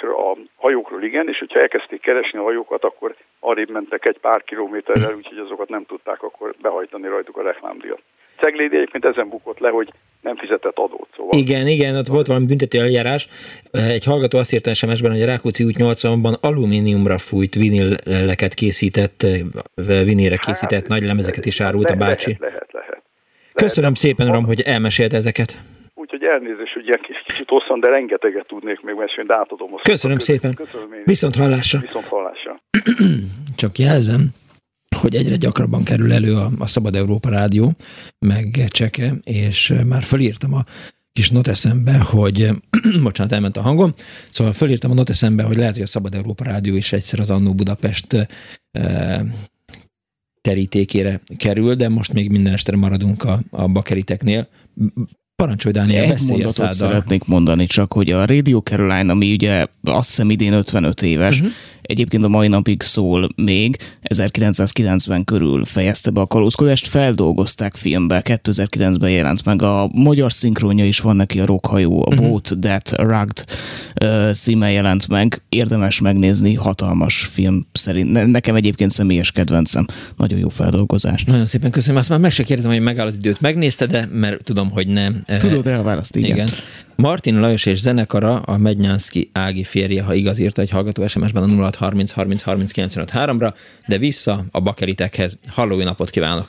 a hajókról igen, és hogyha elkezdték keresni a hajókat, akkor arrébb mentek egy pár kilométerrel, úgyhogy azokat nem tudták akkor behajtani rajtuk a reklámdíjat. Ceglédi egyébként ezen bukott le, hogy nem fizetett adót. Szóval. Igen, igen, ott volt valami büntető eljárás. Egy hallgató azt írta SMS-ben, hogy a Rákóczi út 80-ban alumíniumra fújt vinilleket készített, vinére hát, készített hát, nagy lemezeket is árult a bácsi. Lehet, lehet, lehet. Köszönöm lehet, szépen, uram, hogy elmesélt ezeket. Úgyhogy elnézést, hogy ilyen kis, kicsit hosszan, de rengeteget tudnék még mesélni, de átadom Köszönöm szépen. Köszönöm Viszont hallásra. Viszont hallásra. Csak jelzem, hogy egyre gyakrabban kerül elő a, a Szabad Európa Rádió, meg Cseke, és már fölírtam a kis noteszembe, hogy, bocsánat, elment a hangom, szóval fölírtam a noteszembe, hogy lehet, hogy a Szabad Európa Rádió is egyszer az Annó Budapest e, terítékére kerül, de most még minden este maradunk a, a bakeriteknél. Parancsolj, Dániel, Egy mondatot szeretnék mondani csak, hogy a Radio Caroline, ami ugye azt hiszem idén 55 éves, uh-huh egyébként a mai napig szól még, 1990 körül fejezte be a kalózkodást, feldolgozták filmbe, 2009-ben jelent meg, a magyar szinkronja is van neki, a Rockhajó, a uh-huh. Boat That Rugged uh, címe jelent meg, érdemes megnézni, hatalmas film szerint. Ne, nekem egyébként személyes kedvencem, nagyon jó feldolgozás. Nagyon szépen köszönöm, azt már meg se kérdezem, hogy megáll az időt, megnézte, de mert tudom, hogy nem. Tudod el a választ, igen. igen. Martin Lajos és zenekara, a Mednyánszki Ági férje, ha igaz írta egy hallgató SMS-ben a 0630 30 30 95 ra de vissza a bakeritekhez. Hallói napot kívánok!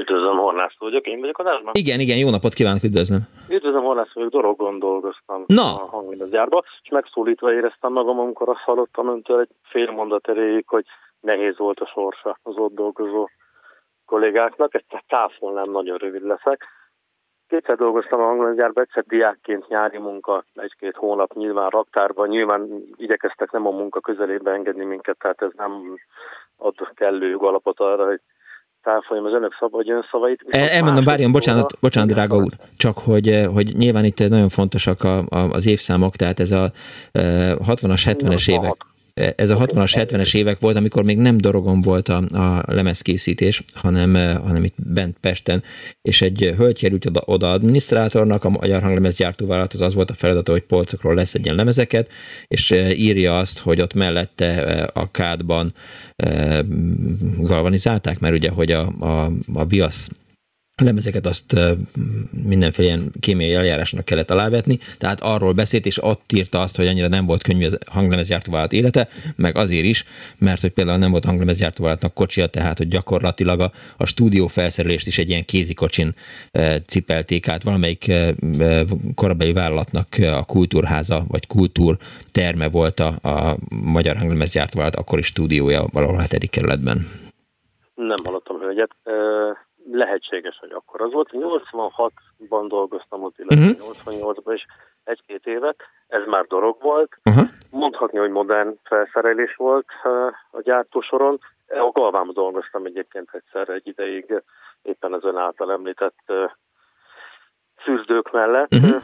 Üdvözlöm, Hornász vagyok, én vagyok adásban? Igen, igen, jó napot kívánok, üdvözlöm. Üdvözlöm, Hornász vagyok, Dorogon dolgoztam Na. a hangvindozgyárba, és megszólítva éreztem magam, amikor azt hallottam öntől egy fél mondat erejéig, hogy nehéz volt a sorsa az ott dolgozó kollégáknak, ezt cáfolnám, nagyon rövid leszek. Kétszer dolgoztam a hanganyaggyárban, egyszer diákként nyári munka, egy-két hónap nyilván raktárban, nyilván igyekeztek nem a munka közelébe engedni minket, tehát ez nem ad kellő alapot arra, hogy táfolyam az önök szava, vagy önszavait. El, elmondom, várjon, bocsánat, bocsánat, drága úr, csak hogy, eh, hogy nyilván itt nagyon fontosak a, a, az évszámok, tehát ez a 60-as, eh, 70-es évek ez a 60-as, 70-es évek volt, amikor még nem dorogon volt a, a lemezkészítés, hanem, eh, hanem itt bent Pesten, és egy hölgy került oda, oda adminisztrátornak, a Magyar Hanglemezgyártóvállalat az az volt a feladata, hogy polcokról leszedjen lemezeket, és eh, írja azt, hogy ott mellette eh, a kádban galvanizálták, mert ugye, hogy a, a, a viasz lemezeket azt mindenféle ilyen kémiai eljárásnak kellett alávetni, tehát arról beszélt, és ott írta azt, hogy annyira nem volt könnyű a hanglemezgyártóvállalat élete, meg azért is, mert hogy például nem volt hanglemezgyártóvállalatnak kocsia, tehát hogy gyakorlatilag a, a stúdió felszerelést is egy ilyen kézikocsin e, cipelték át, valamelyik e, korabeli vállalatnak a kultúrháza, vagy kultúr terme volt a, a Magyar Hanglemezgyártóvállalat akkori stúdiója valahol a hetedik kerületben. Nem hallottam hölgyet lehetséges, hogy akkor az volt. 86-ban dolgoztam ott, illetve uh-huh. Mhm. 88-ban is egy-két évet, ez már dolog volt. Uh-huh. Mondhatni, hogy modern felszerelés volt a gyártósoron. A Galvám dolgoztam egyébként egyszer egy ideig, éppen az ön által említett fürdők mellett. Uh-huh.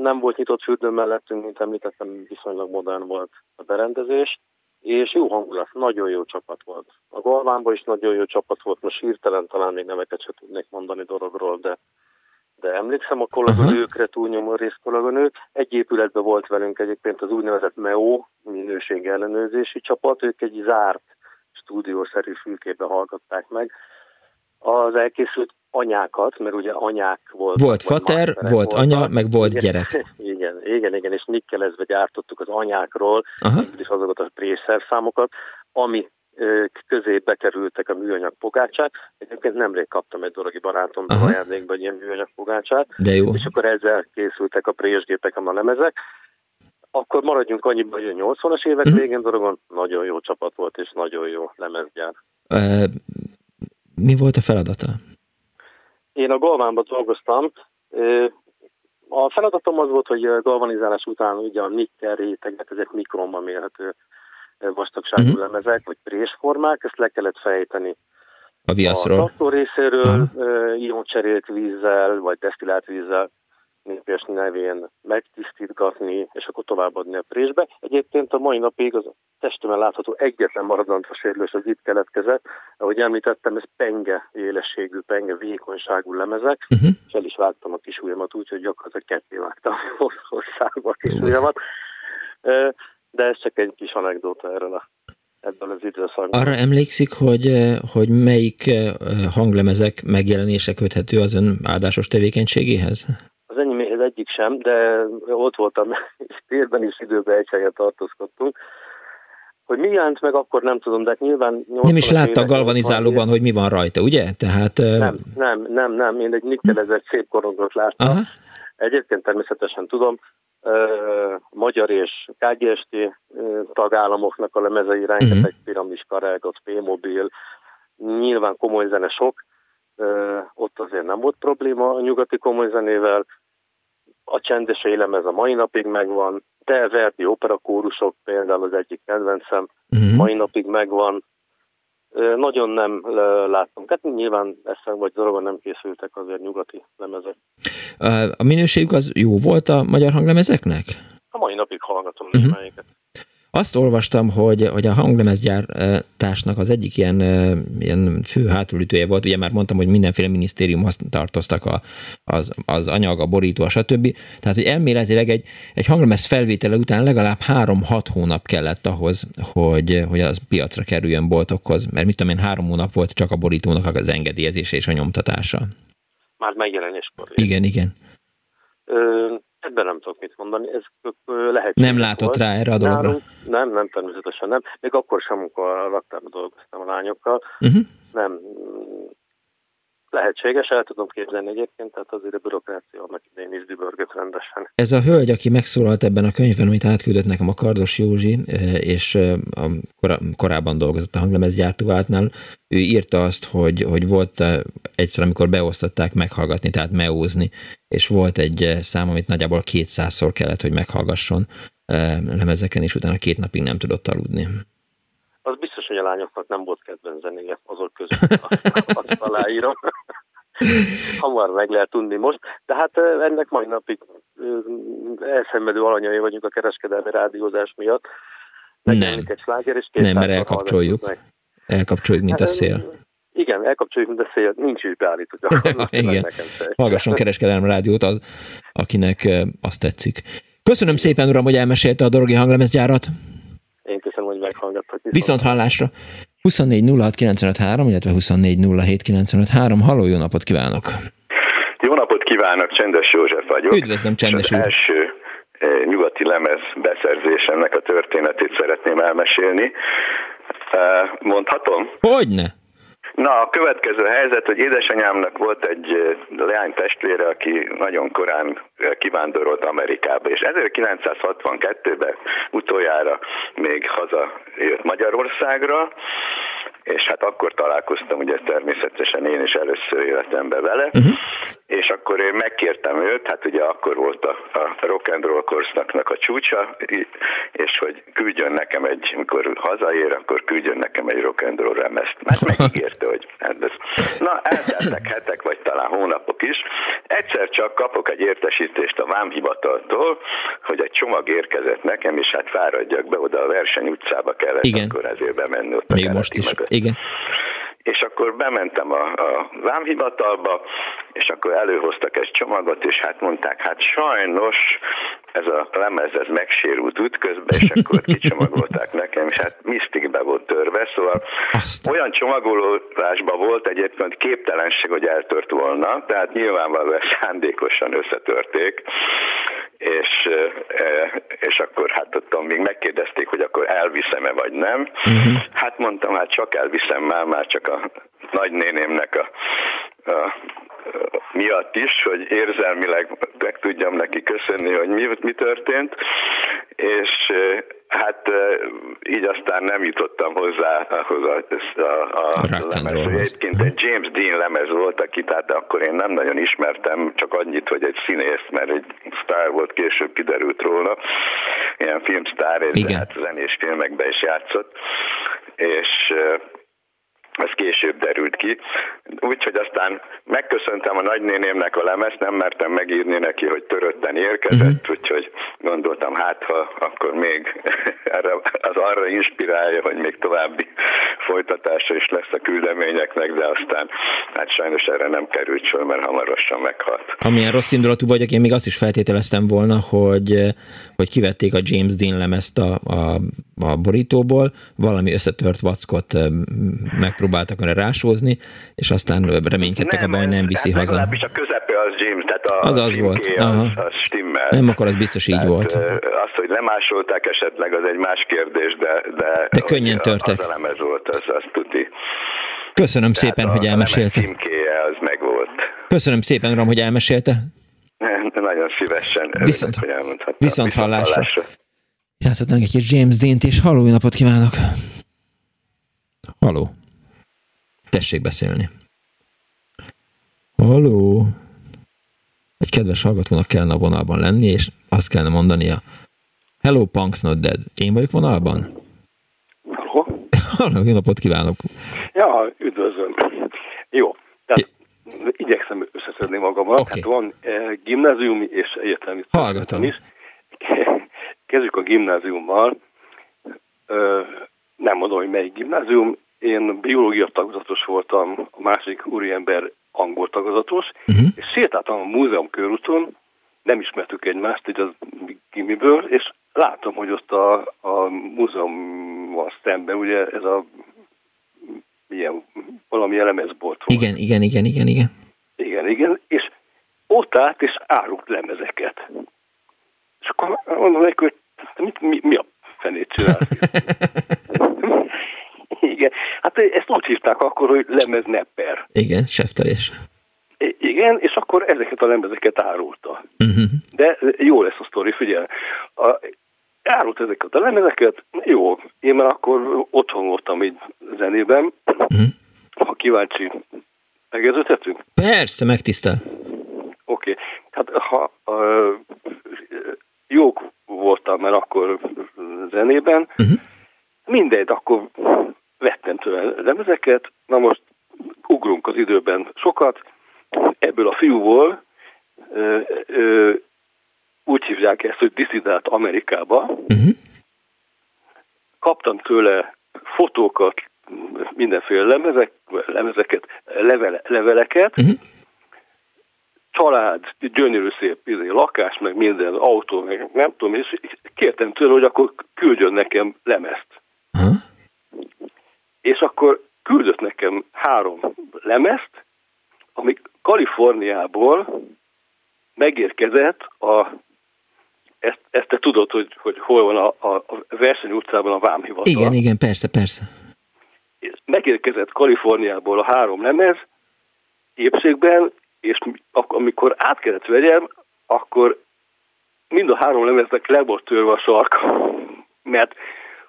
Nem volt nyitott fürdő mellettünk, mint említettem, viszonylag modern volt a berendezés és jó hangulat, nagyon jó csapat volt. A Galvánban is nagyon jó csapat volt, most hirtelen talán még neveket sem tudnék mondani dologról, de, de emlékszem a kolléganőkre, túlnyomó rész kolléganők. Egy épületben volt velünk egyébként az úgynevezett MEO, minőség ellenőrzési csapat, ők egy zárt stúdiószerű fülkébe hallgatták meg. Az elkészült anyákat, mert ugye anyák volt. Volt fater, volt voltak. anya, meg volt igen, gyerek. Igen, igen, igen, és nikkelezve gyártottuk az anyákról, és azokat a prészerszámokat, ami közé bekerültek a műanyag pogácsák. Egyébként nemrég kaptam egy dorogi barátomtól ajándékba egy ilyen műanyag pogácsát. De jó. És akkor ezzel készültek a présgépek, a lemezek. akkor maradjunk annyiban, hogy a 80-as évek uh-huh. végén dorogon nagyon jó csapat volt, és nagyon jó lemezgyár. Mi volt a feladata? Én a Galvánban dolgoztam. A feladatom az volt, hogy galvanizálás után ugye a nikkel réteget, ezek mikronban mérhető vastagságú uh-huh. lemezek, vagy présformák, ezt le kellett fejteni. A viaszról? A tartó részéről uh-huh. ioncserélt vízzel, vagy desztillált vízzel népes nevén megtisztítgatni, és akkor továbbadni a présbe. Egyébként a mai napig az testemen látható egyetlen maradandó sérülés az itt keletkezett. Ahogy említettem, ez penge élességű, penge vékonyságú lemezek, uh-huh. és el is vágtam a kis ujjamat úgy, hogy gyakorlatilag ketté vágtam hosszába a kis ujjamat. De ez csak egy kis anekdóta erről a ebből az időszakban. Arra emlékszik, hogy, hogy melyik hanglemezek megjelenése köthető az ön áldásos tevékenységéhez? Sem, de ott voltam, és térben is időben egy helyen tartózkodtunk. Hogy mi jelent meg, akkor nem tudom, de hát nyilván... Nem is látta a galvanizálóban, hogy mi van rajta, ugye? Tehát, nem, nem, nem, nem, én egy nikkelezett szép korongot láttam. Aha. Egyébként természetesen tudom, magyar és KGST tagállamoknak a lemezei rengeteg uh-huh. piramis, karágot, P-mobil, nyilván komoly zene sok, ott azért nem volt probléma a nyugati komoly zenével, a csendes élemez a mai napig megvan, de Verdi operakórusok például az egyik kedvencem, uh-huh. mai napig megvan. Nagyon nem láttam. Hát nyilván eszem vagy zoroban nem készültek azért nyugati lemezek. A minőségük az jó volt a magyar hanglemezeknek? A mai napig hallgatom uh-huh. melyiket. Azt olvastam, hogy, hogy a hanglemezgyártásnak az egyik ilyen, ilyen fő hátulütője volt, ugye már mondtam, hogy mindenféle minisztériumhoz tartoztak a, az, az anyag, a borító, a stb. Tehát, hogy elméletileg egy, egy hanglemez felvétele után legalább három-hat hónap kellett ahhoz, hogy, hogy az piacra kerüljön boltokhoz, mert mit tudom én, három hónap volt csak a borítónak az engedélyezése és a nyomtatása. Már megjelenéskor. Igen, igen. Ö, Ebben nem tudok mit mondani, ez lehet. Nem látott rá erre a dologra? Nálunk, nem, nem, természetesen nem. Még akkor sem, amikor a raktárban dolgoztam a lányokkal. Uh-huh. Nem, Lehetséges, el tudom képzelni egyébként, tehát azért a bürokrácia annak idején is dübörgött rendesen. Ez a hölgy, aki megszólalt ebben a könyvben, amit átküldött nekem a Kardos Józsi, és a korábban dolgozott a hanglemezgyártóváltnál, ő írta azt, hogy, hogy volt egyszer, amikor beosztották meghallgatni, tehát meózni, és volt egy szám, amit nagyjából kétszázszor kellett, hogy meghallgasson lemezeken, és utána két napig nem tudott aludni hogy a lányoknak nem volt kedvenc zenéje azok között, azt aláírom. Hamar meg lehet tudni most, de hát ennek mai napig elszenvedő alanyai vagyunk a kereskedelmi rádiózás miatt. Nem. Egy sláger, és nem, mert elkapcsoljuk. Elkapcsoljuk, mint a hát, szél. Igen, elkapcsoljuk, mint a szél. Nincs is beállítva. Igen. Hallgasson kereskedelmi rádiót az, akinek azt tetszik. Köszönöm szépen, uram, hogy elmesélte a Dorogi hanglemezgyárat. Én köszönöm, hogy meghallgattak. Viszont hallásra. 24 06 illetve 24 07 Halló, jó napot kívánok! Jó napot kívánok, Csendes József vagyok. Üdvözlöm, Csendes úr. Az első eh, nyugati lemez beszerzésemnek a történetét szeretném elmesélni. Eh, mondhatom? Hogyne? Na, a következő helyzet, hogy édesanyámnak volt egy leány testvére, aki nagyon korán kivándorolt Amerikába, és 1962-ben utoljára még haza jött Magyarországra, és hát akkor találkoztam ugye természetesen én is először életemben vele, uh-huh. és akkor én megkértem őt, hát ugye akkor volt a, a rock and roll korszaknak a csúcsa, és hogy küldjön nekem egy, mikor hazaér, akkor küldjön nekem egy rock and roll remezt. Mert megígérte, hát ez. Na, elteltek hetek, vagy talán hónapok is. Egyszer csak kapok egy értesítést a vámhivataltól, hogy egy csomag érkezett nekem, és hát fáradjak be oda a verseny utcába kellett Igen. akkor ezért bemenni ott Még most is. Mögött. Igen. És akkor bementem a, a vámhivatalba, és akkor előhoztak egy csomagot, és hát mondták, hát sajnos ez a lemez ez megsérült útközben, és akkor kicsomagolták nekem, és hát misztikbe volt törve, szóval Azt. olyan csomagolásban volt egyébként képtelenség, hogy eltört volna, tehát nyilvánvalóan szándékosan összetörték, és, és akkor hát ott még megkérdezték, hogy akkor elviszem-e vagy nem. Uh-huh. Hát mondtam, hát csak elviszem már, már csak a nagynénémnek a miatt is, hogy érzelmileg meg tudjam neki köszönni, hogy mi, mi történt, és hát így aztán nem jutottam hozzá ahhoz a, a, a, a lemezhez. Egyébként egy James Dean lemez volt, aki tehát akkor én nem nagyon ismertem, csak annyit, hogy egy színész, mert egy sztár volt, később kiderült róla, ilyen filmsztár, és hát zenés filmekben is játszott, és ez később derült ki. Úgyhogy aztán megköszöntem a nagynénémnek a lemezt, nem mertem megírni neki, hogy törötten érkezett, uh-huh. úgyhogy gondoltam, hát ha akkor még erre, az arra inspirálja, hogy még további folytatása is lesz a küldeményeknek, de aztán hát sajnos erre nem került sor, mert hamarosan meghalt. Amilyen rossz indulatú vagyok, én még azt is feltételeztem volna, hogy, hogy kivették a James Dean lemezt a, a, a borítóból, valami összetört vackot meg megpróbáltak önre rásózni, és aztán reménykedtek nem, abban, hogy nem viszi hát haza. Legalábbis a közepe az James, tehát a az az volt. Aha. Az, az stimmel. Nem, akkor az biztos így tehát, volt. Az, hogy lemásolták esetleg, az egy más kérdés, de... De, de könnyen törtek. Az a volt, az, az tuti. Köszönöm tehát szépen, a, hogy elmesélte. A címkéje az meg volt. Köszönöm szépen, Uram, hogy elmesélte. Nagyon szívesen. Viszont, viszont, viszont hallásra. hallásra. Játszhatnánk egy kis James Dean-t, és halló napot kívánok! Haló! Tessék beszélni. Halló! Egy kedves hallgatónak kellene a vonalban lenni, és azt kellene mondania, Hello, Punks Not Dead. Én vagyok vonalban? Halló? Halló, jó napot kívánok! Ja, üdvözlöm. Jó, tehát ja. igyekszem összeszedni magamat. Okay. Hát van eh, gimnáziumi és egyetemi Hallgatom. is. Kezdjük a gimnáziummal. Ö, nem mondom, hogy melyik gimnázium, én biológia tagozatos voltam, a másik úriember angol tagozatos, uh-huh. és sétáltam a múzeum körúton, nem ismertük egymást így az gimiből, és láttam, hogy ott a, a múzeummal szemben ugye ez a ilyen, valami lemezbolt volt. Igen, igen, igen, igen, igen. Igen, igen, és ott állt és árult lemezeket. És akkor mondom neki, hogy mit, mi, mi a fenét csinál? Igen, hát ezt úgy hívták akkor, hogy lemez nepper. Igen, seftelés. Igen, és akkor ezeket a lemezeket árulta. Uh-huh. De jó lesz a sztori, figyelj. A, árult ezeket a lemezeket, jó, én már akkor otthon voltam így zenében, uh-huh. ha kíváncsi, megérződhetünk? Persze, megtisztel. Oké, okay. hát ha uh, jók voltam mert akkor zenében, uh-huh. mindegy, akkor vettem tőle lemezeket, na most ugrunk az időben sokat, ebből a fiúból ö, ö, úgy hívják ezt, hogy diszidált Amerikába. Uh-huh. Kaptam tőle fotókat, mindenféle lemezek, lemezeket, levele, leveleket, uh-huh. család, gyönyörű szép izé, lakás, meg minden, autó, meg nem tudom, és kértem tőle, hogy akkor küldjön nekem lemezt. És akkor küldött nekem három lemezt, ami Kaliforniából megérkezett a ezt, ezt te tudod, hogy, hogy hol van a, a, a verseny utcában a vámhivatal. Igen, igen, persze, persze. Megérkezett Kaliforniából a három lemez, épségben, és amikor át kellett vegyem, akkor mind a három lemeznek le volt törve a sark, mert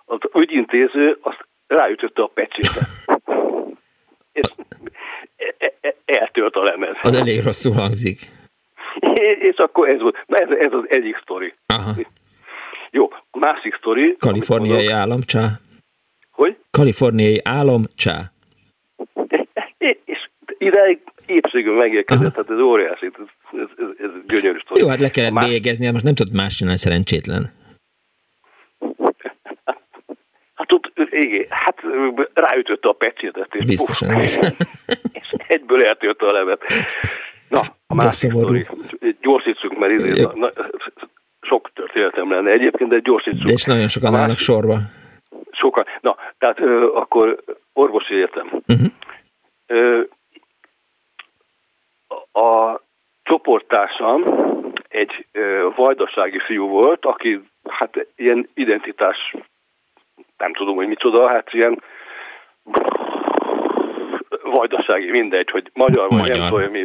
az ügyintéző azt ráütötte a pecsétet. És e, e, eltört a lemez. Az elég rosszul hangzik. És akkor ez volt. Ez, ez az egyik sztori. Aha. Jó, másik sztori. Kaliforniai államcsá. Hogy? Kaliforniai államcsá. És ideig épségül megérkezett, tehát ez óriási, ez, ez, ez, ez gyönyörű sztori. Jó, hát le kellett Más... bélyegezni, most nem tudod más csinálni szerencsétlen. Igen, hát ráütötte a pecsétet, és, Biztosan. és egyből eltörte a levet. Na, a másik sztori. Gyorsítsuk, mert izé, na, sok történetem lenne egyébként, de gyorsítsuk. De és nagyon sokan állnak sorba. Sokan. Na, tehát ö, akkor orvosi értem. Uh-huh. Ö, a csoporttársam egy ö, vajdasági fiú volt, aki hát ilyen identitás nem tudom, hogy micsoda, hát ilyen vajdasági, mindegy, hogy magyar vagy, magyar. nem tudom, mi,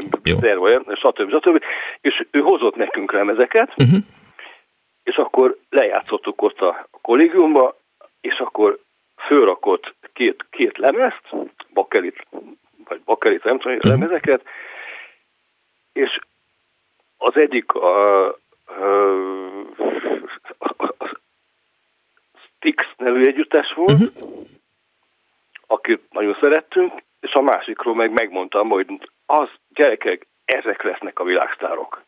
vagy, stb. stb. És ő hozott nekünk lemezeket, uh-huh. és akkor lejátszottuk ott a kollégiumba, és akkor fölrakott két, két lemezt, bakelit, vagy bakelit, nem tudom, uh-huh. lemezeket, és az egyik a, a, a, a Stix nevű együttes volt, uh-huh. akit nagyon szerettünk, és a másikról meg megmondtam, hogy az gyerekek, ezek lesznek a világsztárok.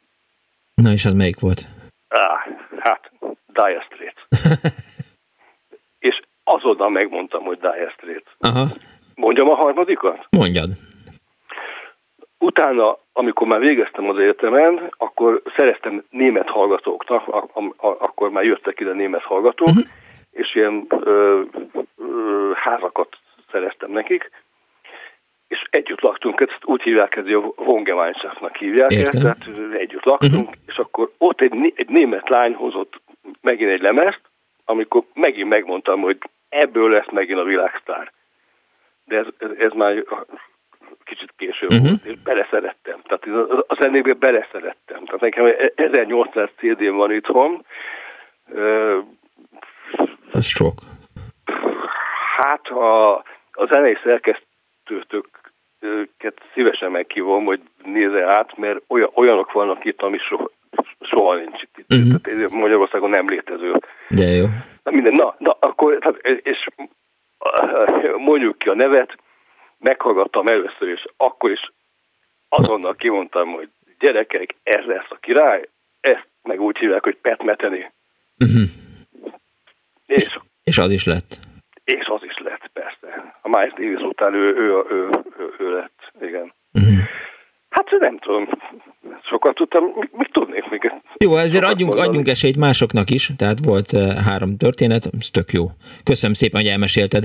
Na és az melyik volt? Á, hát, Dire Straits. és azonnal megmondtam, hogy Dire Straits. Aha. Mondjam a harmadikat? Mondjad. Utána, amikor már végeztem az egyetemen, akkor szereztem német hallgatóknak, akkor már jöttek ide német hallgatók, uh-huh. És ilyen ö, ö, házakat szereztem nekik, és együtt laktunk, ezt úgy hívják, ez a Vongemeinschaftnak hívják, Értem. tehát együtt laktunk, uh-huh. és akkor ott egy, egy német lány hozott megint egy lemezt, amikor megint megmondtam, hogy ebből lesz megint a világsztár. De ez, ez, ez már kicsit később uh-huh. volt, és beleszerettem. Tehát a zenékbe beleszerettem. Tehát nekem 1800 cd van itthon. Ez sok. Hát a, a zenei szerkesztőtöket szívesen meghívom, hogy nézze át, mert olyan, olyanok vannak itt, ami soha, soha nincs itt. Uh-huh. Tehát Magyarországon nem létező. De jó. Na minden, na, na akkor, tehát, és mondjuk ki a nevet, meghallgattam először, és akkor is azonnal kimondtam, hogy gyerekek, ez lesz a király, ezt meg úgy hívják, hogy Pet Meteni. Uh-huh. És, és az is lett. És az is lett, persze. A Miles Davis után ő, ő, ő, ő, ő lett, igen. Uh-huh. Hát nem tudom, sokat tudtam, mit tudnék még? Jó, ezért adjunk, adjunk esélyt másoknak is, tehát volt uh, három történet, ez tök jó. Köszönöm szépen, hogy elmesélted.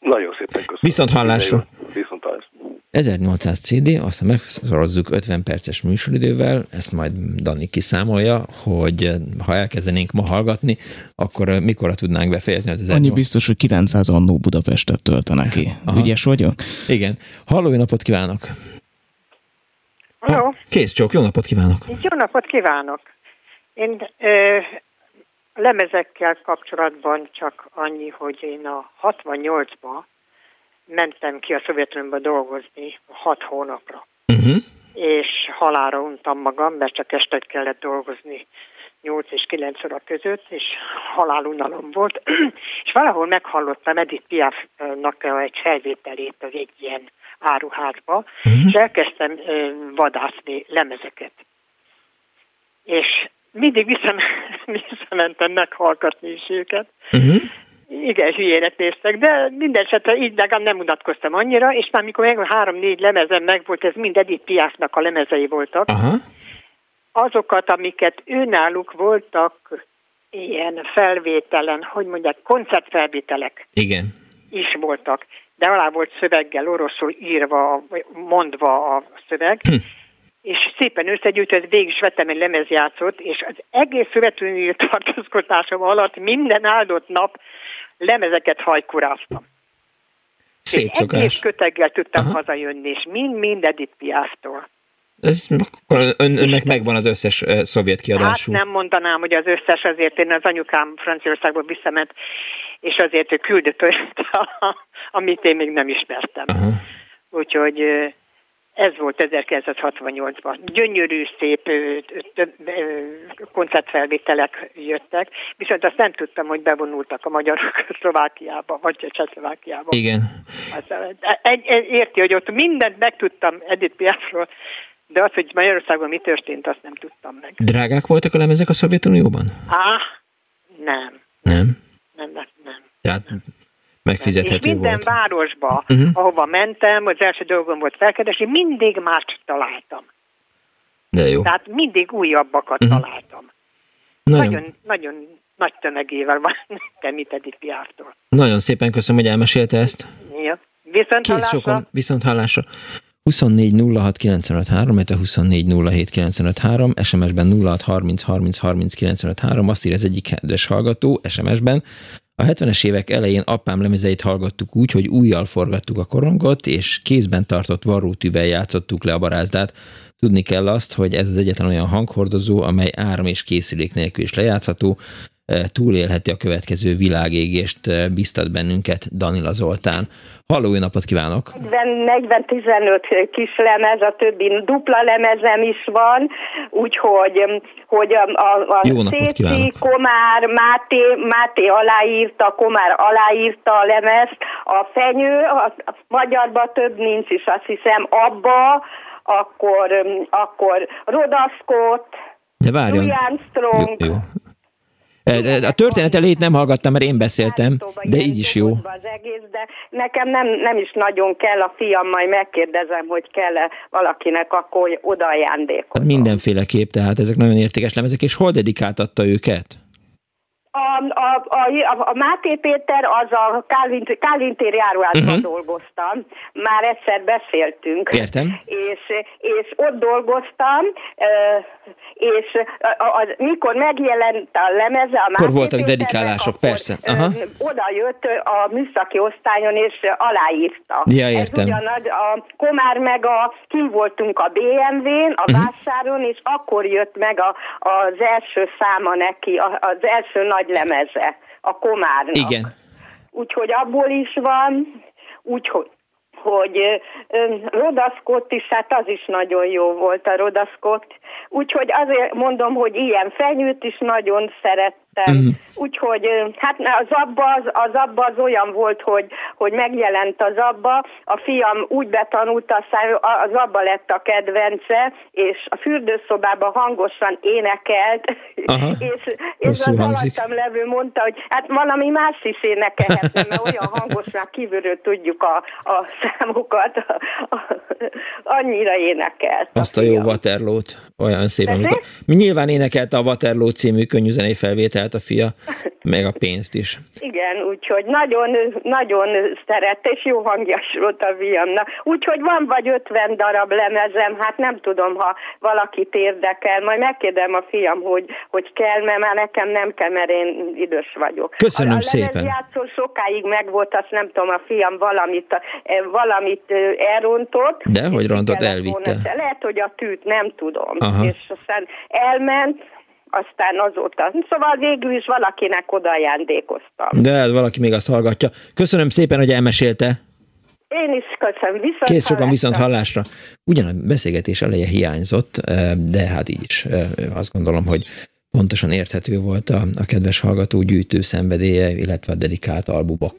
Nagyon szépen köszönöm. Viszont hallásra. Hallásra. 1800 CD, aztán megszorozzuk 50 perces műsoridővel, ezt majd Dani kiszámolja, hogy ha elkezdenénk ma hallgatni, akkor mikor tudnánk befejezni az 1800? Annyi biztos, hogy 900 annó Budapestet töltene ki. Aha. Ügyes vagyok? Igen. Halló, napot kívánok! Halló! Kész csók, jó napot kívánok! Jó napot kívánok! Én ö, lemezekkel kapcsolatban csak annyi, hogy én a 68-ba mentem ki a Szovjetunióba dolgozni hat hónapra. Uh-huh. És halára untam magam, mert csak estet kellett dolgozni 8 és 9 óra között, és halálunalom volt. és valahol meghallottam Edith Piafnak egy felvételét az egy ilyen áruházba, uh-huh. és elkezdtem vadászni lemezeket. És mindig visszam, visszamentem meghallgatni is őket. Uh-huh. Igen, hülyének néztek, de minden esetre így legalább nem unatkoztam annyira, és már mikor meg három-négy lemezem megvolt, ez mind Edith Piafnak a lemezei voltak. Uh-huh. Azokat, amiket őnáluk voltak ilyen felvételen, hogy mondják, koncertfelvételek. Igen. Is voltak, de alá volt szöveggel, oroszul írva, mondva a szöveg, hm és szépen összegyűjtött, végig is vettem egy lemezjátszót, és az egész szövetőnyi tartózkodásom alatt minden áldott nap lemezeket hajkuráztam. Szép szokás. Egész köteggel tudtam Aha. hazajönni, és mind-mind Edith Piaftól. Ez, akkor ön, önnek megvan az összes uh, szovjet kiadású. Hát nem mondanám, hogy az összes, azért én az anyukám Franciaországból visszament, és azért ő küldött olyat, amit én még nem ismertem. Aha. Úgyhogy ez volt 1968-ban. Gyönyörű, szép koncertfelvételek jöttek, viszont azt nem tudtam, hogy bevonultak a magyarok Szlovákiába, vagy a Csehszlovákiába. Igen. egy, egy, érti, hogy ott mindent megtudtam Edith Piafról, de az, hogy Magyarországon mi történt, azt nem tudtam meg. Drágák voltak a lemezek a Szovjetunióban? Á, nem. Nem? Nem, nem. nem. Tehát megfizethető és minden volt. városba, uh-huh. ahova mentem, az első dolgom volt felkeresni, mindig mást találtam. De jó. Tehát mindig újabbakat uh-huh. találtam. Nagyon. nagyon, nagyon nagy tömegével van Edith Piártól. Nagyon szépen köszönöm, hogy elmesélte ezt. Ja. Viszont Kész hallásra. sokan, viszont hallásra. 24 06 95 3, 24 07 95 3, SMS-ben 06 30 30 30 95 3, azt ír az egyik kedves hallgató SMS-ben, A 70-es évek elején apám lemezeit hallgattuk úgy, hogy újjal forgattuk a korongot, és kézben tartott varrótűvel játszottuk le a barázdát. Tudni kell azt, hogy ez az egyetlen olyan hanghordozó, amely áram és készülék nélkül is lejátszható, túlélheti a következő világégést, biztat bennünket Danila Zoltán. Halló, jó napot kívánok! 40-15 kis lemez, a többi dupla lemezem is van, úgyhogy hogy a, a, a jó Szécsi, Komár, Máté, Máté aláírta, Komár aláírta a lemezt, a fenyő, a, a magyarban több nincs is, azt hiszem, abba, akkor, akkor Rodaszkot, de várjon. Louis Armstrong, jó, jó. A történet elét nem hallgattam, mert én beszéltem, de így is jó. Az egész, de nekem nem, nem is nagyon kell, a fiam majd megkérdezem, hogy kell-e valakinek akkor oda ajándékozni. Hát mindenféleképp, tehát ezek nagyon értékes lemezek, és hol dedikáltatta őket? A, a, a, a Máté Péter az a Kálvin, Kálvin tér járóházban uh-huh. dolgoztam, már egyszer beszéltünk. Értem. És, és ott dolgoztam, és az, mikor megjelent a lemeze, a Akkor voltak dedikálások, akkor, persze. Aha. Oda jött a műszaki osztályon, és aláírta. Ja, értem. Ez ugyanaz, a Komár meg a, kim voltunk a BMW-n, a uh-huh. vásáron, és akkor jött meg a, az első száma neki, az első nagy lemeze a Komárnak. Igen. Úgyhogy abból is van, úgyhogy hogy Rodaszkott is, hát az is nagyon jó volt a Rodaszkott. Úgyhogy azért mondom, hogy ilyen fenyőt is nagyon szeret, értem. Uh-huh. Úgyhogy hát az abba az, az abba az olyan volt, hogy, hogy megjelent az abba, a fiam úgy betanulta, aztán az abba lett a kedvence, és a fürdőszobában hangosan énekelt, Aha. és, és az alattam levő mondta, hogy hát valami más is énekelhetne, mert olyan hangosan kívülről tudjuk a, a számokat, a, a, annyira énekelt. Azt a, a jó Waterloo-t, olyan szép, amikor... Nyilván énekelte a Waterloo című könnyűzenei felvétel csinált a fia, meg a pénzt is. Igen, úgyhogy nagyon, nagyon szerette, és jó hangja volt a fiamnak. Úgyhogy van vagy 50 darab lemezem, hát nem tudom, ha valakit érdekel, majd megkérdem a fiam, hogy, hogy kell, mert már nekem nem kell, mert én idős vagyok. Köszönöm a, a szépen. játszó sokáig megvolt, azt nem tudom, a fiam valamit, valamit elrontott. De hogy rontott, elvitte? Volna. Lehet, hogy a tűt, nem tudom. Aha. És aztán elment, aztán azóta. Szóval végül is valakinek oda ajándékoztam. De hát valaki még azt hallgatja. Köszönöm szépen, hogy elmesélte. Én is köszönöm, viszont Kész sokan viszont hallásra. Ugyan a beszélgetés eleje hiányzott, de hát így is azt gondolom, hogy pontosan érthető volt a, a kedves hallgató gyűjtő szenvedélye, illetve a dedikált albumok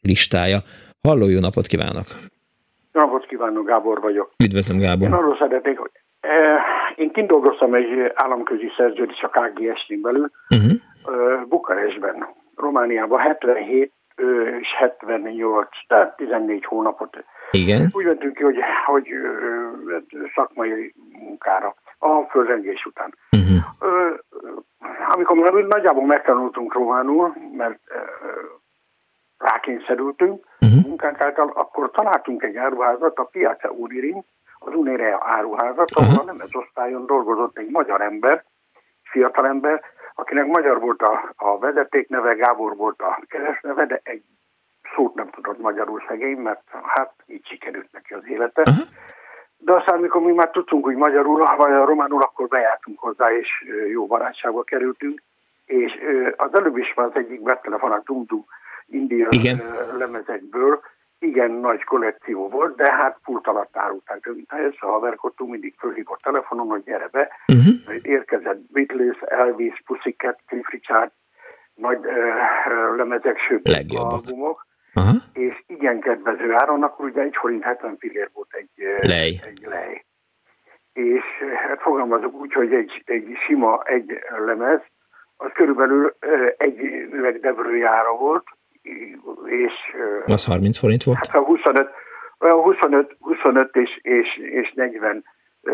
listája. Halló, jó napot kívánok! Jó napot kívánok, Gábor vagyok. Üdvözlöm, Gábor. Én arról szeretnék, hogy én kindolgoztam egy államközi szerződés a KGS-n belül, uh-huh. Bukarestben, Romániában 77 és 78, tehát 14 hónapot. Igen. Úgy mentünk ki, hogy, hogy szakmai munkára, a fölrengés után. Uh-huh. Amikor már nagyjából megtanultunk románul, mert rákényszerültünk uh-huh. munkánk által, akkor találtunk egy áruházat, a Piace Uririn, az Unérea áruházat, ahol a nemezosztályon dolgozott egy magyar ember, fiatalember, akinek magyar volt a, a vezetékneve, Gábor volt a keresztneve, de egy szót nem tudott magyarul szegény, mert hát így sikerült neki az élete. Uh-huh. De aztán, amikor mi már tudtunk, hogy magyarul, vagy a románul, akkor bejártunk hozzá, és jó barátságba kerültünk. És az előbb is van az egyik betelefonát Dumdu India Igen. lemezekből, igen nagy kollekció volt, de hát pult alatt árulták. Ezt a haverkodtunk, mindig fölhívott telefonon, hogy gyere be. Uh-huh. Érkezett Beatles, Elvis, Pussycat, Cliff Richard, nagy uh, lemezek, sőt, Legjobbak. albumok. Uh-huh. És igen kedvező áron, akkor ugye egy forint 70 fillér volt egy lej. Egy lej. És hát fogalmazok úgy, hogy egy, egy sima egy lemez, az körülbelül egy üveg debrőjára volt, és... Az 30 forint volt? Hát a 25, 25, 25 és, és, és 40 uh,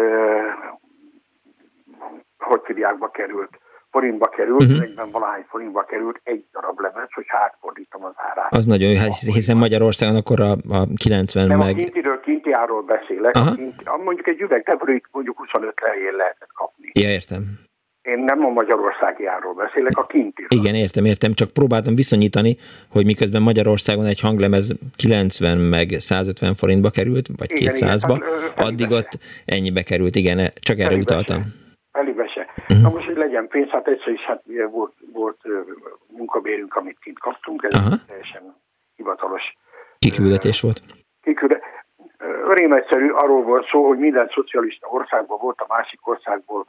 hogy filiákba került, forintba került, uh-huh. 40 valahány forintba került egy darab lemez, hogy átfordítom az árát. Az nagyon jó, hiszen Magyarországon akkor a, a 90 Nem, meg... a kintiről, kinti árról beszélek. Aha. Kinti, mondjuk egy üveg mondjuk 25 lején lehetett kapni. Ja, értem én nem a magyarországi árról beszélek, a kinti. Igen, értem, értem, csak próbáltam viszonyítani, hogy miközben Magyarországon egy hanglemez 90 meg 150 forintba került, vagy igen, 200-ba, igen, addig ott ennyibe került, igen, csak erre utaltam. Elibe se. Uh-huh. Na most, hogy legyen pénz, hát egyszer is hát volt, volt munkabérünk, amit kint kaptunk, ez uh-huh. teljesen hivatalos. Kiküldetés volt? Kikülde. Rémegyszerű, arról volt szó, hogy minden szocialista országban volt a másik országból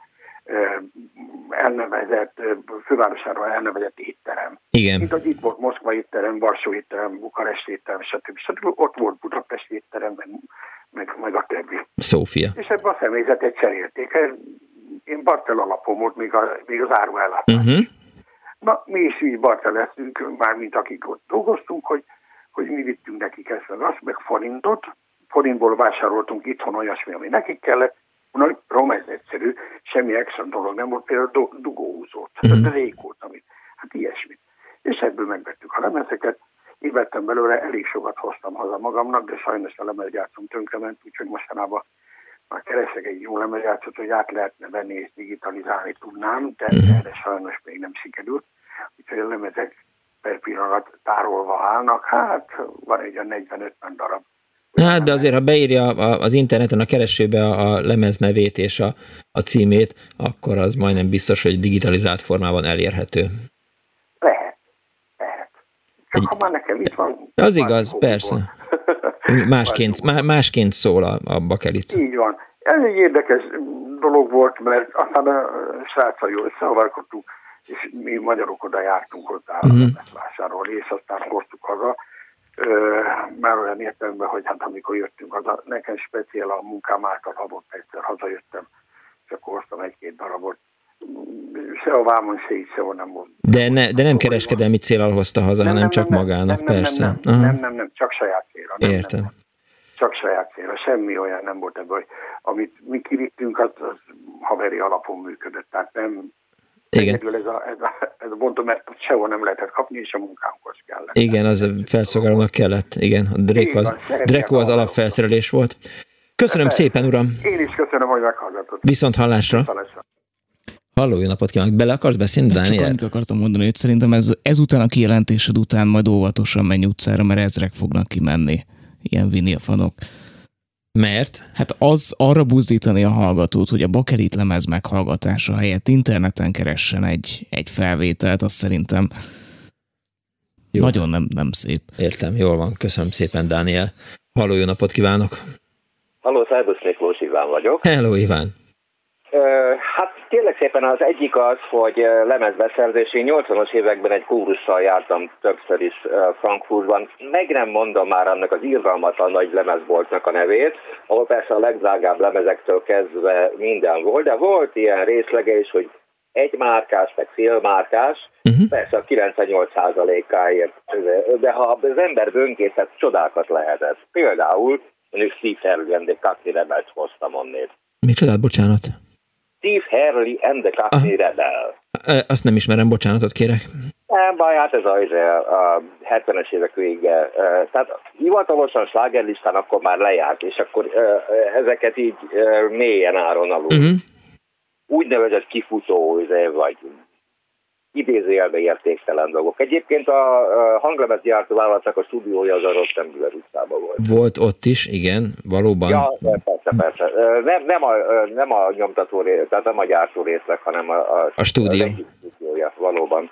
elnevezett, fővárosára elnevezett étterem. Igen. Mint hogy itt volt Moszkva étterem, Varsó étterem, Bukarest étterem, stb. stb. Ott volt Budapest étterem, meg, meg, meg a többi. Szófia. És ebben a személyzetet cserélték. Én Bartel alapom volt még, a, még az áruellátás. Uh-huh. Na, mi is így Bartel leszünk, már mint akik ott dolgoztunk, hogy, hogy mi vittünk nekik ezt meg azt, meg forintot, forintból vásároltunk itthon olyasmi, ami nekik kellett, nagy rom ez egyszerű, semmi extra dolog nem volt, például dugóhúzót, mm. ez régót, amit, hát ilyesmit. És ebből megvettük a lemezeket, én vettem belőle, elég sokat hoztam haza magamnak, de sajnos a lemezgyártom tönkrement, úgyhogy mostanában már keresek egy jó lemezgyártót, hogy át lehetne venni és digitalizálni tudnám, de mm. erre sajnos még nem sikerült. Úgyhogy a lemezek per pillanat tárolva állnak, hát van egy a 40-50 darab Hát, de azért, ha beírja az interneten a keresőbe a lemez nevét és a, a címét, akkor az majdnem biztos, hogy digitalizált formában elérhető. Lehet, lehet. Csak ha már nekem itt van... Az igaz, persze. Másként, másként szól a, a bakelit. Így van. Ez egy érdekes dolog volt, mert aztán a sráccal jól összehavarkodtunk, és mi magyarok oda jártunk hozzá uh-huh. vásárolni, és aztán hoztuk haza már olyan értelemben, hogy hát amikor jöttünk haza, nekem speciál a munkám által adott egyszer hazajöttem, és akkor hoztam egy-két darabot. Se a vámon, se így, sehol nem volt. De, ne, de nem kereskedelmi célral hozta haza, nem, hanem nem, csak nem, magának, nem, persze. Nem nem, nem, nem, nem, csak saját célra. Nem, Értem. Nem, csak saját célra, semmi olyan nem volt ebből, hogy amit mi kivittünk, az, az haveri alapon működött, tehát nem, igen. Egyedül ez a, ez, a, ez a bontom, mert sehol nem lehetett kapni, és a munkánkhoz kellett. Igen, az felszolgálónak kellett. Igen, a Dreko az, Dreko az alapfelszerelés volt. Köszönöm szépen, uram! Én is köszönöm, hogy meghallgatott. Viszont hallásra! Halló, jó napot kívánok! Bele akarsz beszélni, Dániel? Csak annyit akartam mondani, hogy szerintem ez, ezután a kijelentésed után majd óvatosan menj utcára, mert ezrek fognak kimenni. Ilyen vinni a fanok. Mert? Hát az arra buzdítani a hallgatót, hogy a bakelit lemez meghallgatása helyett interneten keressen egy, egy felvételt, az szerintem jó. nagyon nem, nem szép. Értem, jól van. Köszönöm szépen, Dániel. Halló, jó napot kívánok! Halló, szervusz Miklós Iván vagyok. Hello, Iván! Hát kérlek szépen az egyik az, hogy lemezbeszerzés. Én 80-as években egy kórussal jártam többször is Frankfurtban. Meg nem mondom már annak az irgalmatlan nagy lemezboltnak a nevét, ahol persze a legdrágább lemezektől kezdve minden volt, de volt ilyen részlege is, hogy egy márkás, meg félmárkás, uh-huh. persze a 98%-áért, de ha az ember bönkészhet, csodákat lehetett. Például mondjuk Steve Herlien de Kakni Rebelt hoztam onnét. Micsodát, bocsánat? Steve Harley and the Cockney ah. Rebel. Azt nem ismerem, bocsánatot kérek. Nem baj, hát ez a, a 70-es évek vége. Tehát hivatalosan slágerlistán akkor már lejárt, és akkor ezeket így mélyen áron alul. Uh-huh. Úgynevezett kifutó, vagy idézőjelbe értéktelen dolgok. Egyébként a hanglemezgyártó vállalatnak a stúdiója az a Rottenbüller utcában volt. Volt ott is, igen, valóban. Ja, persze, persze. Nem, nem, a, nem a nyomtató rész, tehát nem a gyártó részleg, hanem a, a, a stúdió. A stúdiója, valóban.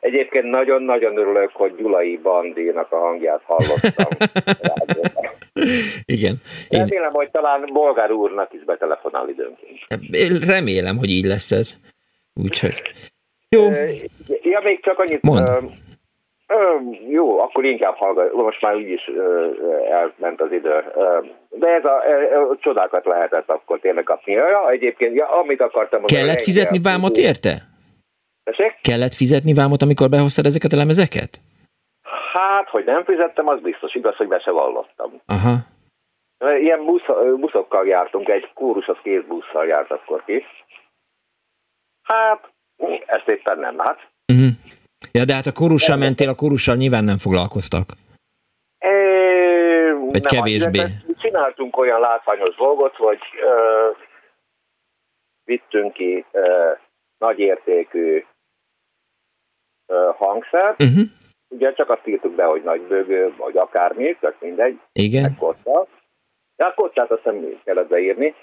Egyébként nagyon-nagyon örülök, hogy Gyulai Bandinak a hangját hallottam. Igen. Én... Remélem, hogy talán Bolgár úrnak is betelefonál időnként. Remélem, hogy így lesz ez. Úgyhogy jó. Ja, még csak annyit. Mond. jó, akkor inkább hallgat. Most már úgyis elment az idő. De ez a, a csodákat lehetett akkor tényleg kapni. Ja, egyébként, ja, amit akartam mondani. Kellett fizetni vámot érte? Tessék? Kellett fizetni vámot, amikor behoztad ezeket a lemezeket? Hát, hogy nem fizettem, az biztos. Igaz, hogy be se vallottam. Aha. Ilyen busz, buszokkal jártunk, egy kórus kész busszal járt akkor ki. Hát, ezt éppen nem, hát. Uh-huh. Ja, de hát a korussal mentél, a korussal nyilván nem foglalkoztak. É, Vagy nem, kevésbé. Csináltunk olyan látványos dolgot, hogy ö, vittünk ki ö, nagyértékű hangszer, uh-huh. ugye csak azt írtuk be, hogy nagy bőgő, vagy akármi, csak mindegy, Igen. Kotta. De a kottát azt nem kellett beírni,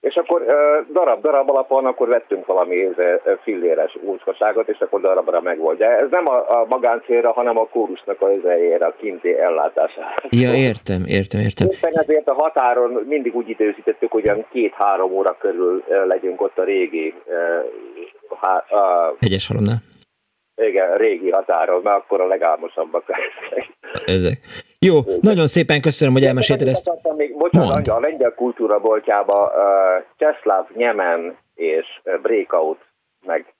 és akkor darab-darab alapon akkor vettünk valami filléres úszkaságot, és akkor darabra meg volt. De ez nem a, a magáncélra, hanem a kórusnak az helyére, a kinti ellátására. Ja, értem, értem, értem. Éppen ezért a határon mindig úgy időzítettük, hogy olyan két-három óra körül legyünk ott a régi... Uh, uh, Hegyes halomnál. Igen, régi határon, mert akkor a legálmosabbak Ezek. Jó, nagyon szépen köszönöm, hogy elmesélted ezt. Még, bocsánat, Mond. a lengyel kultúra boltjába uh, Cseszláv, Nyemen és Breakout meg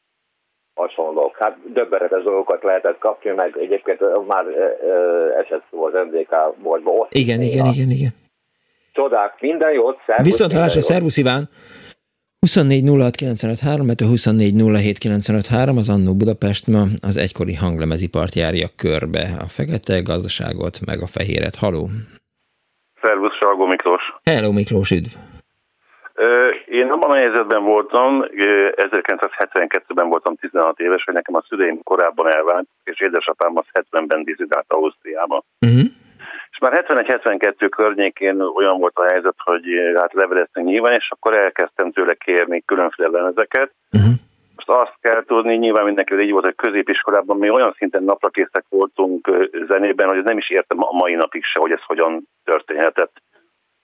hasonlók. Hát döbbenetes dolgokat lehetett kapni, meg egyébként már uh, esett szó az MDK boltba. Ott igen, igen, igen, igen. Csodák, minden jót, szervusz. Viszont hallásra, szervusz Iván! 24 06 mert a 24 az Annó Budapest ma az egykori hanglemezipart járja körbe. A fekete gazdaságot, meg a fehéret. Haló! Szervusz, Salgó Miklós! Hello Miklós, üdv! Én abban a helyzetben voltam, 1972-ben voltam 16 éves, hogy nekem a szüleim korábban elvált, és édesapám az 70-ben dizidált Ausztriába. Uh-huh. És már 71-72 környékén olyan volt a helyzet, hogy hát leveleztünk nyilván, és akkor elkezdtem tőle kérni különféle lemezeket. Uh-huh. Most azt kell tudni, nyilván mindenki így volt, hogy középiskolában mi olyan szinten naprakészek voltunk zenében, hogy nem is értem a mai napig se, hogy ez hogyan történhetett.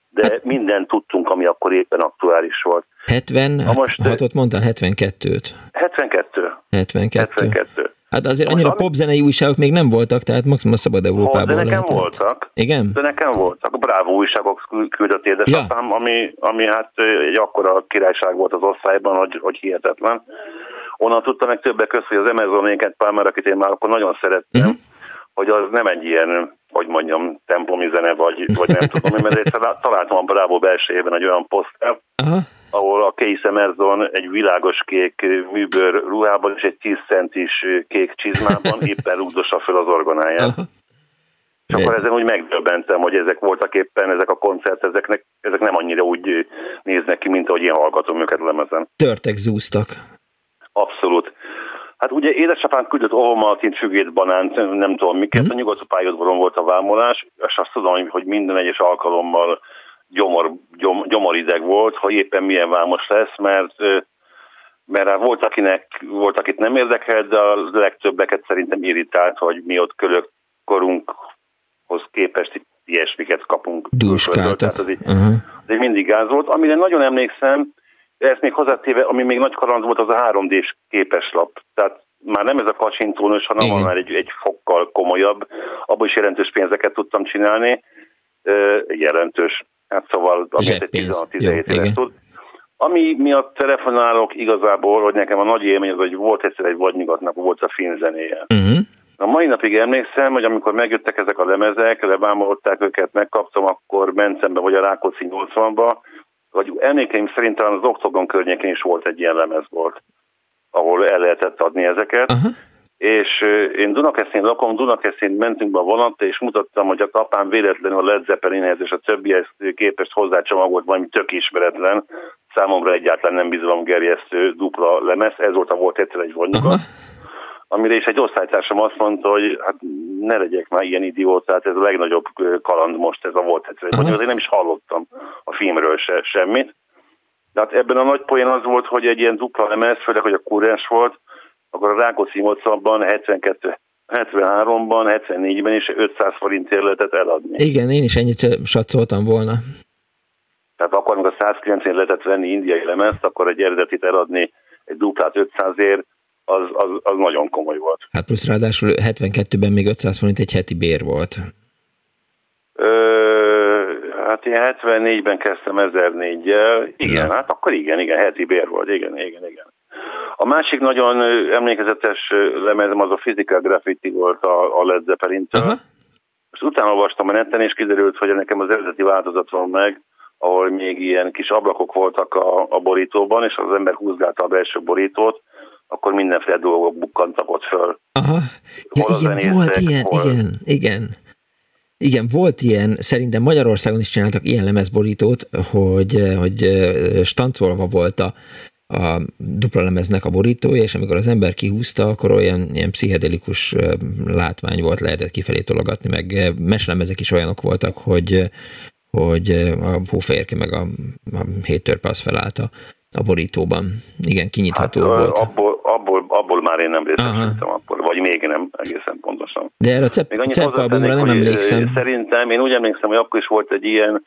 De hát, mindent tudtunk, ami akkor éppen aktuális volt. 70, most, mondtál, 72-t. 72. 72. 72. Hát azért annyira ami... popzenei újságok még nem voltak, tehát maximum a Szabad Európában De nekem lehetett. voltak. Igen? De nekem voltak. A Bravo újságok küldött édesapám, ja. ami, ami hát egy akkora királyság volt az osztályban, hogy, hogy hihetetlen. Onnan tudtam meg többek között, hogy az Amazonéket Palmer, akit én már akkor nagyon szerettem, uh-huh. hogy az nem egy ilyen, hogy mondjam, tempomi zene, vagy, vagy nem tudom, mert találtam a Bravo belsejében egy olyan posztert, uh-huh ahol a Case Emerson egy világos kék műbőr ruhában és egy 10 centis kék csizmában éppen rúgdossa fel az orgonáját. És akkor ezen úgy megdöbbentem, hogy ezek voltak éppen, ezek a koncert, ezeknek, ezek nem annyira úgy néznek ki, mint ahogy én hallgatom őket lemezen. Törtek, zúztak. Abszolút. Hát ugye édesapám küldött Ovomaltint, fügét, banánt, nem tudom miket, mm. a nyugodó pályadvoron volt a vámolás, és azt tudom, hogy minden egyes alkalommal gyomor, gyom, gyomorideg volt, hogy éppen milyen vámos lesz, mert mert hát volt, akinek, volt, akit nem érdekelt, de a legtöbbeket szerintem irritált, hogy mi ott kölök korunkhoz képest ilyesmiket kapunk. Dúskáltak. Tehát az így, uh-huh. az így mindig gáz volt. Amire nagyon emlékszem, ezt még hozzátéve, ami még nagy kaland volt, az a 3D-s képeslap. Tehát már nem ez a kacsintónos, hanem Igen. már egy, egy fokkal komolyabb. Abban is jelentős pénzeket tudtam csinálni. Jelentős Hát szóval, amit egy 16-17 éves tud. Ami miatt telefonálok igazából, hogy nekem a nagy élmény az, hogy volt egyszer egy vadnyugatnak, volt a film zenéje. Uh-huh. A mai napig emlékszem, hogy amikor megjöttek ezek a lemezek, levámolták őket, megkaptam, akkor mentem be, vagy a Rákóczi 80-ba, vagy emlékeim szerint talán az Oktogon környékén is volt egy ilyen lemez volt, ahol el lehetett adni ezeket. Uh-huh és én Dunakeszén lakom, Dunakeszén mentünk be a vonattal, és mutattam, hogy a apám véletlenül a Led Zeppelinhez és a többihez képest hozzácsomagolt valami tök ismeretlen, számomra egyáltalán nem gerjesztő dupla lemez, ez volt a volt egyszer egy vonnyugat, amire is egy osztálytársam azt mondta, hogy hát ne legyek már ilyen idiótát, ez a legnagyobb kaland most, ez a volt egyszer egy vonnyugat, én nem is hallottam a filmről se, semmit. De hát ebben a nagy poén az volt, hogy egy ilyen dupla lemez, főleg, hogy a kurens volt, akkor a Rákóczi 80-ban, 72 73-ban, 74-ben is 500 forintért lehetett eladni. Igen, én is ennyit satszoltam volna. Tehát akkor, amikor 190 lehetett venni indiai lemezt, akkor egy eredetit eladni egy duplát 500ért, az, az, az nagyon komoly volt. Hát plusz ráadásul 72-ben még 500 forint egy heti bér volt. Ö, hát én 74-ben kezdtem 1004-jel, igen, ja. hát akkor igen, igen, heti bér volt, igen, igen, igen. A másik nagyon emlékezetes lemezem az a Physical Graffiti volt a, a Led zeppelin uh-huh. Most utána olvastam a neten, és kiderült, hogy nekem az eredeti változat van meg, ahol még ilyen kis ablakok voltak a, a borítóban, és az ember húzgálta a belső borítót, akkor mindenféle dolgok bukkantak ott föl. Aha. Ja, igen, volt ilyen, hol... igen, igen. Igen, volt ilyen, szerintem Magyarországon is csináltak ilyen lemezborítót, hogy, hogy stancolva volt a, a dupla lemeznek a borítója, és amikor az ember kihúzta, akkor olyan ilyen pszichedelikus látvány volt, lehetett kifelé tologatni, meg meslemezek is olyanok voltak, hogy, hogy a hófehérke meg a, a hét törpe az felállt a, a borítóban. Igen, kinyitható hát, volt. Abból, abból, abból már én nem részesültem, akkor, vagy még nem egészen pontosan. De erre a cep, albumra nem emlékszem. Szerintem, én úgy emlékszem, hogy akkor is volt egy ilyen,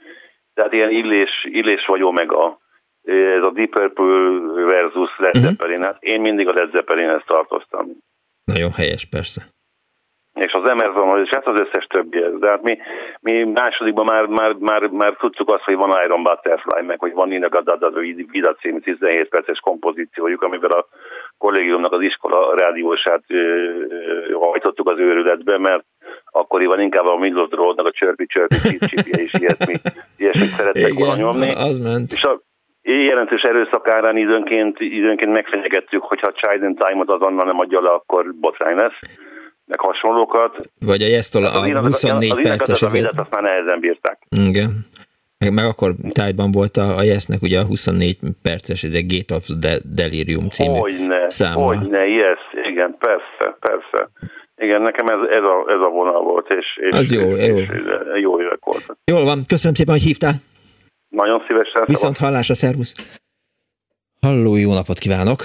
tehát ilyen illés, illés vagy omega, ez a Deep Purple versus Led mhm. Zeppelin, uh-huh. hát én mindig a Led Zeppelinhez tartoztam. Nagyon helyes, persze és az Emerson, és hát az összes többi. De hát mi, mi másodikban már, már, már, már tudtuk azt, hogy van Iron Butterfly, meg hogy van Nina Gadada Vida című 17 perces kompozíciójuk, amivel a kollégiumnak az iskola rádiósát hajtottuk az őrületbe, mert akkoriban inkább a Middle Road-nak a csörpi csörpi csipje és ilyesmi, ilyesmit szerettek volna nyomni. az ment. És a, jelentős erőszakárán időnként, időnként megfenyegettük, hogyha a Child in Time-ot azonnal nem adja le, akkor botrány lesz meg hasonlókat. Vagy a Jesztol a, a 24 az perces. Az azért... azt már nehezen bírták. Igen. Meg, meg akkor tájban volt a, a Jesznek ugye a 24 perces, ez egy Gate of the Delirium című hogyne, száma. Hogyne, yes, igen, persze, persze. Igen, nekem ez, ez, a, ez a vonal volt, és, és, az jó, és, jó. És jó évek voltak. Jól van, köszönöm szépen, hogy hívtál. Nagyon szívesen. Viszont hallásra, szervusz. Halló, jó napot kívánok!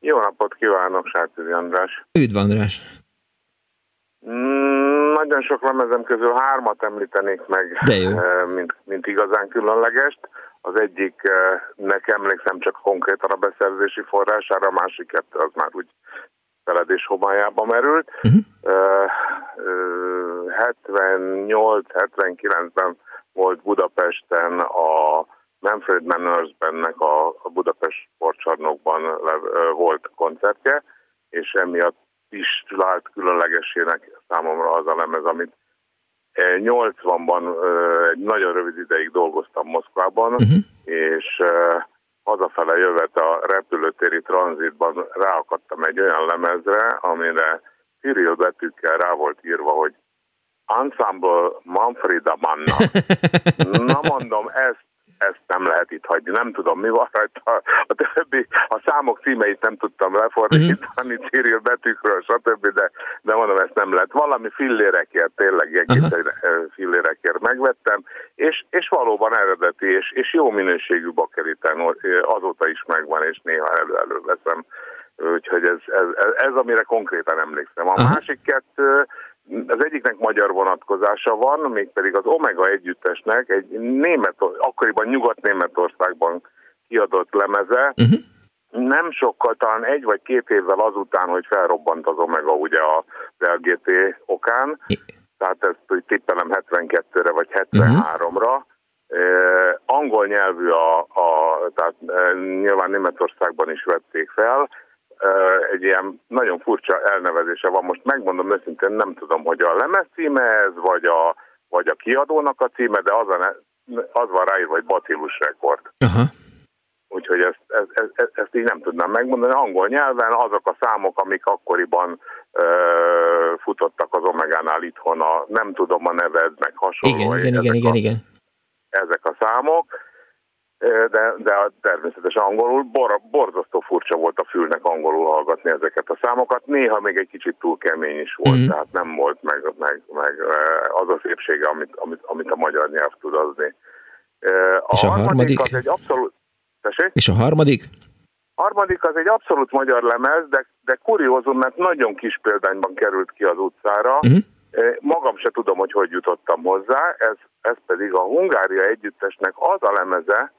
Jó napot kívánok, Sártyúzi András. Üdv András! Mm, nagyon sok lemezem közül hármat említenék meg, De jó. Eh, mint, mint igazán különlegest. Az egyik eh, nekem emlékszem csak konkrétan a beszerzési forrására, a másik kettő az már úgy feledés homályába merült. Uh-huh. 78-79-ben volt Budapesten a Manfred Manners-bennek a Budapest sportcsarnokban volt koncertje, és emiatt is vált különlegesének számomra az a lemez, amit 80-ban egy nagyon rövid ideig dolgoztam Moszkvában, uh-huh. és hazafele jövet a repülőtéri tranzitban ráakadtam egy olyan lemezre, amire Cyril betűkkel rá volt írva, hogy Ensemble Manfreda Manna. Na mondom, ezt ezt nem lehet itt hagyni. Nem tudom, mi van rajta. A többi, a számok címeit nem tudtam lefordítani, mm. Cyril betűkről, stb., de, de mondom, ezt nem lehet. Valami fillérekért, tényleg egész fillérekért megvettem, és, és valóban eredeti, és, és jó minőségű bakeriten azóta is megvan, és néha elő-elő veszem. Úgyhogy ez, ez, ez, ez, amire konkrétan emlékszem. A Aha. másik kettő, az egyiknek magyar vonatkozása van, mégpedig az Omega együttesnek egy német, akkoriban Nyugat-Németországban kiadott lemeze, uh-huh. nem sokkal, talán egy vagy két évvel azután, hogy felrobbant az Omega ugye a LGT okán, tehát ezt hogy tippelem 72-re vagy 73-ra, uh-huh. angol nyelvű a, a tehát nyilván Németországban is vették fel, egy ilyen nagyon furcsa elnevezése van. Most megmondom őszintén, nem tudom, hogy a lemez címe ez, vagy a, vagy a kiadónak a címe, de az, a, az van ráírva, hogy Bacillus Rekord. Aha. Úgyhogy ezt, ezt, ezt, ezt így nem tudnám megmondani. Angol nyelven azok a számok, amik akkoriban ö, futottak az Omegánál itthon, a, nem tudom a neved, meg hasonló. Igen, igen, igen, igen, igen. Ezek a számok de, de természetesen angolul bor, borzasztó furcsa volt a fülnek angolul hallgatni ezeket a számokat. Néha még egy kicsit túl kemény is volt, mm-hmm. tehát nem volt meg, meg, meg az a szépsége, amit, amit, amit a magyar nyelv tud adni. A, És a harmadik, az egy abszolút... Tessék? És a harmadik? A harmadik az egy abszolút magyar lemez, de, de kuriózum, mert nagyon kis példányban került ki az utcára. Mm-hmm. Magam se tudom, hogy hogy jutottam hozzá, ez, ez pedig a Hungária együttesnek az a lemeze,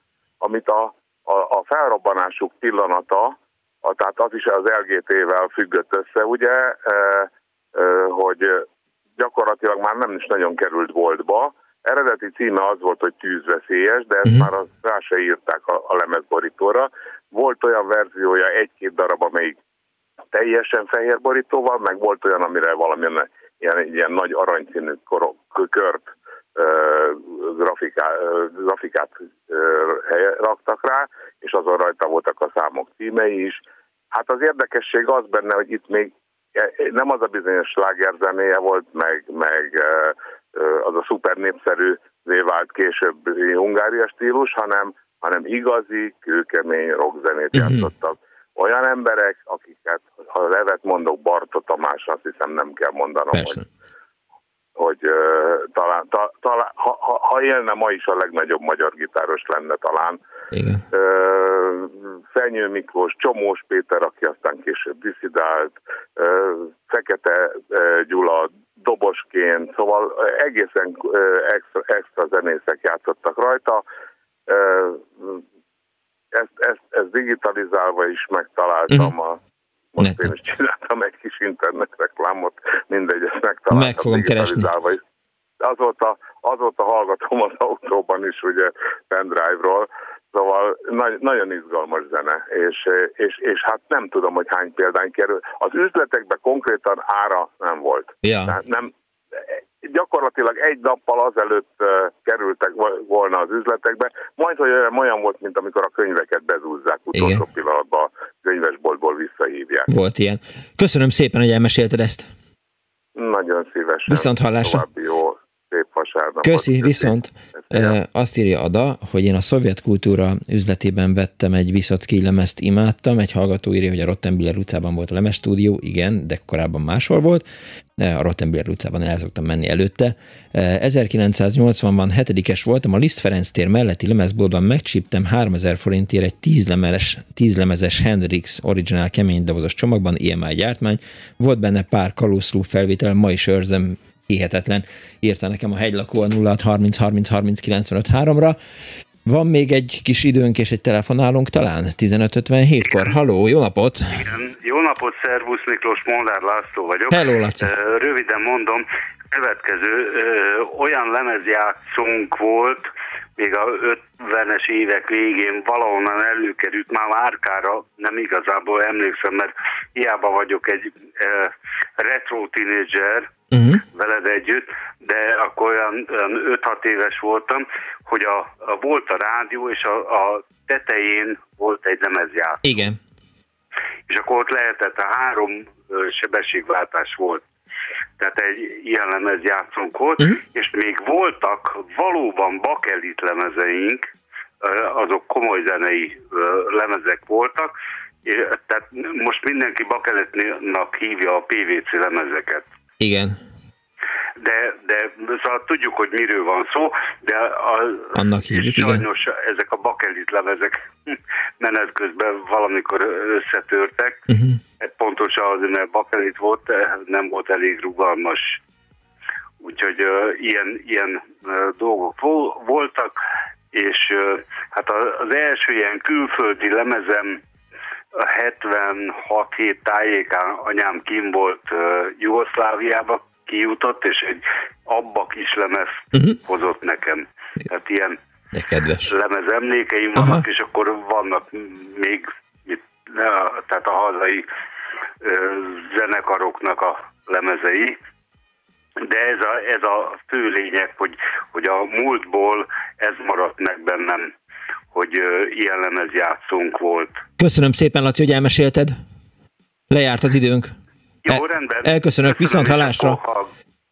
amit a, a, a felrobbanásuk pillanata, a, tehát az is az LGT-vel függött össze, ugye, e, e, hogy gyakorlatilag már nem is nagyon került boltba. Eredeti címe az volt, hogy tűzveszélyes, de ezt uh-huh. már az, rá se írták a, a lemezborítóra. Volt olyan verziója, egy-két darab, amelyik teljesen fehér borítóval, meg volt olyan, amire valamilyen ilyen, ilyen nagy aranyszínű kört grafiká, grafikát raktak rá, és azon rajta voltak a számok címei is. Hát az érdekesség az benne, hogy itt még e, nem az a bizonyos slágerzenéje volt, meg, meg az a szuper népszerű vált később Hungária stílus, hanem, hanem igazi, kőkemény rockzenét uh-huh. játszottak. Olyan emberek, akiket, ha levet mondok Barta Tamás, azt hiszem nem kell mondanom, Persze. hogy hogy uh, talán, ta, talán ha, ha, ha élne ma is a legnagyobb magyar gitáros lenne talán. Igen. Uh, Fenyő Miklós, Csomós Péter, aki aztán később diszidált, uh, Fekete uh, Gyula, dobosként, szóval egészen uh, extra, extra zenészek játszottak rajta. Uh, ezt, ezt, ezt digitalizálva is megtaláltam uh-huh. a most Net. én is csináltam egy kis internet reklámot, mindegy, ezt megtaláltam. Meg fogom keresni. Is. Azóta, azóta hallgatom az autóban is, ugye, pendrive-ról, Szóval nagy, nagyon izgalmas zene, és, és, és hát nem tudom, hogy hány példány kerül. Az üzletekben konkrétan ára nem volt. Ja. Tehát nem, gyakorlatilag egy nappal azelőtt kerültek volna az üzletekbe, majd hogy olyan, olyan volt, mint amikor a könyveket bezúzzák utolsó Igen. pillanatban a könyvesboltból visszahívják. Volt ilyen. Köszönöm szépen, hogy elmesélted ezt. Nagyon szívesen. Viszont hallásra. jó szép vasárnapot. Köszi, viszont e, azt írja Ada, hogy én a szovjet kultúra üzletében vettem egy Viszocki lemezt, imádtam, egy hallgató írja, hogy a Rottenbiller utcában volt a lemestúdió, igen, de korábban máshol volt, a Rottenbiller utcában el szoktam menni előtte. 1980-ban hetedikes voltam, a Liszt Ferenc tér melletti lemezboltban megcsíptem 3000 forintért egy 10 lemezes, 10 lemezes Hendrix originál kemény dobozos csomagban, EMI gyártmány. Volt benne pár kaluszló felvétel, ma is őrzem, hihetetlen, írta nekem a hegylakó a 0 30 30 30 95 3-ra. Van még egy kis időnk és egy telefonálunk talán 15.57-kor. Haló, jó napot! Igen, jó napot, szervusz Miklós, Molnár László vagyok. Hello, Laci. Röviden mondom, következő olyan lemezjátszónk volt, még a 50-es évek végén valahonnan előkerült, már márkára nem igazából emlékszem, mert hiába vagyok egy retro teenager, uh-huh. veled együtt, de akkor olyan, olyan 5-6 éves voltam, hogy a, a, volt a rádió, és a, a tetején volt egy lemezjátszó. Igen. És akkor ott lehetett, a három sebességváltás volt. Tehát egy ilyen lemezjátszónk volt, uh-huh. és még voltak valóban bakelit lemezeink, azok komoly zenei lemezek voltak, tehát most mindenki bakelitnak hívja a PVC lemezeket. Igen. De, de szóval tudjuk, hogy miről van szó, de a, Annak hívjuk, sajnos igen. ezek a bakelit lemezek menet közben valamikor összetörtek. Uh-huh. Pontosan azért, mert bakelit volt, nem volt elég rugalmas. Úgyhogy uh, ilyen, ilyen uh, dolgok voltak, és uh, hát az első ilyen külföldi lemezem a 76 hét tájékán anyám kim volt uh, Jugoszláviába, kijutott, és egy abba kis lemez uh-huh. hozott nekem. Tehát ilyen De kedves. lemez emlékeim Aha. vannak, és akkor vannak még, tehát a hazai zenekaroknak a lemezei, de ez a, ez a fő lényeg, hogy, hogy a múltból ez maradt meg bennem hogy ilyen lemezjátszónk volt. Köszönöm szépen, Laci, hogy elmesélted. Lejárt az időnk. Jó, El, rendben. Elköszönök, viszont halásra.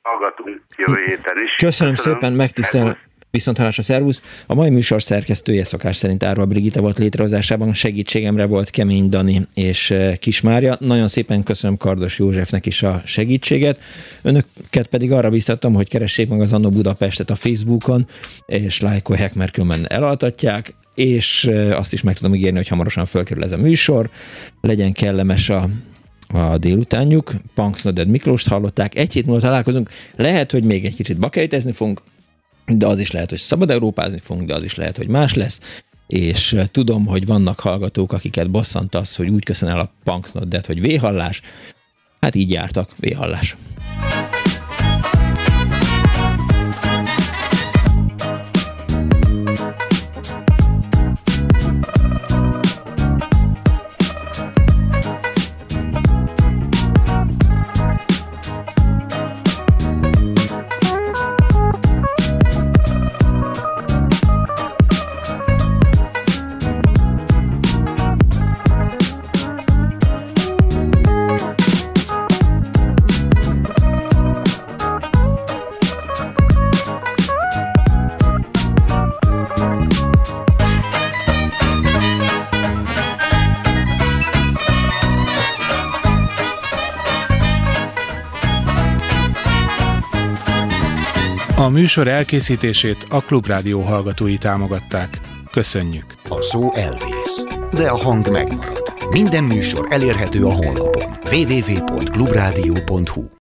Hallgatunk jövő héten is. Köszönöm, Köszönöm. szépen, megtisztel. Viszont hallásra, szervusz! A mai műsor szerkesztője szokás szerint Árva Brigitta volt létrehozásában, segítségemre volt Kemény Dani és Kismária. Nagyon szépen köszönöm Kardos Józsefnek is a segítséget. Önöket pedig arra biztattam, hogy keressék meg az Annó Budapestet a Facebookon, és lájkolják, mert különben elaltatják és azt is meg tudom ígérni, hogy hamarosan fölkerül ez a műsor, legyen kellemes a, a délutánjuk. Punks Noded Miklóst hallották, egy hét múlva találkozunk, lehet, hogy még egy kicsit bakejtezni fogunk, de az is lehet, hogy szabad európázni fogunk, de az is lehet, hogy más lesz, és tudom, hogy vannak hallgatók, akiket bosszant az, hogy úgy köszön el a Punks Noded, hogy véhallás, hát így jártak, véhallás. A műsor elkészítését a Klubrádió hallgatói támogatták. Köszönjük! A szó elvész, de a hang megmarad. Minden műsor elérhető a honlapon www.clubradio.hu